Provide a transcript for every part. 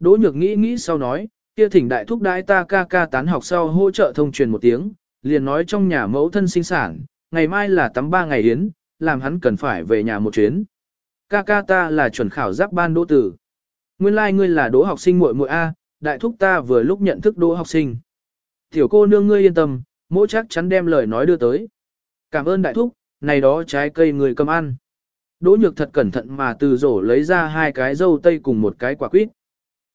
Đỗ nhược nghĩ nghĩ sau nói, kia thỉnh đại thúc đãi ta ca ca tán học sau hỗ trợ thông truyền một tiếng, liền nói trong nhà mẫu thân sinh sản, ngày mai là tắm ba ngày yến, làm hắn cần phải về nhà một chuyến. Ca ca ta là chuẩn khảo giáp ban đỗ tử. Nguyên lai like ngươi là đỗ học sinh muội muội A, đại thúc ta vừa lúc nhận thức đỗ học sinh. Tiểu cô nương ngươi yên tâm, mỗi chắc chắn đem lời nói đưa tới. Cảm ơn đại thúc, này đó trái cây người cầm ăn. Đỗ nhược thật cẩn thận mà từ rổ lấy ra hai cái dâu tây cùng một cái quả quýt.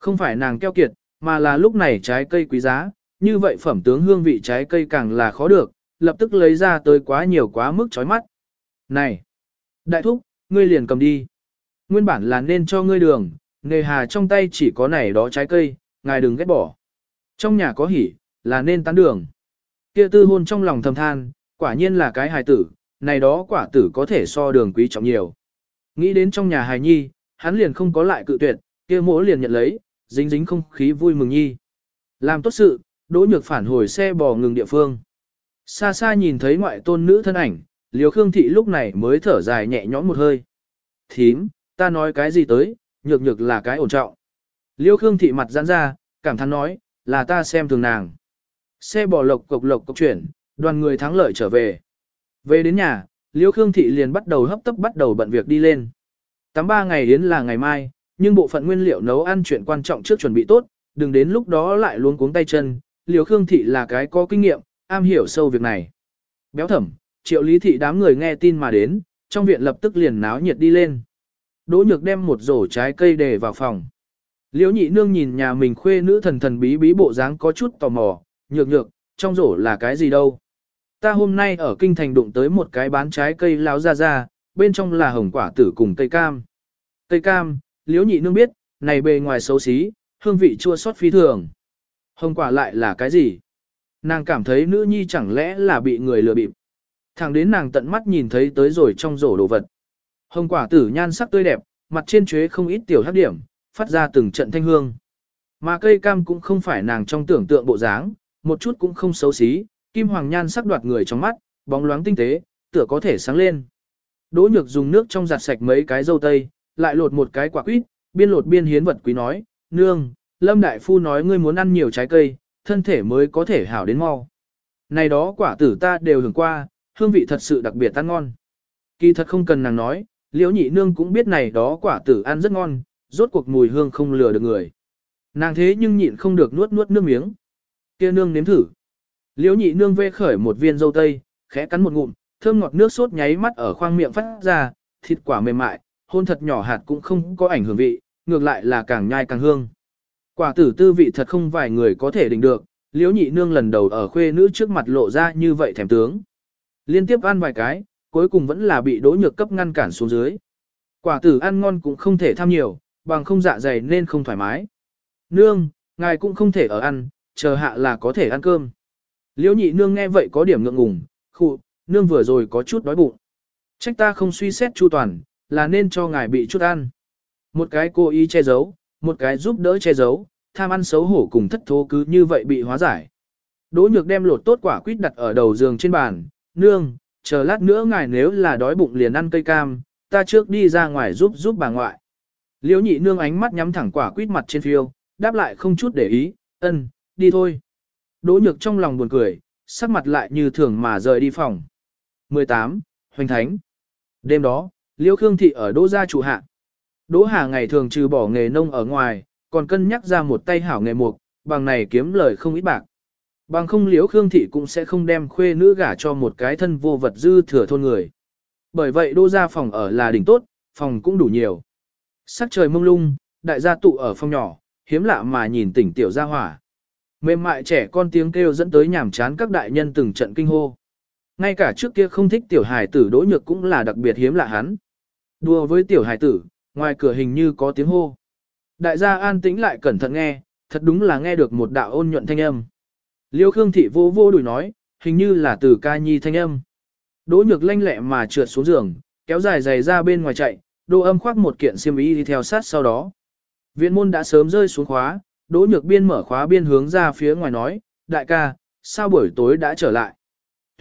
Không phải nàng keo kiệt, mà là lúc này trái cây quý giá, như vậy phẩm tướng hương vị trái cây càng là khó được, lập tức lấy ra tới quá nhiều quá mức chói mắt. Này! Đại thúc, ngươi liền cầm đi. Nguyên bản là nên cho ngươi đường, nề hà trong tay chỉ có này đó trái cây, ngài đừng ghét bỏ. Trong nhà có hỉ, là nên tán đường. Kia tư hôn trong lòng thầm than, quả nhiên là cái hài tử, này đó quả tử có thể so đường quý trọng nhiều. Nghĩ đến trong nhà hài nhi, hắn liền không có lại cự tuyệt, kia mỗ liền nhận lấy, dính dính không khí vui mừng nhi. Làm tốt sự, đỗ nhược phản hồi xe bò ngừng địa phương. Xa xa nhìn thấy ngoại tôn nữ thân ảnh, liều khương thị lúc này mới thở dài nhẹ nhõm một hơi. Thím, ta nói cái gì tới, nhược nhược là cái ổn trọng. Liêu khương thị mặt giãn ra, cảm thán nói, là ta xem thường nàng. Xe bò lộc cộc lộc cộc chuyển, đoàn người thắng lợi trở về. Về đến nhà, Liêu Khương Thị liền bắt đầu hấp tấp bắt đầu bận việc đi lên. Tắm ba ngày đến là ngày mai, nhưng bộ phận nguyên liệu nấu ăn chuyện quan trọng trước chuẩn bị tốt, đừng đến lúc đó lại luôn cuống tay chân. liều Khương Thị là cái có kinh nghiệm, am hiểu sâu việc này. Béo thẩm, triệu lý thị đám người nghe tin mà đến, trong viện lập tức liền náo nhiệt đi lên. Đỗ nhược đem một rổ trái cây để vào phòng. Liễu nhị nương nhìn nhà mình khuê nữ thần thần bí bí bộ dáng có chút tò mò, nhược nhược, trong rổ là cái gì đâu. Ta hôm nay ở kinh thành đụng tới một cái bán trái cây láo ra ra, bên trong là hồng quả tử cùng cây cam. Cây cam, liễu nhị nương biết, này bề ngoài xấu xí, hương vị chua xót phi thường. Hồng quả lại là cái gì? Nàng cảm thấy nữ nhi chẳng lẽ là bị người lừa bịp. Thẳng đến nàng tận mắt nhìn thấy tới rồi trong rổ đồ vật. Hồng quả tử nhan sắc tươi đẹp, mặt trên chuế không ít tiểu hấp điểm, phát ra từng trận thanh hương. Mà cây cam cũng không phải nàng trong tưởng tượng bộ dáng, một chút cũng không xấu xí, kim hoàng nhan sắc đoạt người trong mắt, bóng loáng tinh tế, tựa có thể sáng lên. Đỗ nhược dùng nước trong giặt sạch mấy cái dâu tây, lại lột một cái quả quýt, biên lột biên hiến vật quý nói, nương, lâm đại phu nói ngươi muốn ăn nhiều trái cây, thân thể mới có thể hảo đến mau. Này đó quả tử ta đều hưởng qua, hương vị thật sự đặc biệt tan ngon. Kỳ thật không cần nàng nói, liễu nhị nương cũng biết này đó quả tử ăn rất ngon, rốt cuộc mùi hương không lừa được người. Nàng thế nhưng nhịn không được nuốt nuốt nước miếng. kia nương nếm thử. Liễu nhị nương vê khởi một viên dâu tây, khẽ cắn một ngụm, thơm ngọt nước sốt nháy mắt ở khoang miệng phát ra, thịt quả mềm mại, hôn thật nhỏ hạt cũng không có ảnh hưởng vị, ngược lại là càng nhai càng hương. Quả tử tư vị thật không vài người có thể định được, liễu nhị nương lần đầu ở khuê nữ trước mặt lộ ra như vậy thèm tướng. Liên tiếp ăn vài cái, cuối cùng vẫn là bị đỗ nhược cấp ngăn cản xuống dưới. Quả tử ăn ngon cũng không thể tham nhiều, bằng không dạ dày nên không thoải mái. Nương, ngài cũng không thể ở ăn, chờ hạ là có thể ăn cơm. Liễu nhị nương nghe vậy có điểm ngượng ngùng, khụ, nương vừa rồi có chút đói bụng. Trách ta không suy xét chu toàn, là nên cho ngài bị chút ăn. Một cái cố ý che giấu, một cái giúp đỡ che giấu, tham ăn xấu hổ cùng thất thố cứ như vậy bị hóa giải. Đỗ nhược đem lột tốt quả quýt đặt ở đầu giường trên bàn, nương, chờ lát nữa ngài nếu là đói bụng liền ăn cây cam, ta trước đi ra ngoài giúp giúp bà ngoại. Liễu nhị nương ánh mắt nhắm thẳng quả quýt mặt trên phiêu, đáp lại không chút để ý, ân, đi thôi. Đỗ nhược trong lòng buồn cười, sắc mặt lại như thường mà rời đi phòng. 18. Hoành Thánh Đêm đó, Liễu Khương Thị ở Đỗ gia chủ hạ. Đỗ Hà ngày thường trừ bỏ nghề nông ở ngoài, còn cân nhắc ra một tay hảo nghề mục, bằng này kiếm lời không ít bạc. Bằng không Liễu Khương Thị cũng sẽ không đem khuê nữ gả cho một cái thân vô vật dư thừa thôn người. Bởi vậy Đỗ gia phòng ở là đỉnh tốt, phòng cũng đủ nhiều. Sắc trời mông lung, đại gia tụ ở phòng nhỏ, hiếm lạ mà nhìn tỉnh tiểu gia hỏa. Mềm mại trẻ con tiếng kêu dẫn tới nhảm chán các đại nhân từng trận kinh hô. Ngay cả trước kia không thích tiểu hài tử đỗ nhược cũng là đặc biệt hiếm lạ hắn. Đùa với tiểu hài tử, ngoài cửa hình như có tiếng hô. Đại gia an tĩnh lại cẩn thận nghe, thật đúng là nghe được một đạo ôn nhuận thanh âm. Liêu Khương Thị vô vô đùi nói, hình như là từ ca nhi thanh âm. Đỗ nhược lanh lẹ mà trượt xuống giường, kéo dài giày ra bên ngoài chạy, đỗ âm khoác một kiện xiêm y đi theo sát sau đó. Viện môn đã sớm rơi xuống khóa, Đỗ Nhược Biên mở khóa biên hướng ra phía ngoài nói, đại ca, sao buổi tối đã trở lại.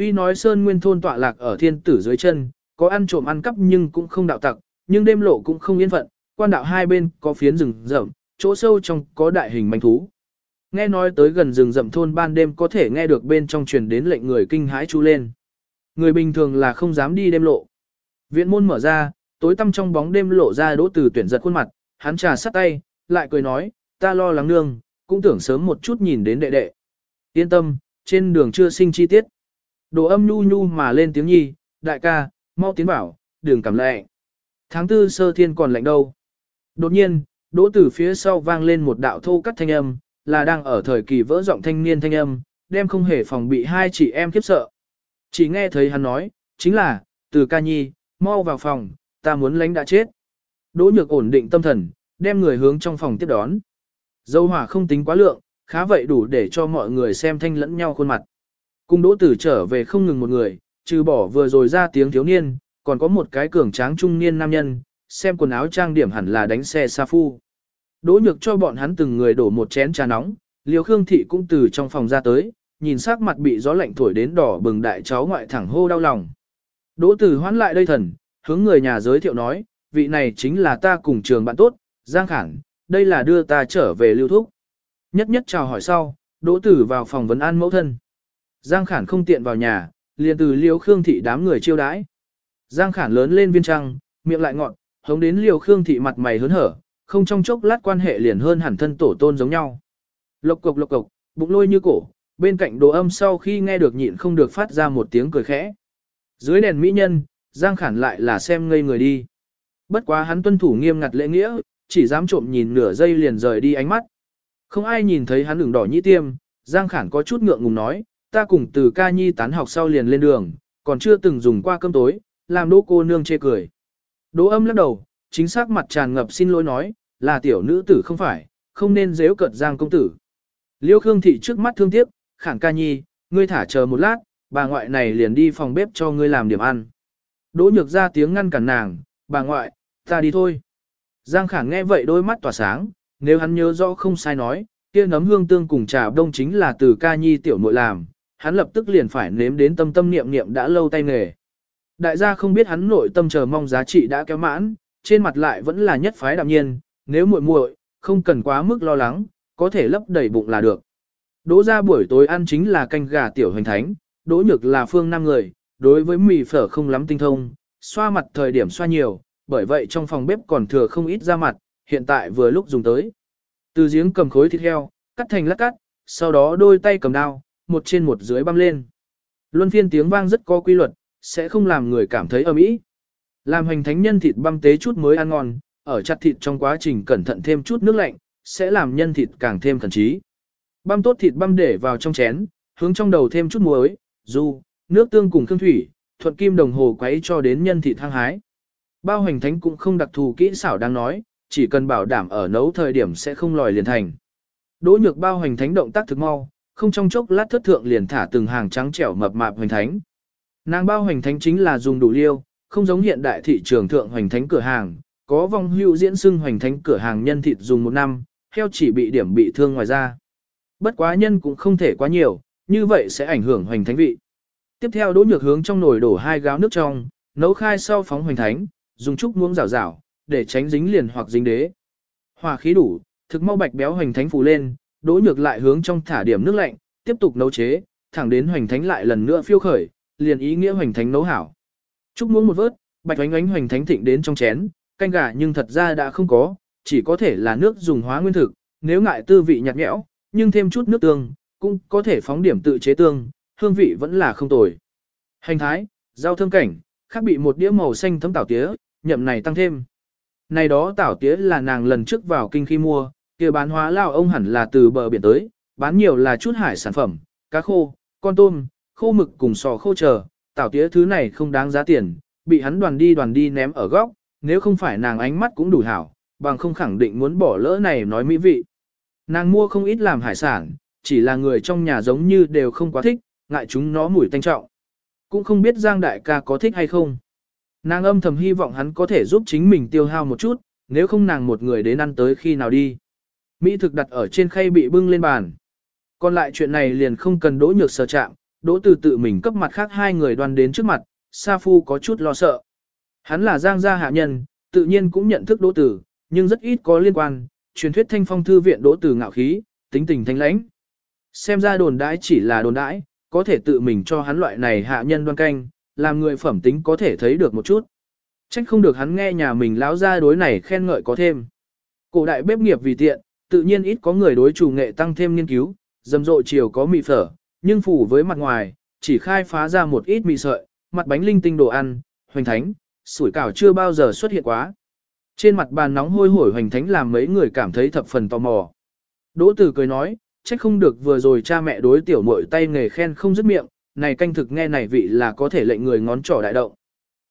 Tuy nói Sơn Nguyên thôn tọa lạc ở thiên tử dưới chân, có ăn trộm ăn cắp nhưng cũng không đạo tặc, nhưng đêm lộ cũng không yên phận, quan đạo hai bên có phiến rừng rậm, chỗ sâu trong có đại hình manh thú. Nghe nói tới gần rừng rậm thôn ban đêm có thể nghe được bên trong truyền đến lệnh người kinh hãi chú lên. Người bình thường là không dám đi đêm lộ. Viện môn mở ra, tối tăm trong bóng đêm lộ ra đỗ từ tuyển giật khuôn mặt, hắn trà sắt tay, lại cười nói, ta lo lắng nương, cũng tưởng sớm một chút nhìn đến đệ đệ. Yên tâm, trên đường chưa sinh chi tiết. Đồ âm nhu nhu mà lên tiếng nhi, đại ca, mau tiến bảo, đường cảm lệ. Tháng tư sơ thiên còn lạnh đâu. Đột nhiên, đỗ từ phía sau vang lên một đạo thô cắt thanh âm, là đang ở thời kỳ vỡ giọng thanh niên thanh âm, đem không hề phòng bị hai chị em khiếp sợ. Chỉ nghe thấy hắn nói, chính là, từ ca nhi, mau vào phòng, ta muốn lánh đã chết. Đỗ nhược ổn định tâm thần, đem người hướng trong phòng tiếp đón. Dâu hỏa không tính quá lượng, khá vậy đủ để cho mọi người xem thanh lẫn nhau khuôn mặt. Cung đỗ tử trở về không ngừng một người, trừ bỏ vừa rồi ra tiếng thiếu niên, còn có một cái cường tráng trung niên nam nhân, xem quần áo trang điểm hẳn là đánh xe sa phu. Đỗ nhược cho bọn hắn từng người đổ một chén trà nóng, liều khương thị cũng từ trong phòng ra tới, nhìn sắc mặt bị gió lạnh thổi đến đỏ bừng đại cháu ngoại thẳng hô đau lòng. Đỗ tử hoán lại đây thần, hướng người nhà giới thiệu nói, vị này chính là ta cùng trường bạn tốt, Giang Khản, đây là đưa ta trở về lưu thúc. Nhất nhất chào hỏi sau, đỗ tử vào phòng vấn an mẫu thân. Giang Khản không tiện vào nhà, liền từ liêu khương thị đám người chiêu đãi. Giang Khản lớn lên viên trăng, miệng lại ngọn, hống đến liêu khương thị mặt mày hớn hở, không trong chốc lát quan hệ liền hơn hẳn thân tổ tôn giống nhau. Lộc cục lộc cục, bụng lôi như cổ, bên cạnh đồ âm sau khi nghe được nhịn không được phát ra một tiếng cười khẽ. Dưới đèn mỹ nhân, Giang Khản lại là xem ngây người đi. Bất quá hắn tuân thủ nghiêm ngặt lễ nghĩa, chỉ dám trộm nhìn nửa giây liền rời đi ánh mắt. Không ai nhìn thấy hắn ửng đỏ nhĩ tiêm, Giang Khản có chút ngượng ngùng nói, ta cùng từ ca nhi tán học sau liền lên đường, còn chưa từng dùng qua cơm tối, làm đỗ cô nương chê cười. Đỗ âm lắc đầu, chính xác mặt tràn ngập xin lỗi nói, là tiểu nữ tử không phải, không nên dễ cận Giang công tử. Liêu Khương Thị trước mắt thương tiếc, khản ca nhi, ngươi thả chờ một lát, bà ngoại này liền đi phòng bếp cho ngươi làm điểm ăn. Đỗ nhược ra tiếng ngăn cản nàng, bà ngoại, ta đi thôi. Giang khẳng nghe vậy đôi mắt tỏa sáng, nếu hắn nhớ rõ không sai nói, kia nấm hương tương cùng trà đông chính là từ ca nhi tiểu muội làm, hắn lập tức liền phải nếm đến tâm tâm niệm niệm đã lâu tay nghề. Đại gia không biết hắn nội tâm chờ mong giá trị đã kéo mãn, trên mặt lại vẫn là nhất phái đạm nhiên, nếu muội muội không cần quá mức lo lắng, có thể lấp đầy bụng là được. Đỗ ra buổi tối ăn chính là canh gà tiểu hành thánh, đỗ nhược là phương năm người, đối với mì phở không lắm tinh thông, xoa mặt thời điểm xoa nhiều, bởi vậy trong phòng bếp còn thừa không ít ra mặt, hiện tại vừa lúc dùng tới. Từ giếng cầm khối thịt heo, cắt thành lát cắt, sau đó đôi tay cầm dao, một trên một dưới băm lên. Luân phiên tiếng vang rất có quy luật, sẽ không làm người cảm thấy ầm ĩ. Làm hành thánh nhân thịt băm tế chút mới ăn ngon, ở chặt thịt trong quá trình cẩn thận thêm chút nước lạnh, sẽ làm nhân thịt càng thêm thần trí. Băm tốt thịt băm để vào trong chén, hướng trong đầu thêm chút muối, du, nước tương cùng khương thủy, thuận kim đồng hồ quấy cho đến nhân thịt hăng hái. Bao hành thánh cũng không đặc thù kỹ xảo đang nói, chỉ cần bảo đảm ở nấu thời điểm sẽ không lòi liền thành. Đỗ nhược bao hành thánh động tác thực mau, không trong chốc lát thất thượng liền thả từng hàng trắng trẻo mập mạp hoành thánh. Nàng bao hoành thánh chính là dùng đủ liêu, không giống hiện đại thị trường thượng hoành thánh cửa hàng, có vong hưu diễn xưng hoành thánh cửa hàng nhân thịt dùng một năm, heo chỉ bị điểm bị thương ngoài ra. Bất quá nhân cũng không thể quá nhiều, như vậy sẽ ảnh hưởng hoành thánh vị. Tiếp theo đỗ nhược hướng trong nồi đổ hai gáo nước trong, nấu khai sau phóng hoành thánh, dùng chút muỗng rào rào, để tránh dính liền hoặc dính đế. Hòa khí đủ, thực mau bạch béo hoành thánh phủ lên, đỗ nhược lại hướng trong thả điểm nước lạnh, tiếp tục nấu chế, thẳng đến hoành thánh lại lần nữa phiêu khởi, liền ý nghĩa hoành thánh nấu hảo. Chúc muỗng một vớt, bạch oánh oánh hoành thánh thịnh đến trong chén, canh gà nhưng thật ra đã không có, chỉ có thể là nước dùng hóa nguyên thực, nếu ngại tư vị nhạt nhẽo, nhưng thêm chút nước tương, cũng có thể phóng điểm tự chế tương, hương vị vẫn là không tồi. Hành thái, rau thơm cảnh, khác bị một đĩa màu xanh thấm tảo tía, nhậm này tăng thêm. Này đó tảo tía là nàng lần trước vào kinh khi mua, kia bán hóa lao ông hẳn là từ bờ biển tới, bán nhiều là chút hải sản phẩm, cá khô, con tôm, khô mực cùng sò khô chờ, tảo tía thứ này không đáng giá tiền, bị hắn đoàn đi đoàn đi ném ở góc, nếu không phải nàng ánh mắt cũng đủ hảo, bằng không khẳng định muốn bỏ lỡ này nói mỹ vị. Nàng mua không ít làm hải sản, chỉ là người trong nhà giống như đều không quá thích, ngại chúng nó mùi tanh trọng. Cũng không biết Giang đại ca có thích hay không. Nàng âm thầm hy vọng hắn có thể giúp chính mình tiêu hao một chút, nếu không nàng một người đến ăn tới khi nào đi. Mỹ thực đặt ở trên khay bị bưng lên bàn. Còn lại chuyện này liền không cần đỗ nhược sở chạm, đỗ từ tự mình cấp mặt khác hai người đoan đến trước mặt, Sa Phu có chút lo sợ. Hắn là Giang gia hạ nhân, tự nhiên cũng nhận thức đỗ tử, nhưng rất ít có liên quan, truyền thuyết thanh phong thư viện đỗ từ ngạo khí, tính tình thanh lãnh. Xem ra đồn đãi chỉ là đồn đãi, có thể tự mình cho hắn loại này hạ nhân đoan canh, làm người phẩm tính có thể thấy được một chút. Trách không được hắn nghe nhà mình lão ra đối này khen ngợi có thêm. Cổ đại bếp nghiệp vì tiện, tự nhiên ít có người đối chủ nghệ tăng thêm nghiên cứu, dầm rộ chiều có mì phở, nhưng phủ với mặt ngoài, chỉ khai phá ra một ít mì sợi, mặt bánh linh tinh đồ ăn, hoành thánh, sủi cảo chưa bao giờ xuất hiện quá. Trên mặt bàn nóng hôi hổi hoành thánh làm mấy người cảm thấy thập phần tò mò. Đỗ tử cười nói, trách không được vừa rồi cha mẹ đối tiểu muội tay nghề khen không dứt miệng, này canh thực nghe này vị là có thể lệnh người ngón trỏ đại động.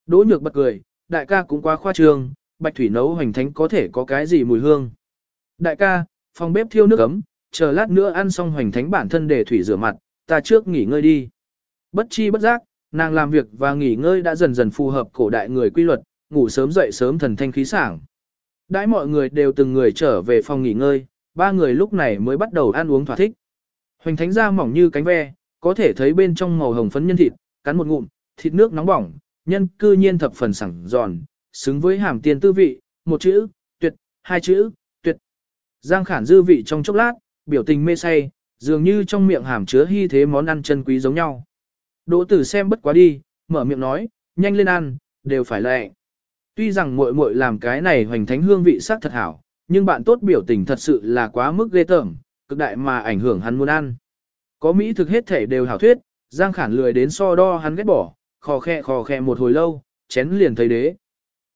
Đỗ nhược bật cười, đại ca cũng quá khoa trương, bạch thủy nấu hoành thánh có thể có cái gì mùi hương. Đại ca, phòng bếp thiêu nước ấm, chờ lát nữa ăn xong hoành thánh bản thân để thủy rửa mặt, ta trước nghỉ ngơi đi. Bất chi bất giác, nàng làm việc và nghỉ ngơi đã dần dần phù hợp cổ đại người quy luật, ngủ sớm dậy sớm thần thanh khí sảng. Đãi mọi người đều từng người trở về phòng nghỉ ngơi, ba người lúc này mới bắt đầu ăn uống thỏa thích. Hoành thánh da mỏng như cánh ve, có thể thấy bên trong màu hồng phấn nhân thịt, cắn một ngụm, thịt nước nóng bỏng, nhân cư nhiên thập phần sẵn giòn, xứng với hàm tiền tư vị, một chữ, tuyệt, hai chữ. Giang khản dư vị trong chốc lát, biểu tình mê say, dường như trong miệng hàm chứa hy thế món ăn chân quý giống nhau. Đỗ tử xem bất quá đi, mở miệng nói, nhanh lên ăn, đều phải lẹ. Tuy rằng muội muội làm cái này hoành thánh hương vị sắc thật hảo, nhưng bạn tốt biểu tình thật sự là quá mức ghê tởm, cực đại mà ảnh hưởng hắn muốn ăn. Có mỹ thực hết thể đều hảo thuyết, Giang Khản lười đến so đo hắn ghét bỏ, khò khe khò khe một hồi lâu, chén liền thấy đế.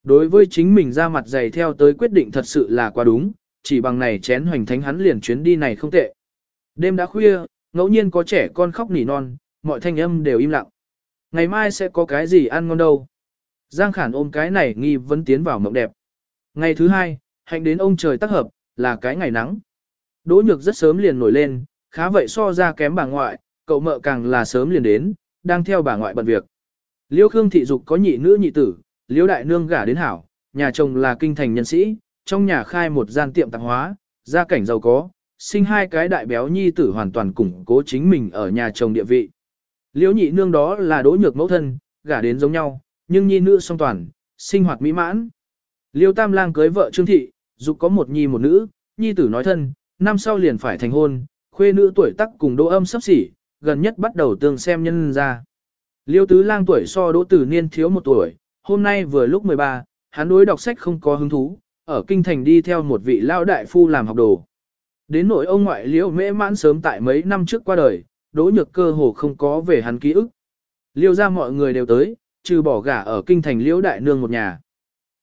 Đối với chính mình ra mặt dày theo tới quyết định thật sự là quá đúng, chỉ bằng này chén hoành thánh hắn liền chuyến đi này không tệ. Đêm đã khuya, ngẫu nhiên có trẻ con khóc nỉ non, mọi thanh âm đều im lặng. Ngày mai sẽ có cái gì ăn ngon đâu. Giang Khản ôm cái này nghi vấn tiến vào mộng đẹp. Ngày thứ hai, hạnh đến ông trời tác hợp, là cái ngày nắng. Đỗ nhược rất sớm liền nổi lên, khá vậy so ra kém bà ngoại, cậu mợ càng là sớm liền đến, đang theo bà ngoại bận việc. Liêu Khương thị dục có nhị nữ nhị tử, Liêu đại nương gả đến hảo, nhà chồng là kinh thành nhân sĩ, trong nhà khai một gian tiệm tạp hóa, gia cảnh giàu có, sinh hai cái đại béo nhi tử hoàn toàn củng cố chính mình ở nhà chồng địa vị. liễu nhị nương đó là đỗ nhược mẫu thân, gả đến giống nhau, nhưng nhi nữ song toàn, sinh hoạt mỹ mãn. Liêu tam lang cưới vợ Trương thị, dù có một nhi một nữ, nhi tử nói thân, năm sau liền phải thành hôn, khuê nữ tuổi tác cùng đỗ âm sắp xỉ, gần nhất bắt đầu tương xem nhân ra. Liêu tứ lang tuổi so đỗ tử niên thiếu một tuổi, hôm nay vừa lúc 13, hắn đối đọc sách không có hứng thú, ở kinh thành đi theo một vị lao đại phu làm học đồ. Đến nỗi ông ngoại liễu mễ mãn sớm tại mấy năm trước qua đời, đỗ nhược cơ hồ không có về hắn ký ức. Liêu ra mọi người đều tới, trừ bỏ gả ở kinh thành liễu đại nương một nhà.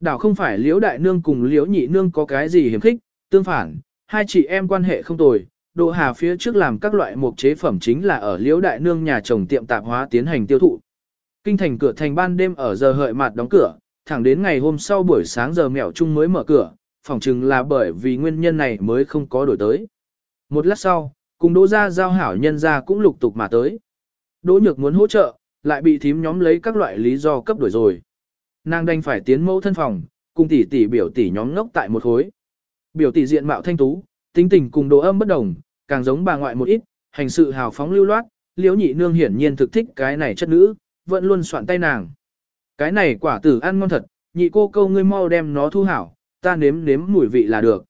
Đảo không phải liễu đại nương cùng liễu nhị nương có cái gì hiểm khích, tương phản, hai chị em quan hệ không tồi. Đỗ Hà phía trước làm các loại mục chế phẩm chính là ở liễu đại nương nhà chồng tiệm tạp hóa tiến hành tiêu thụ. Kinh thành cửa thành ban đêm ở giờ hợi mặt đóng cửa, thẳng đến ngày hôm sau buổi sáng giờ mẹo chung mới mở cửa, phỏng chừng là bởi vì nguyên nhân này mới không có đổi tới. Một lát sau, cùng đỗ gia giao hảo nhân gia cũng lục tục mà tới. Đỗ nhược muốn hỗ trợ, lại bị thím nhóm lấy các loại lý do cấp đổi rồi. Nàng đành phải tiến mẫu thân phòng, cùng tỷ tỷ biểu tỷ nhóm ngốc tại một khối. Biểu tỷ diện mạo thanh tú, tính tình cùng đồ âm bất đồng, càng giống bà ngoại một ít, hành sự hào phóng lưu loát, liễu nhị nương hiển nhiên thực thích cái này chất nữ, vẫn luôn soạn tay nàng. Cái này quả tử ăn ngon thật, nhị cô câu ngươi mau đem nó thu hảo, ta nếm nếm mùi vị là được.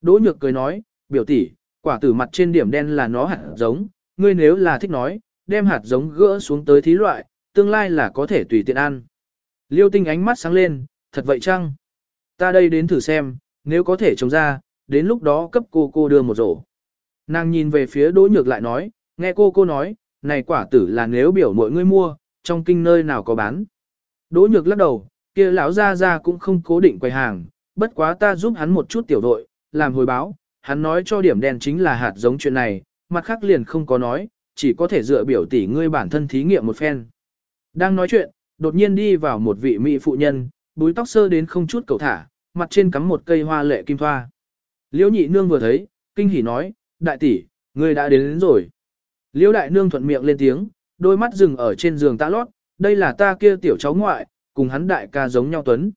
Đỗ nhược cười nói, biểu tỷ, quả tử mặt trên điểm đen là nó hạt giống, ngươi nếu là thích nói, đem hạt giống gỡ xuống tới thí loại, tương lai là có thể tùy tiện ăn. Liêu tinh ánh mắt sáng lên, thật vậy chăng? Ta đây đến thử xem, nếu có thể trồng ra, đến lúc đó cấp cô cô đưa một rổ. Nàng nhìn về phía đỗ nhược lại nói, nghe cô cô nói, này quả tử là nếu biểu mọi ngươi mua, trong kinh nơi nào có bán. Đỗ nhược lắc đầu, kia lão ra ra cũng không cố định quầy hàng, bất quá ta giúp hắn một chút tiểu đội, làm hồi báo, hắn nói cho điểm đen chính là hạt giống chuyện này, mặt khác liền không có nói, chỉ có thể dựa biểu tỷ ngươi bản thân thí nghiệm một phen. Đang nói chuyện, đột nhiên đi vào một vị mỹ phụ nhân, búi tóc sơ đến không chút cầu thả, mặt trên cắm một cây hoa lệ kim thoa. Liễu nhị nương vừa thấy, kinh hỉ nói, đại tỷ, ngươi đã đến, đến rồi. Liễu đại nương thuận miệng lên tiếng, đôi mắt dừng ở trên giường tạ lót, đây là ta kia tiểu cháu ngoại, cùng hắn đại ca giống nhau tuấn.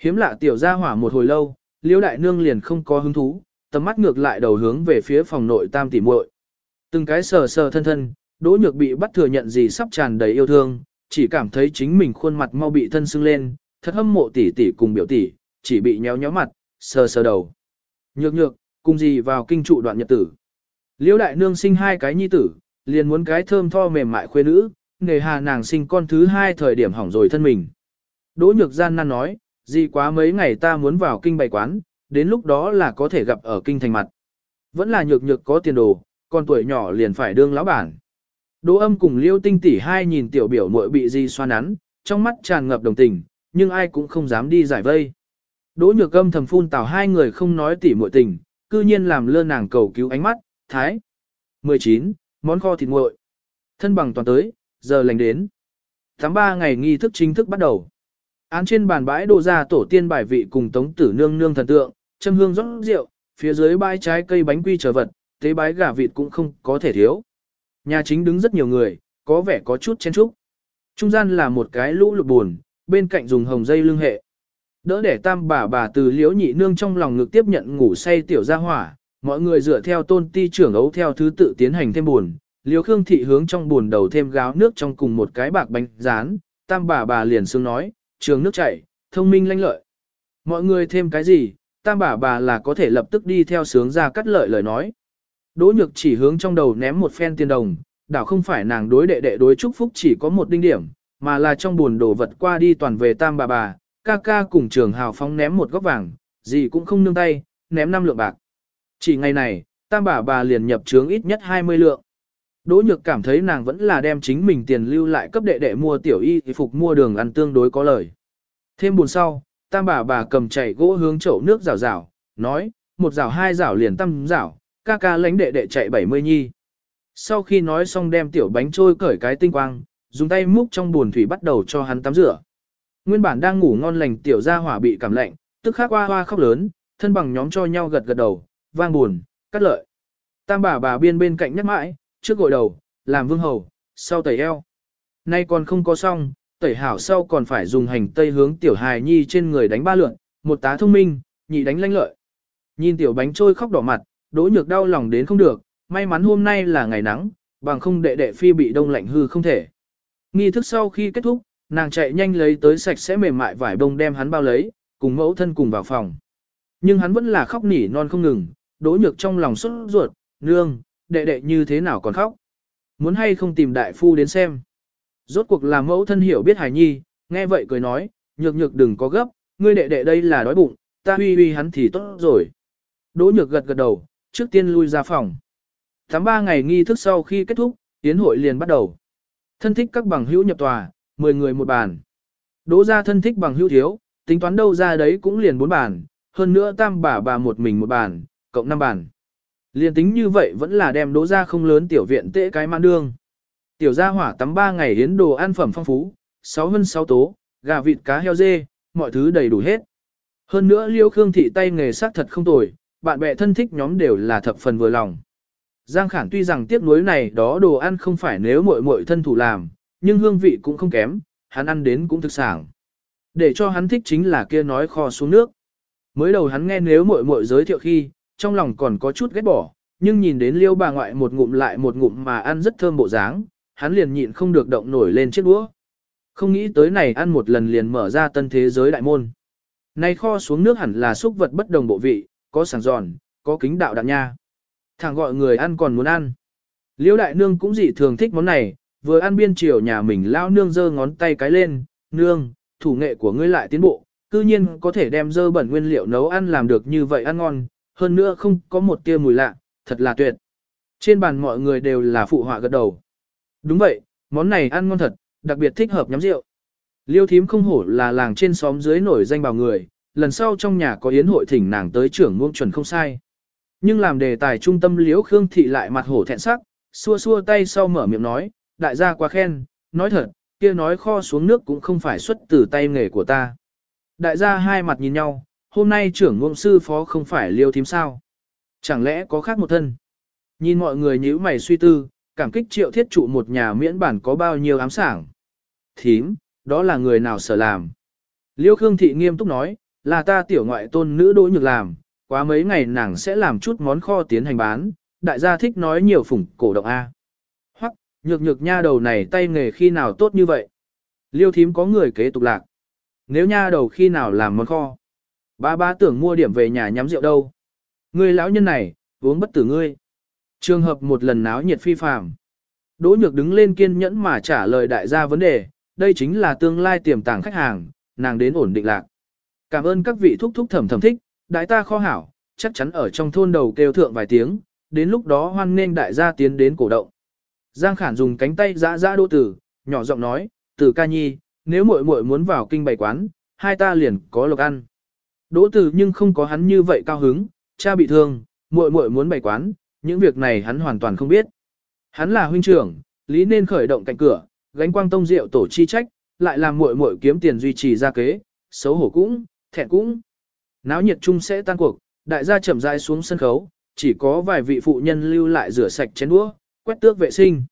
Hiếm lạ tiểu gia hỏa một hồi lâu, liễu đại nương liền không có hứng thú, tầm mắt ngược lại đầu hướng về phía phòng nội tam tỷ muội. Từng cái sờ sờ thân thân, đỗ nhược bị bắt thừa nhận gì sắp tràn đầy yêu thương, chỉ cảm thấy chính mình khuôn mặt mau bị thân sưng lên, thật hâm mộ tỷ tỷ cùng biểu tỷ, chỉ bị nhéo nhéo mặt, sờ sờ đầu. Nhược nhược, cùng gì vào kinh trụ đoạn nhật tử. Liễu đại nương sinh hai cái nhi tử, liền muốn cái thơm tho mềm mại khuê nữ, nề hà nàng sinh con thứ hai thời điểm hỏng rồi thân mình. Đỗ nhược gian nan nói, gì quá mấy ngày ta muốn vào kinh bày quán, đến lúc đó là có thể gặp ở kinh thành mặt. Vẫn là nhược nhược có tiền đồ, còn tuổi nhỏ liền phải đương lão bản. Đỗ âm cùng liêu tinh tỷ hai nhìn tiểu biểu muội bị di xoa nắn, trong mắt tràn ngập đồng tình, nhưng ai cũng không dám đi giải vây. Đỗ nhược âm thầm phun tào hai người không nói tỉ muội tình, cư nhiên làm lơ nàng cầu cứu ánh mắt, thái. 19. Món kho thịt nguội. Thân bằng toàn tới, giờ lành đến. Tháng 3 ngày nghi thức chính thức bắt đầu. Án trên bàn bãi đồ ra tổ tiên bài vị cùng tống tử nương nương thần tượng, châm hương rót rượu, phía dưới bãi trái cây bánh quy trở vật, tế bái gà vịt cũng không có thể thiếu. Nhà chính đứng rất nhiều người, có vẻ có chút chen chúc. Trung gian là một cái lũ lụt buồn, bên cạnh dùng hồng dây lưng hệ. Đỡ để tam bà bà từ liễu nhị nương trong lòng ngực tiếp nhận ngủ say tiểu gia hỏa, mọi người dựa theo tôn ti trưởng ấu theo thứ tự tiến hành thêm buồn. Liêu Khương thị hướng trong buồn đầu thêm gáo nước trong cùng một cái bạc bánh rán, tam bà bà liền xương nói, trường nước chảy, thông minh lanh lợi. Mọi người thêm cái gì, tam bà bà là có thể lập tức đi theo sướng ra cắt lợi lời nói. Đỗ nhược chỉ hướng trong đầu ném một phen tiền đồng, đảo không phải nàng đối đệ đệ đối chúc phúc chỉ có một đinh điểm, mà là trong buồn đồ vật qua đi toàn về tam bà bà, ca ca cùng trường hào phóng ném một góc vàng, gì cũng không nương tay, ném năm lượng bạc. Chỉ ngày này, tam bà bà liền nhập trướng ít nhất 20 lượng. Đỗ nhược cảm thấy nàng vẫn là đem chính mình tiền lưu lại cấp đệ đệ mua tiểu y phục mua đường ăn tương đối có lời. Thêm buồn sau, tam bà bà cầm chảy gỗ hướng chậu nước rào rào, nói, một rào hai rào liền tam rào, ca ca lánh đệ đệ chạy 70 nhi. Sau khi nói xong đem tiểu bánh trôi cởi cái tinh quang, dùng tay múc trong buồn thủy bắt đầu cho hắn tắm rửa. Nguyên bản đang ngủ ngon lành tiểu gia hỏa bị cảm lạnh, tức khắc hoa hoa khóc lớn, thân bằng nhóm cho nhau gật gật đầu, vang buồn, cắt lợi. Tam bà bà biên bên cạnh nhắc mãi, trước gội đầu, làm vương hầu, sau tẩy eo. Nay còn không có xong, tẩy hảo sau còn phải dùng hành tây hướng tiểu hài nhi trên người đánh ba lượn, một tá thông minh, nhị đánh lanh lợi. Nhìn tiểu bánh trôi khóc đỏ mặt, đỗ nhược đau lòng đến không được, may mắn hôm nay là ngày nắng, bằng không đệ đệ phi bị đông lạnh hư không thể. Nghi thức sau khi kết thúc, nàng chạy nhanh lấy tới sạch sẽ mềm mại vải bông đem hắn bao lấy, cùng mẫu thân cùng vào phòng. Nhưng hắn vẫn là khóc nỉ non không ngừng, đỗ nhược trong lòng xuất ruột, nương, đệ đệ như thế nào còn khóc. Muốn hay không tìm đại phu đến xem. Rốt cuộc là mẫu thân hiểu biết hài nhi, nghe vậy cười nói, nhược nhược đừng có gấp, ngươi đệ đệ đây là đói bụng, ta huy huy hắn thì tốt rồi. Đỗ nhược gật gật đầu, trước tiên lui ra phòng. Tháng 3 ngày nghi thức sau khi kết thúc, tiến hội liền bắt đầu. Thân thích các bằng hữu nhập tòa, 10 người một bàn. Đỗ ra thân thích bằng hữu thiếu, tính toán đâu ra đấy cũng liền 4 bàn, hơn nữa tam bà bà một mình một bàn, cộng 5 bàn. Liền tính như vậy vẫn là đem đỗ ra không lớn tiểu viện tệ cái mãn đương. Tiểu gia hỏa tắm 3 ngày hiến đồ ăn phẩm phong phú, 6 hơn 6 tố, gà vịt cá heo dê, mọi thứ đầy đủ hết. Hơn nữa liêu khương thị tay nghề sắc thật không tồi, bạn bè thân thích nhóm đều là thập phần vừa lòng. Giang Khản tuy rằng tiếc nuối này đó đồ ăn không phải nếu muội muội thân thủ làm, nhưng hương vị cũng không kém, hắn ăn đến cũng thực sảng. Để cho hắn thích chính là kia nói kho xuống nước. Mới đầu hắn nghe nếu muội muội giới thiệu khi, trong lòng còn có chút ghét bỏ, nhưng nhìn đến liêu bà ngoại một ngụm lại một ngụm mà ăn rất thơm bộ dáng, hắn liền nhịn không được động nổi lên chiếc đũa. Không nghĩ tới này ăn một lần liền mở ra tân thế giới đại môn. Này kho xuống nước hẳn là xúc vật bất đồng bộ vị, có sảng giòn, có kính đạo đạn nha. Thẳng gọi người ăn còn muốn ăn. Liễu đại nương cũng dị thường thích món này, vừa ăn biên chiều nhà mình lao nương giơ ngón tay cái lên, nương, thủ nghệ của ngươi lại tiến bộ, cư nhiên có thể đem dơ bẩn nguyên liệu nấu ăn làm được như vậy ăn ngon, hơn nữa không có một tia mùi lạ, thật là tuyệt. Trên bàn mọi người đều là phụ họa gật đầu. Đúng vậy, món này ăn ngon thật, đặc biệt thích hợp nhắm rượu. Liêu thím không hổ là làng trên xóm dưới nổi danh bào người, lần sau trong nhà có yến hội thỉnh nàng tới trưởng ngôn chuẩn không sai. Nhưng làm đề tài trung tâm liễu Khương Thị lại mặt hổ thẹn sắc, xua xua tay sau mở miệng nói, đại gia quá khen, nói thật, kia nói kho xuống nước cũng không phải xuất từ tay nghề của ta. Đại gia hai mặt nhìn nhau, hôm nay trưởng ngôn sư phó không phải liêu thím sao. Chẳng lẽ có khác một thân? Nhìn mọi người nhíu mày suy tư, cảm kích triệu thiết trụ một nhà miễn bản có bao nhiêu ám sảng. Thím, đó là người nào sở làm? Liêu Khương Thị nghiêm túc nói, là ta tiểu ngoại tôn nữ đỗ nhược làm, quá mấy ngày nàng sẽ làm chút món kho tiến hành bán, đại gia thích nói nhiều phủng cổ động A. Hoặc, nhược nhược nha đầu này tay nghề khi nào tốt như vậy? Liêu thím có người kế tục lạc. Nếu nha đầu khi nào làm món kho? Ba ba tưởng mua điểm về nhà nhắm rượu đâu? Ngươi lão nhân này, uống bất tử ngươi. Trường hợp một lần náo nhiệt phi phàm. Đỗ nhược đứng lên kiên nhẫn mà trả lời đại gia vấn đề, đây chính là tương lai tiềm tàng khách hàng, nàng đến ổn định lạc. Cảm ơn các vị thúc thúc thẩm thẩm thích, đại ta kho hảo, chắc chắn ở trong thôn đầu kêu thượng vài tiếng, đến lúc đó hoan nên đại gia tiến đến cổ động. Giang Khản dùng cánh tay giã giã đỗ tử, nhỏ giọng nói, tử ca nhi, nếu muội muội muốn vào kinh bày quán, hai ta liền có lộc ăn. Đỗ tử nhưng không có hắn như vậy cao hứng, cha bị thương, muội muội muốn bày quán, những việc này hắn hoàn toàn không biết. Hắn là huynh trưởng, lý nên khởi động cạnh cửa, gánh quang tông rượu tổ chi trách, lại làm muội muội kiếm tiền duy trì gia kế, xấu hổ cũng, thẹn cũng. Náo nhiệt chung sẽ tan cuộc, đại gia chậm rãi xuống sân khấu, chỉ có vài vị phụ nhân lưu lại rửa sạch chén đũa, quét tước vệ sinh.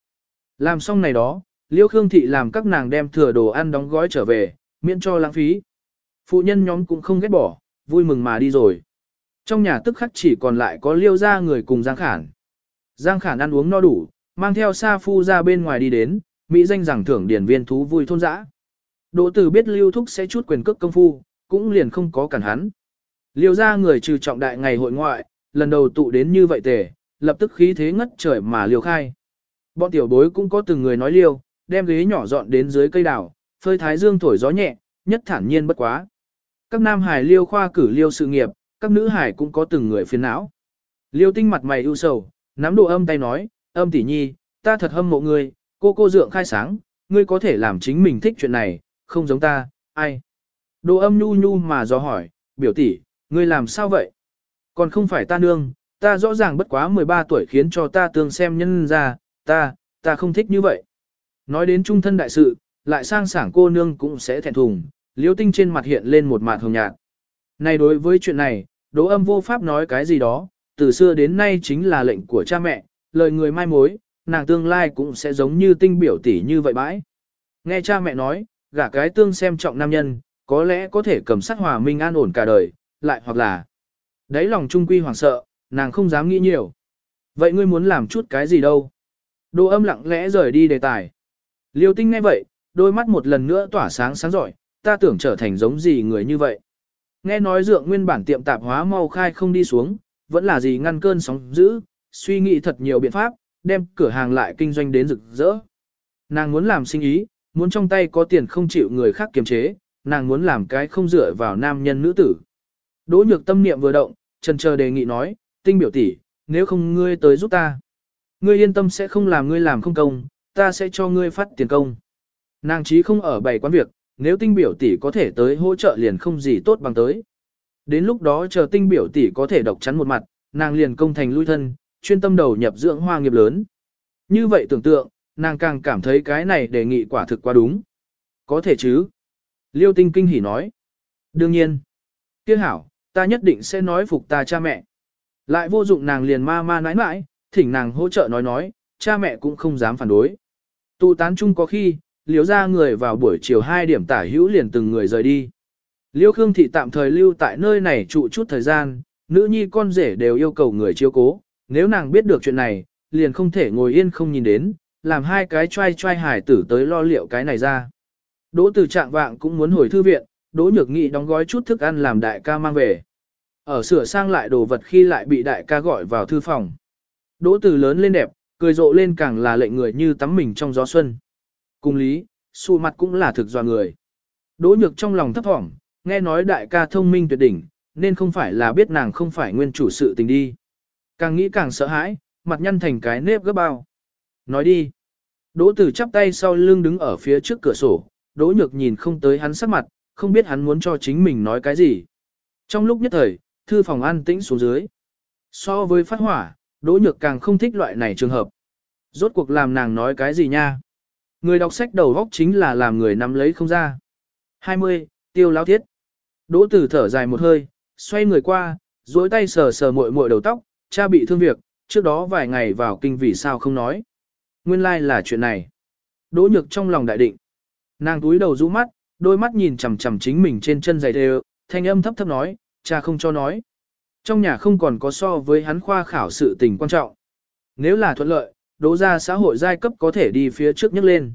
Làm xong này đó, Liêu Khương Thị làm các nàng đem thừa đồ ăn đóng gói trở về, miễn cho lãng phí. Phụ nhân nhóm cũng không ghét bỏ, vui mừng mà đi rồi. Trong nhà tức khắc chỉ còn lại có Liêu gia người cùng Giang Khản. Giang Khản ăn uống no đủ, mang theo Sa Phu ra bên ngoài đi đến, Mỹ danh rằng thưởng điển viên thú vui thôn dã. Đỗ tử biết Lưu Thúc sẽ chút quyền cước công phu, cũng liền không có cản hắn. Liêu gia người trừ trọng đại ngày hội ngoại, lần đầu tụ đến như vậy tề, lập tức khí thế ngất trời mà liều khai. Bọn tiểu bối cũng có từng người nói liêu, đem ghế nhỏ dọn đến dưới cây đào, phơi thái dương thổi gió nhẹ, nhất thản nhiên bất quá. Các nam hải liêu khoa cử liêu sự nghiệp, các nữ hải cũng có từng người phiền não. Liêu tinh mặt mày ưu sầu, nắm đồ âm tay nói, âm tỷ nhi, ta thật hâm mộ ngươi, cô cô dượng khai sáng, ngươi có thể làm chính mình thích chuyện này, không giống ta, ai. Đồ âm nhu nhu mà do hỏi, biểu tỷ, ngươi làm sao vậy? Còn không phải ta nương, ta rõ ràng bất quá 13 tuổi khiến cho ta tương xem nhân ra, ta, ta không thích như vậy. Nói đến trung thân đại sự, lại sang sảng cô nương cũng sẽ thẹn thùng, liêu tinh trên mặt hiện lên một mặt hồng nhạt. Này đối với chuyện này, đỗ âm vô pháp nói cái gì đó, từ xưa đến nay chính là lệnh của cha mẹ, lời người mai mối, nàng tương lai cũng sẽ giống như tinh biểu tỷ như vậy bãi. Nghe cha mẹ nói, gả cái tương xem trọng nam nhân, có lẽ có thể cầm sát hòa minh an ổn cả đời, lại hoặc là Đấy lòng trung quy hoảng sợ, nàng không dám nghĩ nhiều. Vậy ngươi muốn làm chút cái gì đâu? Đỗ âm lặng lẽ rời đi đề tài. Liêu tinh nghe vậy, đôi mắt một lần nữa tỏa sáng sáng giỏi, ta tưởng trở thành giống gì người như vậy. Nghe nói dượng nguyên bản tiệm tạp hóa mau khai không đi xuống, vẫn là gì ngăn cơn sóng dữ, suy nghĩ thật nhiều biện pháp, đem cửa hàng lại kinh doanh đến rực rỡ. Nàng muốn làm sinh ý, muốn trong tay có tiền không chịu người khác kiềm chế, nàng muốn làm cái không dựa vào nam nhân nữ tử. Đỗ nhược tâm niệm vừa động, trần chờ đề nghị nói, tinh biểu tỷ, nếu không ngươi tới giúp ta. Ngươi yên tâm sẽ không làm ngươi làm không công, ta sẽ cho ngươi phát tiền công. Nàng chí không ở bảy quán việc, nếu tinh biểu tỷ có thể tới hỗ trợ liền không gì tốt bằng tới. Đến lúc đó chờ tinh biểu tỷ có thể độc chắn một mặt, nàng liền công thành lui thân, chuyên tâm đầu nhập dưỡng hoa nghiệp lớn. Như vậy tưởng tượng, nàng càng cảm thấy cái này đề nghị quả thực quá đúng. Có thể chứ? Liêu tinh kinh hỉ nói. Đương nhiên. Tiếc hảo, ta nhất định sẽ nói phục ta cha mẹ. Lại vô dụng nàng liền ma ma nãi nãi, thỉnh nàng hỗ trợ nói nói, cha mẹ cũng không dám phản đối. Tụ tán chung có khi, liễu ra người vào buổi chiều 2 điểm tả hữu liền từng người rời đi. Liêu Khương Thị tạm thời lưu tại nơi này trụ chút thời gian, nữ nhi con rể đều yêu cầu người chiếu cố, nếu nàng biết được chuyện này, liền không thể ngồi yên không nhìn đến, làm hai cái trai trai hải tử tới lo liệu cái này ra. Đỗ từ trạng vạng cũng muốn hồi thư viện, Đỗ Nhược Nghị đóng gói chút thức ăn làm đại ca mang về. Ở sửa sang lại đồ vật khi lại bị đại ca gọi vào thư phòng. Đỗ từ lớn lên đẹp, cười rộ lên càng là lệnh người như tắm mình trong gió xuân. Cùng lý, sụ mặt cũng là thực dò người. Đỗ nhược trong lòng thấp thỏm, nghe nói đại ca thông minh tuyệt đỉnh, nên không phải là biết nàng không phải nguyên chủ sự tình đi. Càng nghĩ càng sợ hãi, mặt nhăn thành cái nếp gấp bao. Nói đi. Đỗ tử chắp tay sau lưng đứng ở phía trước cửa sổ, đỗ nhược nhìn không tới hắn sắc mặt, không biết hắn muốn cho chính mình nói cái gì. Trong lúc nhất thời, thư phòng an tĩnh xuống dưới. So với phát hỏa, Đỗ Nhược càng không thích loại này trường hợp. Rốt cuộc làm nàng nói cái gì nha? Người đọc sách đầu góc chính là làm người nắm lấy không ra. 20. Tiêu lão thiết. Đỗ Tử thở dài một hơi, xoay người qua, duỗi tay sờ sờ muội muội đầu tóc, cha bị thương việc, trước đó vài ngày vào kinh vì sao không nói. Nguyên lai like là chuyện này. Đỗ Nhược trong lòng đại định. Nàng túi đầu rũ mắt, đôi mắt nhìn chằm chằm chính mình trên chân giày đều, thanh âm thấp thấp nói, cha không cho nói. Trong nhà không còn có so với hắn khoa khảo sự tình quan trọng. Nếu là thuận lợi, đỗ ra xã hội giai cấp có thể đi phía trước nhấc lên.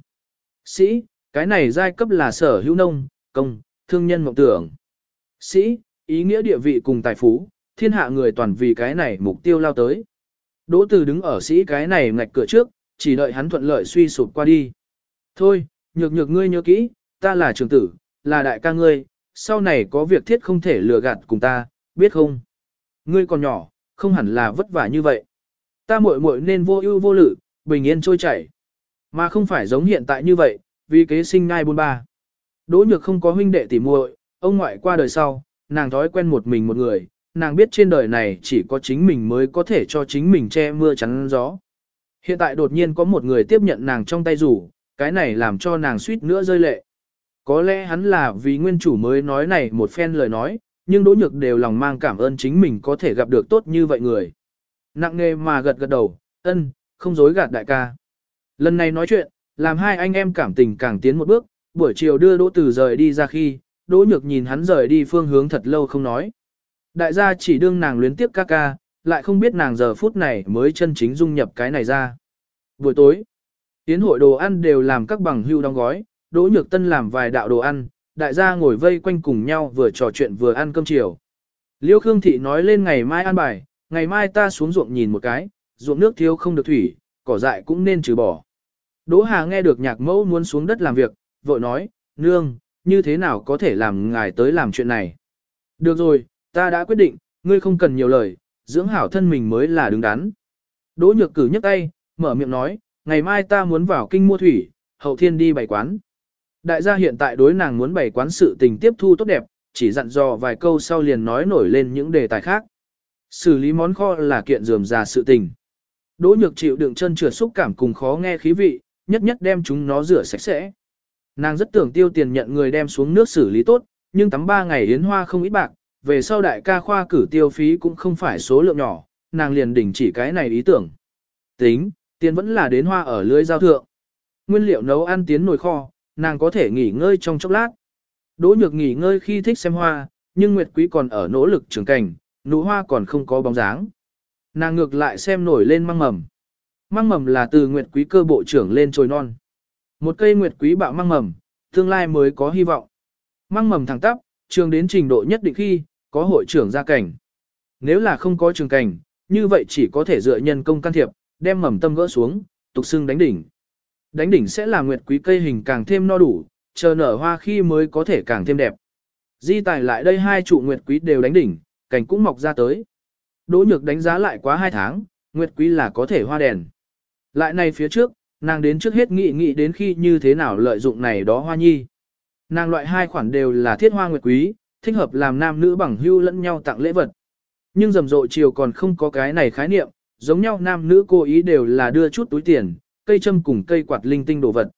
Sĩ, cái này giai cấp là sở hữu nông, công, thương nhân mộng tưởng. Sĩ, ý nghĩa địa vị cùng tài phú, thiên hạ người toàn vì cái này mục tiêu lao tới. Đỗ Từ đứng ở sĩ cái này ngạch cửa trước, chỉ đợi hắn thuận lợi suy sụp qua đi. Thôi, nhược nhược ngươi nhớ kỹ, ta là trưởng tử, là đại ca ngươi, sau này có việc thiết không thể lừa gạt cùng ta, biết không? Ngươi còn nhỏ, không hẳn là vất vả như vậy. Ta muội muội nên vô ưu vô lự, bình yên trôi chảy. Mà không phải giống hiện tại như vậy, vì kế sinh ngai buôn ba. Đỗ nhược không có huynh đệ tỉ muội, ông ngoại qua đời sau, nàng thói quen một mình một người, nàng biết trên đời này chỉ có chính mình mới có thể cho chính mình che mưa chắn gió. Hiện tại đột nhiên có một người tiếp nhận nàng trong tay rủ, cái này làm cho nàng suýt nữa rơi lệ. Có lẽ hắn là vì nguyên chủ mới nói này một phen lời nói, nhưng Đỗ Nhược đều lòng mang cảm ơn chính mình có thể gặp được tốt như vậy người. Nặng nghề mà gật gật đầu, ân, không dối gạt đại ca. Lần này nói chuyện, làm hai anh em cảm tình càng tiến một bước, buổi chiều đưa Đỗ Tử rời đi ra khi, Đỗ Nhược nhìn hắn rời đi phương hướng thật lâu không nói. Đại gia chỉ đương nàng luyến tiếp ca ca, lại không biết nàng giờ phút này mới chân chính dung nhập cái này ra. Buổi tối, tiến hội đồ ăn đều làm các bằng hưu đóng gói, Đỗ Nhược Tân làm vài đạo đồ ăn, đại gia ngồi vây quanh cùng nhau vừa trò chuyện vừa ăn cơm chiều. Liêu Khương Thị nói lên ngày mai ăn bài, ngày mai ta xuống ruộng nhìn một cái, ruộng nước thiếu không được thủy, cỏ dại cũng nên trừ bỏ. Đỗ Hà nghe được nhạc mẫu muốn xuống đất làm việc, vội nói, nương, như thế nào có thể làm ngài tới làm chuyện này. Được rồi, ta đã quyết định, ngươi không cần nhiều lời, dưỡng hảo thân mình mới là đứng đắn. Đỗ nhược cử nhấc tay, mở miệng nói, ngày mai ta muốn vào kinh mua thủy, hậu thiên đi bày quán. Đại gia hiện tại đối nàng muốn bày quán sự tình tiếp thu tốt đẹp, chỉ dặn dò vài câu sau liền nói nổi lên những đề tài khác. Xử lý món kho là kiện dườm già sự tình. Đỗ nhược chịu đựng chân trượt xúc cảm cùng khó nghe khí vị, nhất nhất đem chúng nó rửa sạch sẽ. Nàng rất tưởng tiêu tiền nhận người đem xuống nước xử lý tốt, nhưng tắm ba ngày yến hoa không ít bạc, về sau đại ca khoa cử tiêu phí cũng không phải số lượng nhỏ, nàng liền đỉnh chỉ cái này ý tưởng. Tính, tiền vẫn là đến hoa ở lưới giao thượng. Nguyên liệu nấu ăn tiến nồi kho, nàng có thể nghỉ ngơi trong chốc lát. Đỗ nhược nghỉ ngơi khi thích xem hoa, nhưng Nguyệt Quý còn ở nỗ lực trưởng cảnh, nụ hoa còn không có bóng dáng. Nàng ngược lại xem nổi lên măng mầm. Măng mầm là từ Nguyệt Quý cơ bộ trưởng lên trồi non. Một cây Nguyệt Quý bạo măng mầm, tương lai mới có hy vọng. Măng mầm thẳng tắp, trường đến trình độ nhất định khi, có hội trưởng ra cảnh. Nếu là không có trường cảnh, như vậy chỉ có thể dựa nhân công can thiệp, đem mầm tâm gỡ xuống, tục xưng đánh đỉnh. Đánh đỉnh sẽ làm nguyệt quý cây hình càng thêm no đủ, chờ nở hoa khi mới có thể càng thêm đẹp. Di tài lại đây hai trụ nguyệt quý đều đánh đỉnh, cảnh cũng mọc ra tới. Đỗ nhược đánh giá lại quá hai tháng, nguyệt quý là có thể hoa đèn. Lại này phía trước, nàng đến trước hết nghị nghị đến khi như thế nào lợi dụng này đó hoa nhi. Nàng loại hai khoản đều là thiết hoa nguyệt quý, thích hợp làm nam nữ bằng hưu lẫn nhau tặng lễ vật. Nhưng rầm rộ chiều còn không có cái này khái niệm, giống nhau nam nữ cố ý đều là đưa chút túi tiền, cây châm cùng cây quạt linh tinh đồ vật.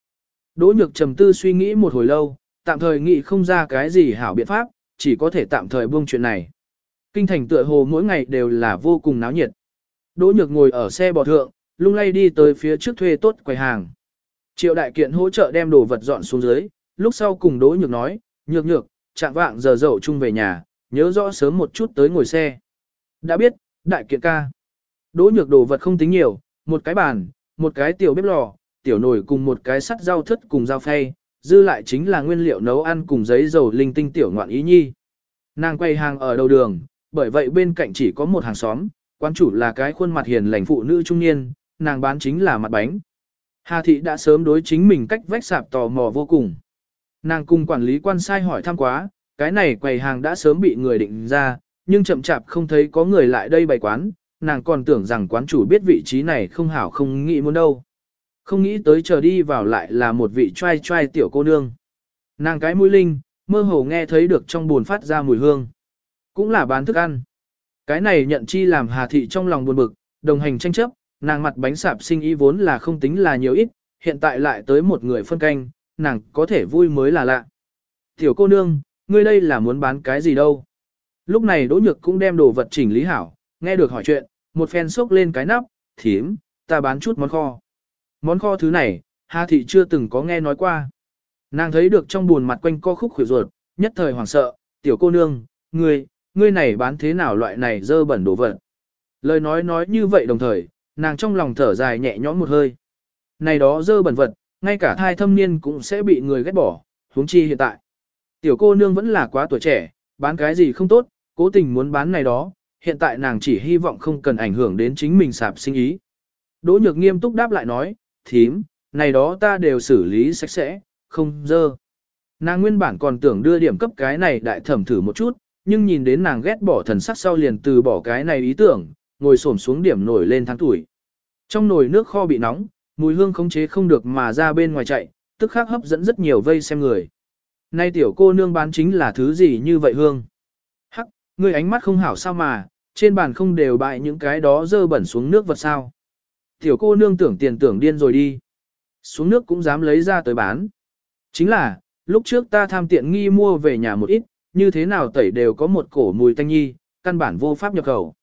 Đỗ nhược trầm tư suy nghĩ một hồi lâu, tạm thời nghĩ không ra cái gì hảo biện pháp, chỉ có thể tạm thời buông chuyện này. Kinh thành tựa hồ mỗi ngày đều là vô cùng náo nhiệt. Đỗ nhược ngồi ở xe bò thượng, lung lay đi tới phía trước thuê tốt quầy hàng. Triệu đại kiện hỗ trợ đem đồ vật dọn xuống dưới, lúc sau cùng Đỗ nhược nói, nhược nhược, chạm vạng giờ dậu chung về nhà, nhớ rõ sớm một chút tới ngồi xe. Đã biết, đại kiện ca. Đỗ nhược đồ vật không tính nhiều, một cái bàn, một cái tiểu bếp lò, tiểu nồi cùng một cái sắt rau thất cùng dao phay, dư lại chính là nguyên liệu nấu ăn cùng giấy dầu linh tinh tiểu ngoạn ý nhi. Nàng quay hàng ở đầu đường, bởi vậy bên cạnh chỉ có một hàng xóm, quán chủ là cái khuôn mặt hiền lành phụ nữ trung niên, nàng bán chính là mặt bánh. Hà thị đã sớm đối chính mình cách vách sạp tò mò vô cùng. Nàng cùng quản lý quan sai hỏi thăm quá, cái này quầy hàng đã sớm bị người định ra, nhưng chậm chạp không thấy có người lại đây bày quán, nàng còn tưởng rằng quán chủ biết vị trí này không hảo không nghĩ muốn đâu. Không nghĩ tới chờ đi vào lại là một vị trai trai tiểu cô nương. Nàng cái mũi linh, mơ hồ nghe thấy được trong buồn phát ra mùi hương. Cũng là bán thức ăn. Cái này nhận chi làm Hà Thị trong lòng buồn bực, đồng hành tranh chấp, nàng mặt bánh sạp sinh ý vốn là không tính là nhiều ít, hiện tại lại tới một người phân canh, nàng có thể vui mới là lạ. Tiểu cô nương, ngươi đây là muốn bán cái gì đâu? Lúc này Đỗ Nhược cũng đem đồ vật chỉnh lý hảo, nghe được hỏi chuyện, một phen xốc lên cái nắp, thím, ta bán chút món kho. Món kho thứ này, Hà Thị chưa từng có nghe nói qua. Nàng thấy được trong buồn mặt quanh co khúc khuỷu ruột, nhất thời hoảng sợ, tiểu cô nương, ngươi, ngươi này bán thế nào loại này dơ bẩn đồ vật. Lời nói nói như vậy đồng thời, nàng trong lòng thở dài nhẹ nhõm một hơi. Này đó dơ bẩn vật, ngay cả thai thâm niên cũng sẽ bị người ghét bỏ, huống chi hiện tại. Tiểu cô nương vẫn là quá tuổi trẻ, bán cái gì không tốt, cố tình muốn bán này đó, hiện tại nàng chỉ hy vọng không cần ảnh hưởng đến chính mình sạp sinh ý. Đỗ nhược nghiêm túc đáp lại nói, thím, này đó ta đều xử lý sạch sẽ, không dơ. Nàng nguyên bản còn tưởng đưa điểm cấp cái này đại thẩm thử một chút, nhưng nhìn đến nàng ghét bỏ thần sắc sau liền từ bỏ cái này ý tưởng, ngồi xổm xuống điểm nổi lên tháng tuổi. Trong nồi nước kho bị nóng, mùi hương khống chế không được mà ra bên ngoài chạy, tức khắc hấp dẫn rất nhiều vây xem người. Nay tiểu cô nương bán chính là thứ gì như vậy hương? Hắc, người ánh mắt không hảo sao mà, trên bàn không đều bại những cái đó dơ bẩn xuống nước vật sao. Tiểu cô nương tưởng tiền tưởng điên rồi đi. Xuống nước cũng dám lấy ra tới bán. Chính là, lúc trước ta tham tiện nghi mua về nhà một ít, như thế nào tẩy đều có một cổ mùi tanh nhi, căn bản vô pháp nhập khẩu.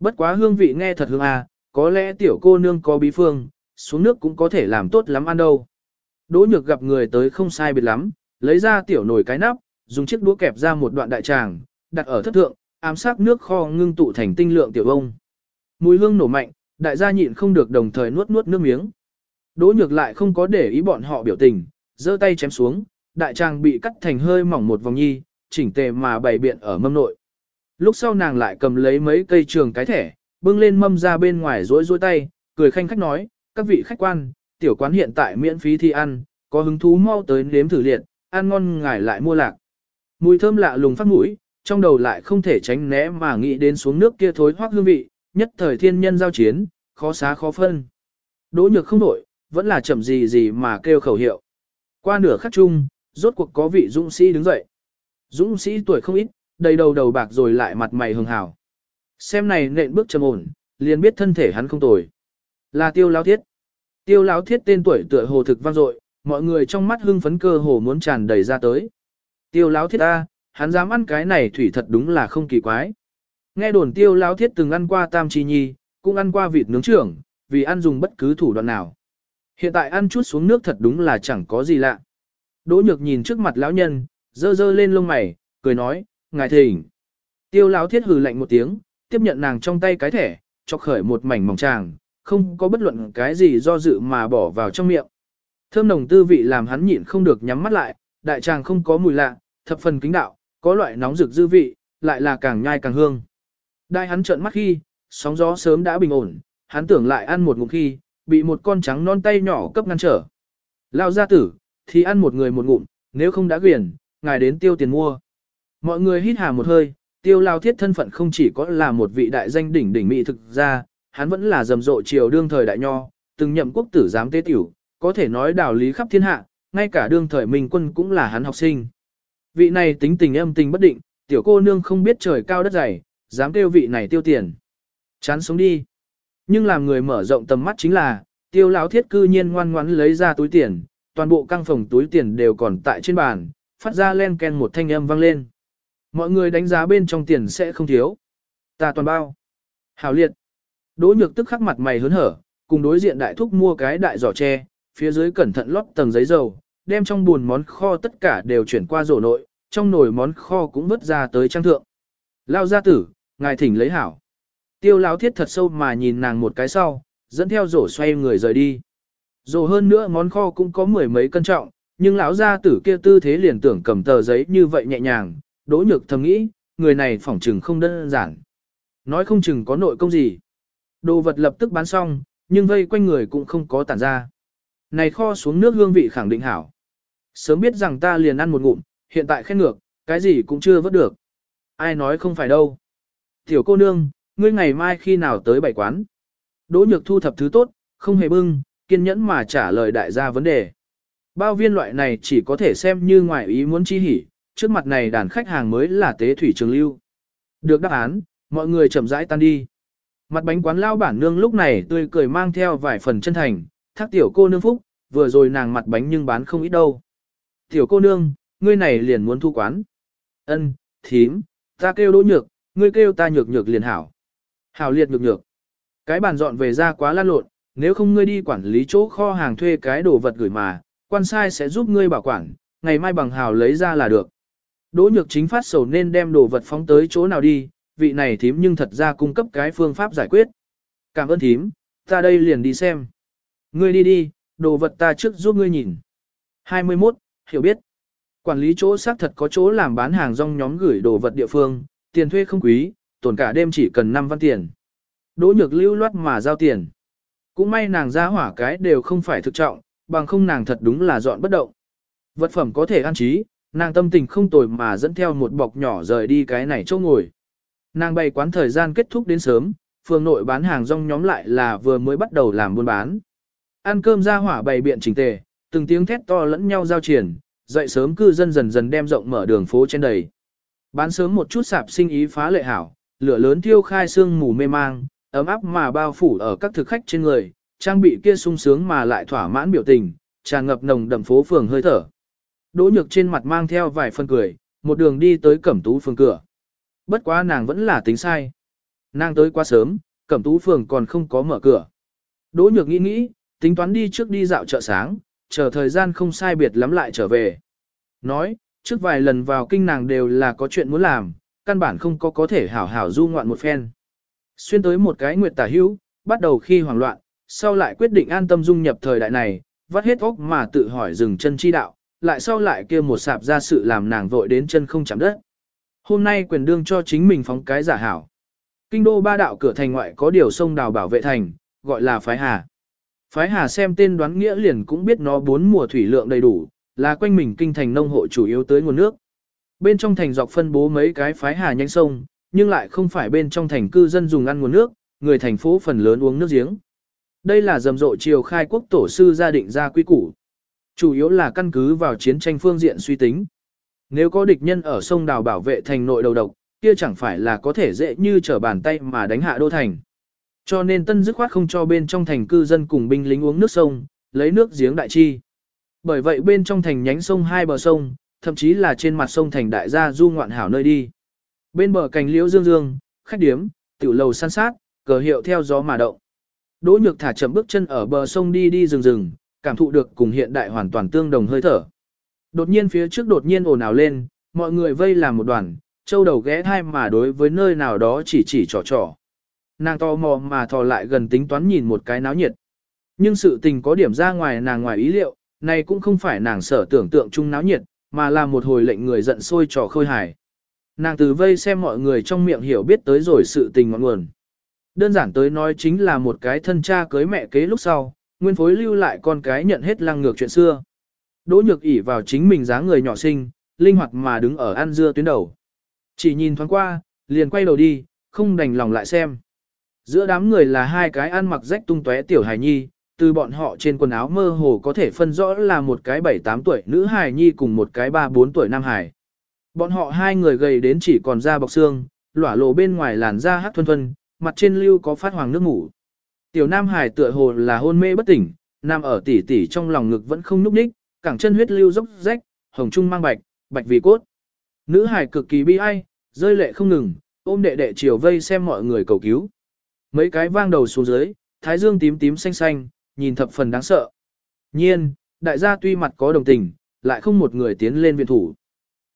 Bất quá hương vị nghe thật hương à, có lẽ tiểu cô nương có bí phương, xuống nước cũng có thể làm tốt lắm ăn đâu. Đỗ nhược gặp người tới không sai biệt lắm, lấy ra tiểu nồi cái nắp, dùng chiếc đũa kẹp ra một đoạn đại tràng, đặt ở thất thượng, ám sát nước kho ngưng tụ thành tinh lượng tiểu bông. Mùi hương nổ mạnh, đại gia nhịn không được đồng thời nuốt nuốt nước miếng. Đỗ nhược lại không có để ý bọn họ biểu tình, giơ tay chém xuống, đại tràng bị cắt thành hơi mỏng một vòng nhi, chỉnh tề mà bày biện ở mâm nội. Lúc sau nàng lại cầm lấy mấy cây trường cái thẻ, bưng lên mâm ra bên ngoài rối rối tay, cười khanh khách nói, các vị khách quan, tiểu quán hiện tại miễn phí thi ăn, có hứng thú mau tới nếm thử liệt, ăn ngon ngài lại mua lạc. Mùi thơm lạ lùng phát mũi, trong đầu lại không thể tránh né mà nghĩ đến xuống nước kia thối hoác hương vị, nhất thời thiên nhân giao chiến, khó xá khó phân. Đỗ nhược không nổi, vẫn là chậm gì gì mà kêu khẩu hiệu. Qua nửa khắc chung, rốt cuộc có vị dũng sĩ đứng dậy. Dũng sĩ tuổi không ít, đầy đầu đầu bạc rồi lại mặt mày hường hào. Xem này nện bước trầm ổn, liền biết thân thể hắn không tồi. Là tiêu lao thiết. Tiêu lao thiết tên tuổi tựa hồ thực vang dội, mọi người trong mắt hưng phấn cơ hồ muốn tràn đầy ra tới. Tiêu lao thiết A, hắn dám ăn cái này thủy thật đúng là không kỳ quái. Nghe đồn tiêu lao thiết từng ăn qua tam chi nhi, cũng ăn qua vịt nướng trưởng, vì ăn dùng bất cứ thủ đoạn nào. Hiện tại ăn chút xuống nước thật đúng là chẳng có gì lạ. Đỗ nhược nhìn trước mặt lão nhân, dơ dơ lên lông mày, cười nói, ngài thỉnh. Tiêu lão thiết hừ lạnh một tiếng, tiếp nhận nàng trong tay cái thẻ, cho khởi một mảnh mỏng tràng, không có bất luận cái gì do dự mà bỏ vào trong miệng. Thơm nồng tư vị làm hắn nhịn không được nhắm mắt lại, đại tràng không có mùi lạ, thập phần kính đạo, có loại nóng rực dư vị, lại là càng nhai càng hương. Đại hắn trợn mắt khi, sóng gió sớm đã bình ổn, hắn tưởng lại ăn một ngụm khi, bị một con trắng non tay nhỏ cấp ngăn trở. Lao gia tử, thì ăn một người một ngụm, nếu không đã quyền, ngài đến tiêu tiền mua. Mọi người hít hà một hơi, tiêu lao thiết thân phận không chỉ có là một vị đại danh đỉnh đỉnh mỹ thực ra, hắn vẫn là rầm rộ triều đương thời đại nho, từng nhậm quốc tử giám tế tiểu, có thể nói đạo lý khắp thiên hạ, ngay cả đương thời minh quân cũng là hắn học sinh. Vị này tính tình âm tình bất định, tiểu cô nương không biết trời cao đất dày, dám kêu vị này tiêu tiền. Chán sống đi. Nhưng làm người mở rộng tầm mắt chính là, tiêu lão thiết cư nhiên ngoan ngoãn lấy ra túi tiền, toàn bộ căng phòng túi tiền đều còn tại trên bàn, phát ra len ken một thanh âm vang lên. Mọi người đánh giá bên trong tiền sẽ không thiếu. Ta toàn bao. Hảo liệt. Đỗ nhược tức khắc mặt mày hớn hở, cùng đối diện đại thúc mua cái đại giỏ tre, phía dưới cẩn thận lót tầng giấy dầu, đem trong buồn món kho tất cả đều chuyển qua rổ nội, trong nồi món kho cũng vứt ra tới trang thượng. Lao gia tử, ngài thỉnh lấy hảo. Tiêu lão thiết thật sâu mà nhìn nàng một cái sau, dẫn theo rổ xoay người rời đi. Rổ hơn nữa món kho cũng có mười mấy cân trọng, nhưng lão gia tử kia tư thế liền tưởng cầm tờ giấy như vậy nhẹ nhàng, đỗ nhược thầm nghĩ, người này phỏng chừng không đơn giản. Nói không chừng có nội công gì. Đồ vật lập tức bán xong, nhưng vây quanh người cũng không có tản ra. Này kho xuống nước hương vị khẳng định hảo. Sớm biết rằng ta liền ăn một ngụm, hiện tại khen ngược, cái gì cũng chưa vớt được. Ai nói không phải đâu. Tiểu cô nương, ngươi ngày mai khi nào tới bảy quán. Đỗ nhược thu thập thứ tốt, không hề bưng, kiên nhẫn mà trả lời đại gia vấn đề. Bao viên loại này chỉ có thể xem như ngoại ý muốn chi hỉ, trước mặt này đàn khách hàng mới là tế thủy trường lưu. Được đáp án, mọi người chậm rãi tan đi. Mặt bánh quán lao bản nương lúc này tươi cười mang theo vài phần chân thành, thác tiểu cô nương phúc, vừa rồi nàng mặt bánh nhưng bán không ít đâu. Tiểu cô nương, ngươi này liền muốn thu quán. Ân, thím, ta kêu đỗ nhược, ngươi kêu ta nhược nhược liền hảo. Hảo liệt nhược nhược. Cái bàn dọn về ra quá lan lộn, nếu không ngươi đi quản lý chỗ kho hàng thuê cái đồ vật gửi mà, quan sai sẽ giúp ngươi bảo quản, ngày mai bằng hào lấy ra là được. Đỗ nhược chính phát sầu nên đem đồ vật phóng tới chỗ nào đi, vị này thím nhưng thật ra cung cấp cái phương pháp giải quyết. Cảm ơn thím, ta đây liền đi xem. Ngươi đi đi, đồ vật ta trước giúp ngươi nhìn. 21. Hiểu biết. Quản lý chỗ xác thật có chỗ làm bán hàng rong nhóm gửi đồ vật địa phương, tiền thuê không quý, tổn cả đêm chỉ cần 5 văn tiền. Đỗ nhược lưu loát mà giao tiền. Cũng may nàng ra hỏa cái đều không phải thực trọng, bằng không nàng thật đúng là dọn bất động. Vật phẩm có thể ăn trí, nàng tâm tình không tồi mà dẫn theo một bọc nhỏ rời đi cái này chỗ ngồi. Nàng bày quán thời gian kết thúc đến sớm, phường nội bán hàng rong nhóm lại là vừa mới bắt đầu làm buôn bán. Ăn cơm ra hỏa bày biện chỉnh tề, từng tiếng thét to lẫn nhau giao triển, dậy sớm cư dân dần dần đem rộng mở đường phố trên đầy. Bán sớm một chút sạp sinh ý phá lệ hảo, lửa lớn thiêu khai xương mù mê mang, ấm áp mà bao phủ ở các thực khách trên người, trang bị kia sung sướng mà lại thỏa mãn biểu tình, tràn ngập nồng đậm phố phường hơi thở. Đỗ nhược trên mặt mang theo vài phân cười, một đường đi tới cẩm tú phường cửa. Bất quá nàng vẫn là tính sai. Nàng tới quá sớm, cẩm tú phường còn không có mở cửa. Đỗ nhược nghĩ nghĩ, tính toán đi trước đi dạo chợ sáng, chờ thời gian không sai biệt lắm lại trở về. Nói, trước vài lần vào kinh nàng đều là có chuyện muốn làm, căn bản không có có thể hảo hảo du ngoạn một phen. Xuyên tới một cái nguyệt tả hữu, bắt đầu khi hoảng loạn, sau lại quyết định an tâm dung nhập thời đại này, vắt hết óc mà tự hỏi dừng chân chi đạo, lại sau lại kia một sạp ra sự làm nàng vội đến chân không chạm đất. Hôm nay quyền đương cho chính mình phóng cái giả hảo. Kinh đô ba đạo cửa thành ngoại có điều sông đào bảo vệ thành, gọi là phái hà. Phái hà xem tên đoán nghĩa liền cũng biết nó bốn mùa thủy lượng đầy đủ, là quanh mình kinh thành nông hộ chủ yếu tới nguồn nước. Bên trong thành dọc phân bố mấy cái phái hà nhanh sông, nhưng lại không phải bên trong thành cư dân dùng ăn nguồn nước, người thành phố phần lớn uống nước giếng. Đây là rầm rộ triều khai quốc tổ sư gia định ra quy củ. Chủ yếu là căn cứ vào chiến tranh phương diện suy tính. Nếu có địch nhân ở sông đào bảo vệ thành nội đầu độc, kia chẳng phải là có thể dễ như trở bàn tay mà đánh hạ đô thành. Cho nên tân dứt khoát không cho bên trong thành cư dân cùng binh lính uống nước sông, lấy nước giếng đại chi. Bởi vậy bên trong thành nhánh sông hai bờ sông, thậm chí là trên mặt sông thành đại gia du ngoạn hảo nơi đi. Bên bờ cành liễu dương dương, khách điếm, tiểu lầu san sát, cờ hiệu theo gió mà động. Đỗ nhược thả chậm bước chân ở bờ sông đi đi rừng rừng, cảm thụ được cùng hiện đại hoàn toàn tương đồng hơi thở. Đột nhiên phía trước đột nhiên ồn ào lên, mọi người vây làm một đoàn, châu đầu ghé thai mà đối với nơi nào đó chỉ chỉ trò trò. Nàng to mò mà thò lại gần tính toán nhìn một cái náo nhiệt. Nhưng sự tình có điểm ra ngoài nàng ngoài ý liệu, này cũng không phải nàng sở tưởng tượng chung náo nhiệt, mà là một hồi lệnh người giận sôi trò khôi hài. Nàng từ vây xem mọi người trong miệng hiểu biết tới rồi sự tình ngọn nguồn. Đơn giản tới nói chính là một cái thân cha cưới mẹ kế lúc sau, nguyên phối lưu lại con cái nhận hết lăng ngược chuyện xưa. Đỗ nhược ỉ vào chính mình dáng người nhỏ xinh, linh hoạt mà đứng ở ăn dưa tuyến đầu. Chỉ nhìn thoáng qua, liền quay đầu đi, không đành lòng lại xem. Giữa đám người là hai cái ăn mặc rách tung tóe tiểu hài nhi, từ bọn họ trên quần áo mơ hồ có thể phân rõ là một cái 7-8 tuổi nữ hài nhi cùng một cái 3-4 tuổi nam hài. Bọn họ hai người gầy đến chỉ còn da bọc xương, lỏa lộ bên ngoài làn da hát thuần thuần, mặt trên lưu có phát hoàng nước ngủ. Tiểu nam hải tựa hồ là hôn mê bất tỉnh, nằm ở tỉ tỉ trong lòng ngực vẫn không núp đích, cẳng chân huyết lưu dốc rách, hồng trung mang bạch, bạch vì cốt. Nữ hải cực kỳ bi ai, rơi lệ không ngừng, ôm đệ đệ chiều vây xem mọi người cầu cứu. Mấy cái vang đầu xuống dưới, thái dương tím tím xanh xanh, nhìn thập phần đáng sợ. Nhiên, đại gia tuy mặt có đồng tình, lại không một người tiến lên viện thủ.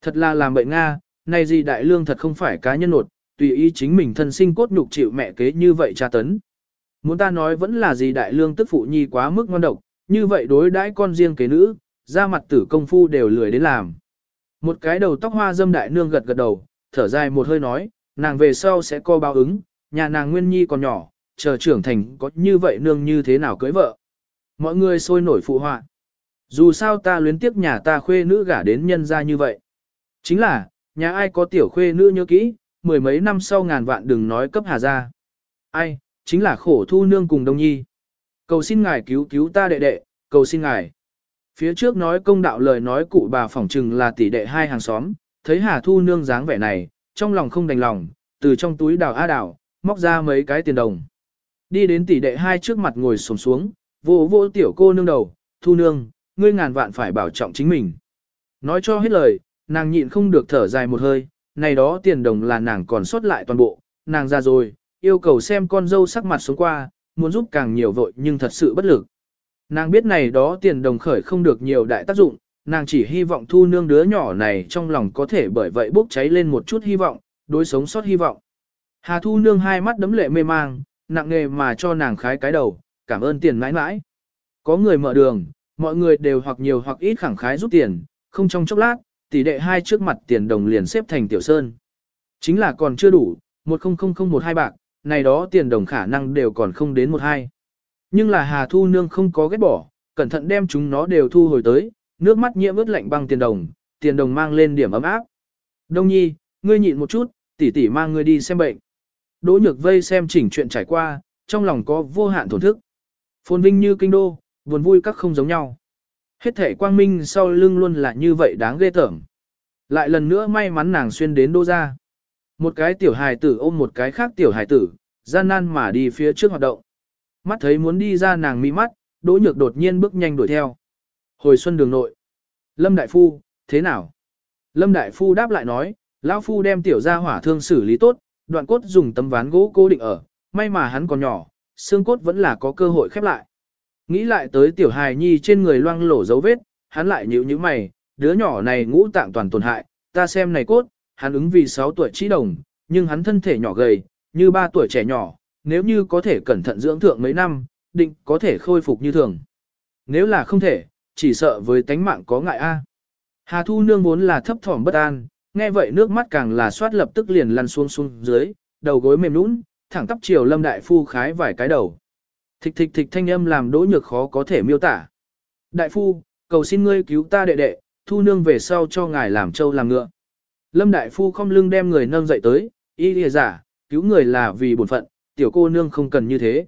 Thật là làm bệnh Nga, này gì đại lương thật không phải cá nhân nột, tùy ý chính mình thân sinh cốt nhục chịu mẹ kế như vậy tra tấn. Muốn ta nói vẫn là gì đại lương tức phụ nhi quá mức ngon độc, như vậy đối đãi con riêng kế nữ, ra mặt tử công phu đều lười đến làm. Một cái đầu tóc hoa dâm đại nương gật gật đầu, thở dài một hơi nói, nàng về sau sẽ co báo ứng, nhà nàng nguyên nhi còn nhỏ, chờ trưởng thành có như vậy nương như thế nào cưới vợ. Mọi người sôi nổi phụ họa. Dù sao ta luyến tiếc nhà ta khuê nữ gả đến nhân ra như vậy. Chính là, nhà ai có tiểu khuê nữ nhớ kỹ, mười mấy năm sau ngàn vạn đừng nói cấp hà ra. Ai, chính là khổ thu nương cùng đông nhi. Cầu xin ngài cứu cứu ta đệ đệ, cầu xin ngài. Phía trước nói công đạo lời nói cụ bà phỏng trừng là tỷ đệ hai hàng xóm, thấy hà thu nương dáng vẻ này, trong lòng không đành lòng, từ trong túi đào á đào, móc ra mấy cái tiền đồng. Đi đến tỷ đệ hai trước mặt ngồi xổm xuống, vô vô tiểu cô nương đầu, thu nương, ngươi ngàn vạn phải bảo trọng chính mình. Nói cho hết lời, nàng nhịn không được thở dài một hơi, này đó tiền đồng là nàng còn sót lại toàn bộ, nàng ra rồi, yêu cầu xem con dâu sắc mặt xuống qua, muốn giúp càng nhiều vội nhưng thật sự bất lực. Nàng biết này đó tiền đồng khởi không được nhiều đại tác dụng, nàng chỉ hy vọng thu nương đứa nhỏ này trong lòng có thể bởi vậy bốc cháy lên một chút hy vọng, đối sống sót hy vọng. Hà thu nương hai mắt đấm lệ mê mang, nặng nghề mà cho nàng khái cái đầu, cảm ơn tiền mãi mãi. Có người mở đường, mọi người đều hoặc nhiều hoặc ít khẳng khái giúp tiền, không trong chốc lát, tỷ đệ hai trước mặt tiền đồng liền xếp thành tiểu sơn. Chính là còn chưa đủ, một không không không một hai bạc, này đó tiền đồng khả năng đều còn không đến một hai. Nhưng là Hà Thu Nương không có ghét bỏ, cẩn thận đem chúng nó đều thu hồi tới, nước mắt nhiễm ướt lạnh băng tiền đồng, tiền đồng mang lên điểm ấm áp. Đông nhi, ngươi nhịn một chút, tỷ tỷ mang ngươi đi xem bệnh. Đỗ nhược vây xem chỉnh chuyện trải qua, trong lòng có vô hạn thổn thức. Phồn vinh như kinh đô, buồn vui các không giống nhau. Hết thể quang minh sau lưng luôn là như vậy đáng ghê tởm. Lại lần nữa may mắn nàng xuyên đến đô ra. Một cái tiểu hài tử ôm một cái khác tiểu hài tử, gian nan mà đi phía trước hoạt động. Mắt thấy muốn đi ra nàng mỹ mắt, đỗ nhược đột nhiên bước nhanh đuổi theo. Hồi xuân đường nội. Lâm Đại Phu, thế nào? Lâm Đại Phu đáp lại nói, lão Phu đem tiểu ra hỏa thương xử lý tốt, đoạn cốt dùng tấm ván gỗ cố định ở, may mà hắn còn nhỏ, xương cốt vẫn là có cơ hội khép lại. Nghĩ lại tới tiểu hài nhi trên người loang lổ dấu vết, hắn lại nhíu nhíu mày, đứa nhỏ này ngũ tạng toàn tổn hại, ta xem này cốt, hắn ứng vì 6 tuổi trí đồng, nhưng hắn thân thể nhỏ gầy, như 3 tuổi trẻ nhỏ, nếu như có thể cẩn thận dưỡng thượng mấy năm, định có thể khôi phục như thường. Nếu là không thể, chỉ sợ với tánh mạng có ngại a. Hà Thu Nương vốn là thấp thỏm bất an, nghe vậy nước mắt càng là xoát lập tức liền lăn xuống xuống dưới, đầu gối mềm nũng, thẳng tắp chiều Lâm Đại Phu khái vài cái đầu. Thịch thịch thịch thanh âm làm đỗ nhược khó có thể miêu tả. Đại Phu, cầu xin ngươi cứu ta đệ đệ, Thu Nương về sau cho ngài làm trâu làm ngựa. Lâm Đại Phu không lưng đem người nâng dậy tới, y lìa giả, cứu người là vì bổn phận, tiểu cô nương không cần như thế.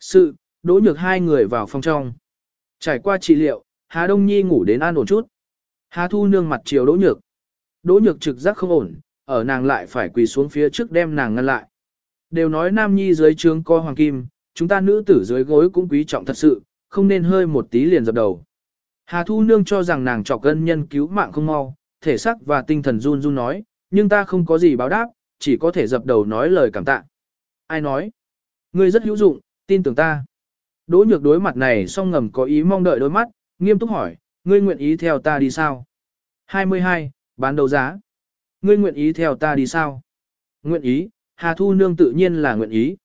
Sự, đỗ nhược hai người vào phòng trong. Trải qua trị liệu, Hà Đông Nhi ngủ đến an ổn chút. Hà Thu nương mặt chiều đỗ nhược. Đỗ nhược trực giác không ổn, ở nàng lại phải quỳ xuống phía trước đem nàng ngăn lại. Đều nói nam nhi dưới trướng co hoàng kim, chúng ta nữ tử dưới gối cũng quý trọng thật sự, không nên hơi một tí liền dập đầu. Hà Thu nương cho rằng nàng trọc gân nhân cứu mạng không mau, thể xác và tinh thần run run nói, nhưng ta không có gì báo đáp, chỉ có thể dập đầu nói lời cảm tạ. Ai nói? Ngươi rất hữu dụng, tin tưởng ta. Đỗ nhược đối mặt này song ngầm có ý mong đợi đôi mắt, nghiêm túc hỏi, ngươi nguyện ý theo ta đi sao? 22. Bán đấu giá. Ngươi nguyện ý theo ta đi sao? Nguyện ý, Hà Thu Nương tự nhiên là nguyện ý.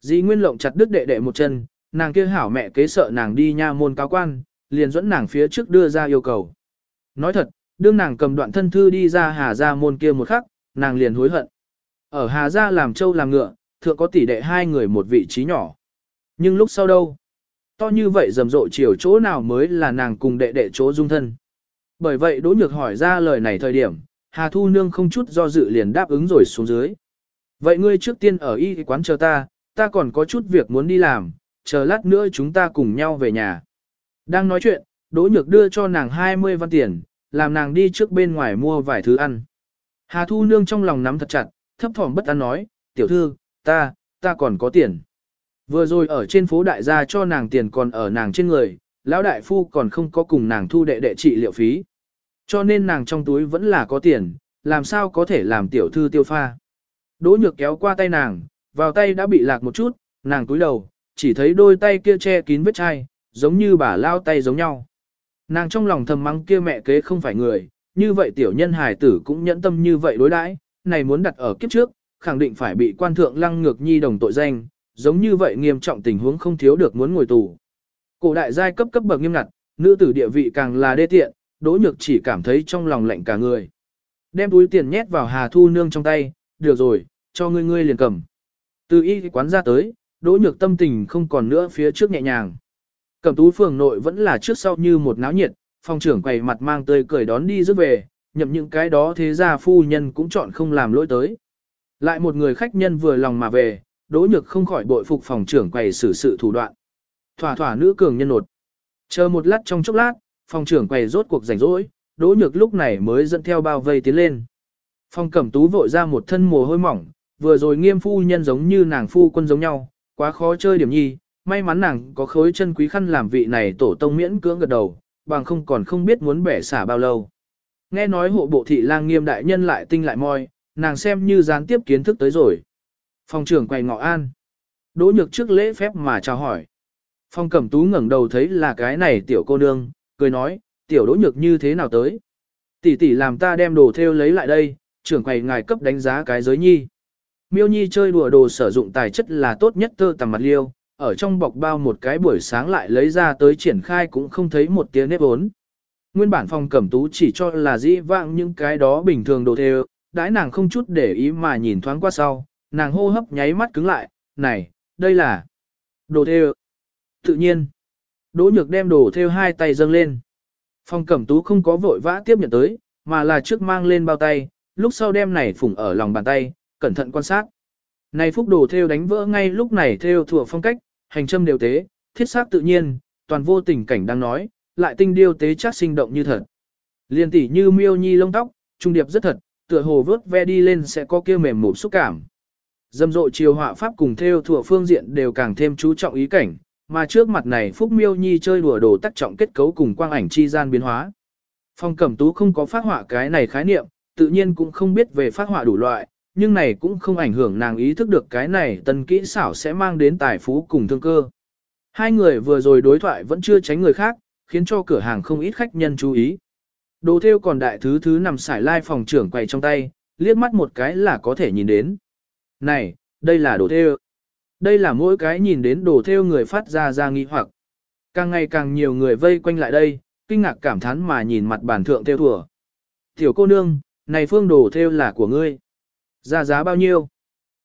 Dĩ Nguyên Lộng chặt đứt đệ đệ một chân, nàng kia hảo mẹ kế sợ nàng đi nha môn cáo quan, liền dẫn nàng phía trước đưa ra yêu cầu. Nói thật, đương nàng cầm đoạn thân thư đi ra Hà Gia môn kia một khắc, nàng liền hối hận. Ở Hà Gia làm trâu làm ngựa, thượng có tỷ đệ hai người một vị trí nhỏ. Nhưng lúc sau đâu? To như vậy rầm rộ chiều chỗ nào mới là nàng cùng đệ đệ chỗ dung thân. Bởi vậy Đỗ Nhược hỏi ra lời này thời điểm, Hà Thu Nương không chút do dự liền đáp ứng rồi xuống dưới. Vậy ngươi trước tiên ở y quán chờ ta, ta còn có chút việc muốn đi làm, chờ lát nữa chúng ta cùng nhau về nhà. Đang nói chuyện, Đỗ Nhược đưa cho nàng 20 văn tiền, làm nàng đi trước bên ngoài mua vài thứ ăn. Hà Thu Nương trong lòng nắm thật chặt, thấp thỏm bất an nói, tiểu thư, ta, ta còn có tiền. Vừa rồi ở trên phố đại gia cho nàng tiền còn ở nàng trên người, lão đại phu còn không có cùng nàng thu đệ đệ trị liệu phí. Cho nên nàng trong túi vẫn là có tiền, làm sao có thể làm tiểu thư tiêu pha. Đỗ nhược kéo qua tay nàng, vào tay đã bị lạc một chút, nàng cúi đầu, chỉ thấy đôi tay kia che kín vết chai, giống như bà lao tay giống nhau. Nàng trong lòng thầm mắng kia mẹ kế không phải người, như vậy tiểu nhân hài tử cũng nhẫn tâm như vậy đối đãi, này muốn đặt ở kiếp trước, khẳng định phải bị quan thượng lăng ngược nhi đồng tội danh, giống như vậy nghiêm trọng tình huống không thiếu được muốn ngồi tù. Cổ đại giai cấp cấp bậc nghiêm ngặt, nữ tử địa vị càng là đê tiện, Đỗ Nhược chỉ cảm thấy trong lòng lạnh cả người. Đem túi tiền nhét vào Hà Thu Nương trong tay, được rồi, cho ngươi ngươi liền cầm. Từ y quán ra tới, Đỗ Nhược tâm tình không còn nữa phía trước nhẹ nhàng. Cẩm tú phường nội vẫn là trước sau như một náo nhiệt, phòng trưởng quầy mặt mang tươi cười đón đi rước về, nhậm những cái đó thế ra phu nhân cũng chọn không làm lỗi tới. Lại một người khách nhân vừa lòng mà về, Đỗ Nhược không khỏi bội phục phòng trưởng quầy xử sự thủ đoạn. Thỏa thỏa nữ cường nhân nột. Chờ một lát trong chốc lát, phòng trưởng quầy rốt cuộc rảnh rỗi, Đỗ Nhược lúc này mới dẫn theo bao vây tiến lên. Phòng Cẩm Tú vội ra một thân mồ hôi mỏng, vừa rồi nghiêm phu nhân giống như nàng phu quân giống nhau, quá khó chơi điểm nhi, may mắn nàng có khối chân quý khăn làm vị này tổ tông miễn cưỡng gật đầu, bằng không còn không biết muốn bẻ xả bao lâu. Nghe nói hộ bộ thị lang nghiêm đại nhân lại tinh lại moi, nàng xem như gián tiếp kiến thức tới rồi. Phòng trưởng quầy ngọ an. Đỗ nhược trước lễ phép mà chào hỏi. Phong cẩm tú ngẩng đầu thấy là cái này tiểu cô nương, cười nói, tiểu đỗ nhược như thế nào tới. Tỷ tỷ làm ta đem đồ theo lấy lại đây, trưởng quầy ngài cấp đánh giá cái giới nhi. Miêu nhi chơi đùa đồ sử dụng tài chất là tốt nhất tơ tằm mặt liêu, ở trong bọc bao một cái buổi sáng lại lấy ra tới triển khai cũng không thấy một tiếng nếp ốn. Nguyên bản phong cẩm tú chỉ cho là dĩ vãng những cái đó bình thường đồ theo, đãi nàng không chút để ý mà nhìn thoáng qua sau, nàng hô hấp nháy mắt cứng lại, này, đây là đồ theo. Tự nhiên, Đỗ Nhược đem đồ theo hai tay dâng lên. Phong Cẩm Tú không có vội vã tiếp nhận tới, mà là trước mang lên bao tay, lúc sau đem này phủng ở lòng bàn tay, cẩn thận quan sát. Này phúc đồ theo đánh vỡ ngay lúc này theo thuộc phong cách, hành châm đều tế, thiết xác tự nhiên, toàn vô tình cảnh đang nói, lại tinh điêu tế chắc sinh động như thật. Liên tỷ như miêu nhi lông tóc, trung điệp rất thật, tựa hồ vớt ve đi lên sẽ có kia mềm mụn xúc cảm. Dâm dội chiều họa pháp cùng theo thuộc phương diện đều càng thêm chú trọng ý cảnh, mà trước mặt này Phúc Miêu Nhi chơi đùa đồ tác trọng kết cấu cùng quang ảnh chi gian biến hóa. Phong Cẩm Tú không có phát họa cái này khái niệm, tự nhiên cũng không biết về phát họa đủ loại, nhưng này cũng không ảnh hưởng nàng ý thức được cái này tân kỹ xảo sẽ mang đến tài phú cùng thương cơ. Hai người vừa rồi đối thoại vẫn chưa tránh người khác, khiến cho cửa hàng không ít khách nhân chú ý. Đồ theo còn đại thứ thứ nằm xải lai phòng trưởng quầy trong tay, liếc mắt một cái là có thể nhìn đến. Này, đây là đồ theo. Đây là mỗi cái nhìn đến đồ theo người phát ra ra nghi hoặc. Càng ngày càng nhiều người vây quanh lại đây, kinh ngạc cảm thán mà nhìn mặt bản thượng theo thùa. Tiểu cô nương, này phương đồ theo là của ngươi. Ra giá bao nhiêu?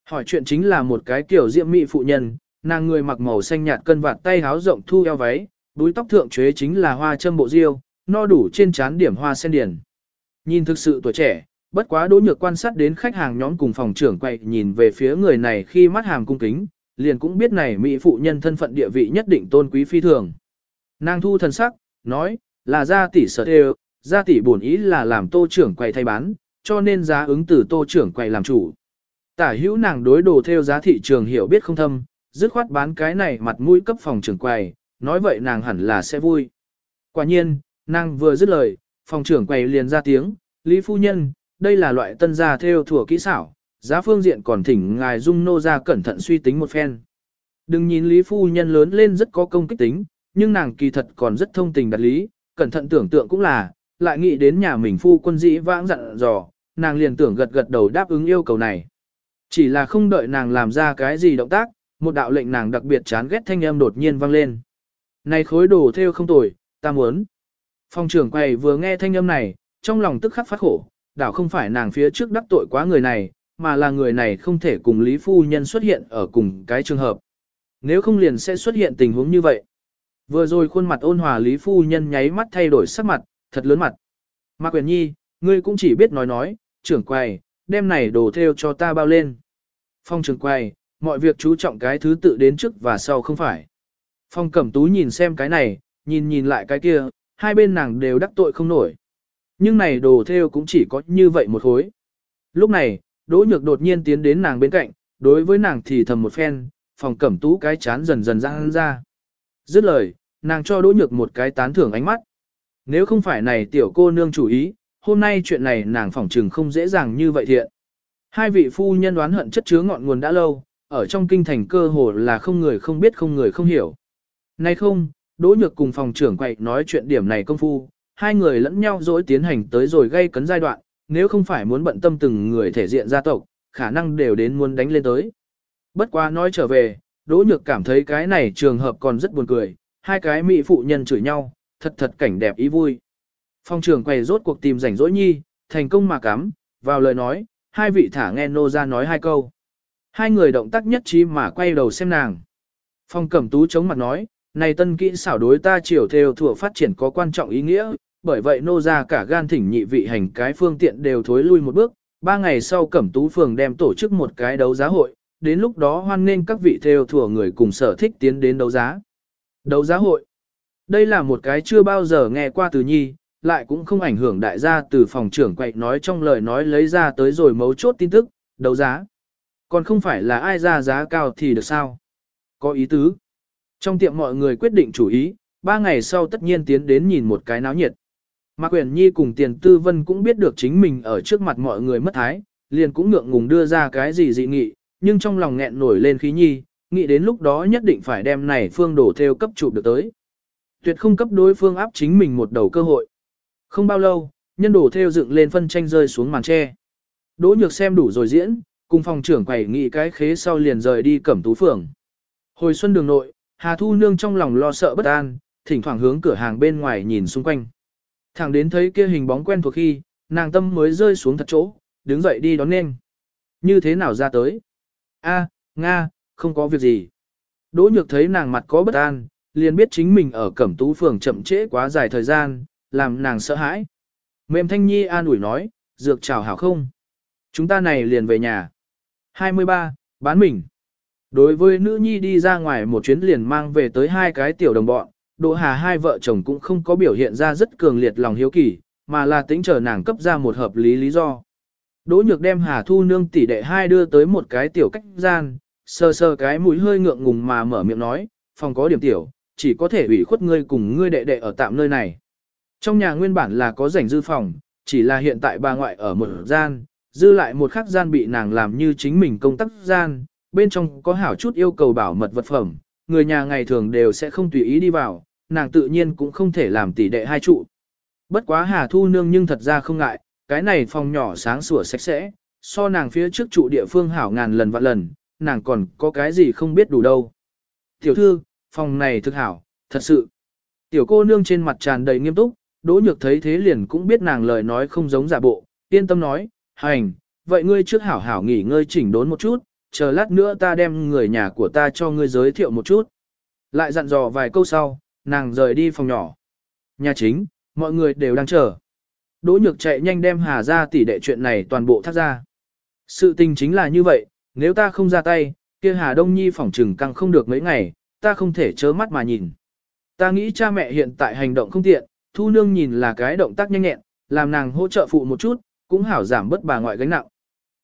Hỏi chuyện chính là một cái kiểu diệm mị phụ nhân, nàng người mặc màu xanh nhạt cân vạt tay háo rộng thu eo váy, đuôi tóc thượng chế chính là hoa châm bộ diêu, no đủ trên trán điểm hoa sen điển. Nhìn thực sự tuổi trẻ, bất quá đỗ nhược quan sát đến khách hàng nhóm cùng phòng trưởng quậy nhìn về phía người này khi mắt hàm cung kính, liền cũng biết này mỹ phụ nhân thân phận địa vị nhất định tôn quý phi thường. Nàng thu thần sắc, nói, là gia tỷ sở đều, gia tỷ bổn ý là làm tô trưởng quầy thay bán, cho nên giá ứng từ tô trưởng quầy làm chủ. Tả hữu nàng đối đồ theo giá thị trường hiểu biết không thâm, dứt khoát bán cái này mặt mũi cấp phòng trưởng quầy, nói vậy nàng hẳn là sẽ vui. Quả nhiên, nàng vừa dứt lời, phòng trưởng quầy liền ra tiếng, Lý Phu Nhân, đây là loại tân gia theo thủa kỹ xảo, giá phương diện còn thỉnh ngài dung nô ra cẩn thận suy tính một phen. Đừng nhìn Lý Phu Nhân lớn lên rất có công kích tính, nhưng nàng kỳ thật còn rất thông tình đặt lý, cẩn thận tưởng tượng cũng là, lại nghĩ đến nhà mình phu quân dĩ vãng dặn dò, nàng liền tưởng gật gật đầu đáp ứng yêu cầu này. Chỉ là không đợi nàng làm ra cái gì động tác, một đạo lệnh nàng đặc biệt chán ghét thanh âm đột nhiên vang lên. Này khối đồ theo không tồi, ta muốn. Phong trưởng quầy vừa nghe thanh âm này, trong lòng tức khắc phát khổ, đảo không phải nàng phía trước đắc tội quá người này, mà là người này không thể cùng Lý Phu Nhân xuất hiện ở cùng cái trường hợp. Nếu không liền sẽ xuất hiện tình huống như vậy. Vừa rồi khuôn mặt ôn hòa Lý Phu Nhân nháy mắt thay đổi sắc mặt, thật lớn mặt. Mạc Quyền Nhi, ngươi cũng chỉ biết nói nói, trưởng quầy, đem này đồ theo cho ta bao lên. Phong trưởng quầy, mọi việc chú trọng cái thứ tự đến trước và sau không phải. Phong cẩm tú nhìn xem cái này, nhìn nhìn lại cái kia, hai bên nàng đều đắc tội không nổi. Nhưng này đồ theo cũng chỉ có như vậy một hối. Lúc này, Đỗ Nhược đột nhiên tiến đến nàng bên cạnh, đối với nàng thì thầm một phen, phòng cẩm tú cái chán dần dần ra ra. Dứt lời, nàng cho Đỗ Nhược một cái tán thưởng ánh mắt. Nếu không phải này tiểu cô nương chủ ý, hôm nay chuyện này nàng phỏng trừng không dễ dàng như vậy thiện. Hai vị phu nhân đoán hận chất chứa ngọn nguồn đã lâu, ở trong kinh thành cơ hồ là không người không biết không người không hiểu. Nay không, Đỗ Nhược cùng phòng trưởng quậy nói chuyện điểm này công phu, hai người lẫn nhau dối tiến hành tới rồi gây cấn giai đoạn, nếu không phải muốn bận tâm từng người thể diện gia tộc, khả năng đều đến muốn đánh lên tới. Bất quá nói trở về, Đỗ Nhược cảm thấy cái này trường hợp còn rất buồn cười, hai cái mỹ phụ nhân chửi nhau, thật thật cảnh đẹp ý vui. Phong trưởng quầy rốt cuộc tìm rảnh rỗi nhi, thành công mà cắm, vào lời nói, hai vị thả nghe nô ra nói hai câu. Hai người động tác nhất trí mà quay đầu xem nàng. Phong cẩm tú chống mặt nói, này tân kỹ xảo đối ta chiều theo thừa phát triển có quan trọng ý nghĩa, bởi vậy nô ra cả gan thỉnh nhị vị hành cái phương tiện đều thối lui một bước, ba ngày sau cẩm tú phường đem tổ chức một cái đấu giá hội, đến lúc đó hoan nghênh các vị theo thừa người cùng sở thích tiến đến đấu giá. Đấu giá hội. Đây là một cái chưa bao giờ nghe qua từ nhi, lại cũng không ảnh hưởng đại gia từ phòng trưởng quậy nói trong lời nói lấy ra tới rồi mấu chốt tin tức, đấu giá. Còn không phải là ai ra giá cao thì được sao? Có ý tứ. Trong tiệm mọi người quyết định chủ ý, ba ngày sau tất nhiên tiến đến nhìn một cái náo nhiệt. Mạc Quyền Nhi cùng Tiền Tư Vân cũng biết được chính mình ở trước mặt mọi người mất thái, liền cũng ngượng ngùng đưa ra cái gì dị nghị, nhưng trong lòng nghẹn nổi lên khí nhi, nghĩ đến lúc đó nhất định phải đem này phương đổ theo cấp trụ được tới. Tuyệt không cấp đối phương áp chính mình một đầu cơ hội. Không bao lâu, nhân đổ theo dựng lên phân tranh rơi xuống màn tre. Đỗ nhược xem đủ rồi diễn, cùng phòng trưởng quầy nghị cái khế sau liền rời đi cẩm tú phường. Hồi xuân đường nội, Hà Thu Nương trong lòng lo sợ bất an, thỉnh thoảng hướng cửa hàng bên ngoài nhìn xung quanh. Thẳng đến thấy kia hình bóng quen thuộc khi, nàng tâm mới rơi xuống thật chỗ, đứng dậy đi đón nên. Như thế nào ra tới? A, Nga, không có việc gì. Đỗ nhược thấy nàng mặt có bất an, liền biết chính mình ở cẩm tú phường chậm trễ quá dài thời gian, làm nàng sợ hãi. Mềm thanh nhi an ủi nói, dược chào hảo không? Chúng ta này liền về nhà. 23. Bán mình. Đối với nữ nhi đi ra ngoài một chuyến liền mang về tới hai cái tiểu đồng bọn, Đỗ Hà hai vợ chồng cũng không có biểu hiện ra rất cường liệt lòng hiếu kỳ, mà là tính chờ nàng cấp ra một hợp lý lý do. Đỗ Nhược đem Hà Thu Nương tỷ đệ hai đưa tới một cái tiểu cách gian, sờ sờ cái mũi hơi ngượng ngùng mà mở miệng nói, phòng có điểm tiểu, chỉ có thể ủy khuất ngươi cùng ngươi đệ đệ ở tạm nơi này. Trong nhà nguyên bản là có rảnh dư phòng, chỉ là hiện tại bà ngoại ở một gian, dư lại một khắc gian bị nàng làm như chính mình công tác gian, bên trong có hảo chút yêu cầu bảo mật vật phẩm, người nhà ngày thường đều sẽ không tùy ý đi vào, nàng tự nhiên cũng không thể làm tỷ đệ hai trụ. Bất quá Hà Thu Nương nhưng thật ra không ngại, cái này phòng nhỏ sáng sủa sạch sẽ, so nàng phía trước trụ địa phương hảo ngàn lần vạn lần, nàng còn có cái gì không biết đủ đâu. Tiểu thư, phòng này thực hảo, thật sự. Tiểu cô nương trên mặt tràn đầy nghiêm túc, đỗ nhược thấy thế liền cũng biết nàng lời nói không giống giả bộ, yên tâm nói, hành, vậy ngươi trước hảo hảo nghỉ ngơi chỉnh đốn một chút, chờ lát nữa ta đem người nhà của ta cho ngươi giới thiệu một chút. Lại dặn dò vài câu sau, nàng rời đi phòng nhỏ. Nhà chính, mọi người đều đang chờ. Đỗ nhược chạy nhanh đem hà ra tỉ đệ chuyện này toàn bộ thác ra. Sự tình chính là như vậy, nếu ta không ra tay, kia hà đông nhi phỏng trừng căng không được mấy ngày, ta không thể chớ mắt mà nhìn. Ta nghĩ cha mẹ hiện tại hành động không tiện, thu nương nhìn là cái động tác nhanh nhẹn, làm nàng hỗ trợ phụ một chút, cũng hảo giảm bớt bà ngoại gánh nặng.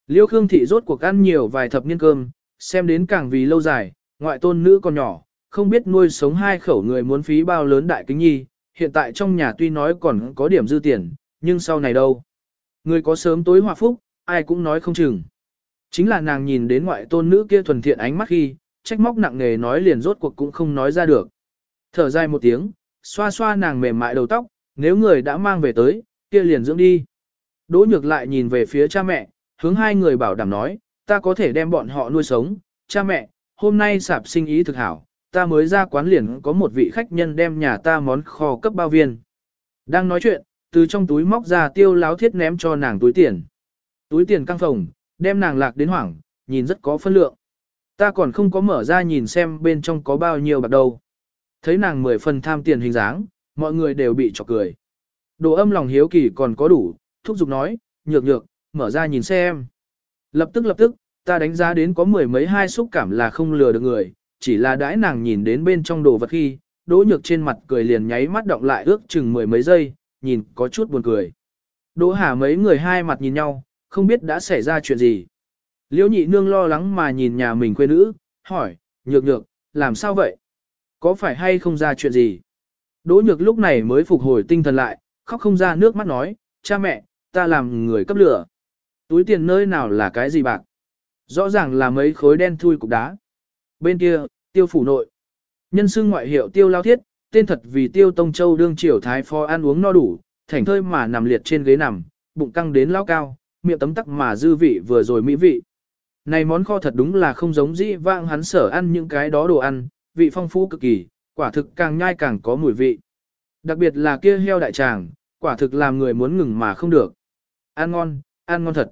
Liêu Khương Thị rốt cuộc ăn nhiều vài thập niên cơm, xem đến càng vì lâu dài, ngoại tôn nữ còn nhỏ, không biết nuôi sống hai khẩu người muốn phí bao lớn đại kính nhi, hiện tại trong nhà tuy nói còn có điểm dư tiền, nhưng sau này đâu. Người có sớm tối hòa phúc, ai cũng nói không chừng. Chính là nàng nhìn đến ngoại tôn nữ kia thuần thiện ánh mắt khi, trách móc nặng nề nói liền rốt cuộc cũng không nói ra được. Thở dài một tiếng, xoa xoa nàng mềm mại đầu tóc, nếu người đã mang về tới, kia liền dưỡng đi. Đỗ nhược lại nhìn về phía cha mẹ, hướng hai người bảo đảm nói, ta có thể đem bọn họ nuôi sống, cha mẹ, hôm nay sạp sinh ý thực hảo, ta mới ra quán liền có một vị khách nhân đem nhà ta món kho cấp bao viên. Đang nói chuyện, từ trong túi móc ra tiêu láo thiết ném cho nàng túi tiền. Túi tiền căng phòng, đem nàng lạc đến hoảng, nhìn rất có phân lượng. Ta còn không có mở ra nhìn xem bên trong có bao nhiêu bạc đâu. Thấy nàng mười phần tham tiền hình dáng, mọi người đều bị chọc cười. Đồ âm lòng hiếu kỳ còn có đủ, thúc giục nói, nhược nhược, mở ra nhìn xem. Lập tức lập tức, ta đánh giá đến có mười mấy hai xúc cảm là không lừa được người, chỉ là đãi nàng nhìn đến bên trong đồ vật khi, đỗ nhược trên mặt cười liền nháy mắt động lại ước chừng mười mấy giây, nhìn có chút buồn cười. Đỗ hà mấy người hai mặt nhìn nhau, không biết đã xảy ra chuyện gì. Liễu nhị nương lo lắng mà nhìn nhà mình quê nữ, hỏi, nhược nhược, làm sao vậy? Có phải hay không ra chuyện gì? Đỗ nhược lúc này mới phục hồi tinh thần lại, khóc không ra nước mắt nói, cha mẹ, ta làm người cấp lửa. Túi tiền nơi nào là cái gì bạc? Rõ ràng là mấy khối đen thui cục đá. Bên kia, tiêu phủ nội. Nhân sư ngoại hiệu tiêu lao thiết, tên thật vì tiêu tông châu đương triều thái phó ăn uống no đủ, thảnh thơi mà nằm liệt trên ghế nằm, bụng căng đến lao cao, miệng tấm tắc mà dư vị vừa rồi mỹ vị. Này món kho thật đúng là không giống dĩ vãng hắn sở ăn những cái đó đồ ăn, vị phong phú cực kỳ, quả thực càng nhai càng có mùi vị. Đặc biệt là kia heo đại tràng, quả thực làm người muốn ngừng mà không được. Ăn ngon, ăn ngon thật.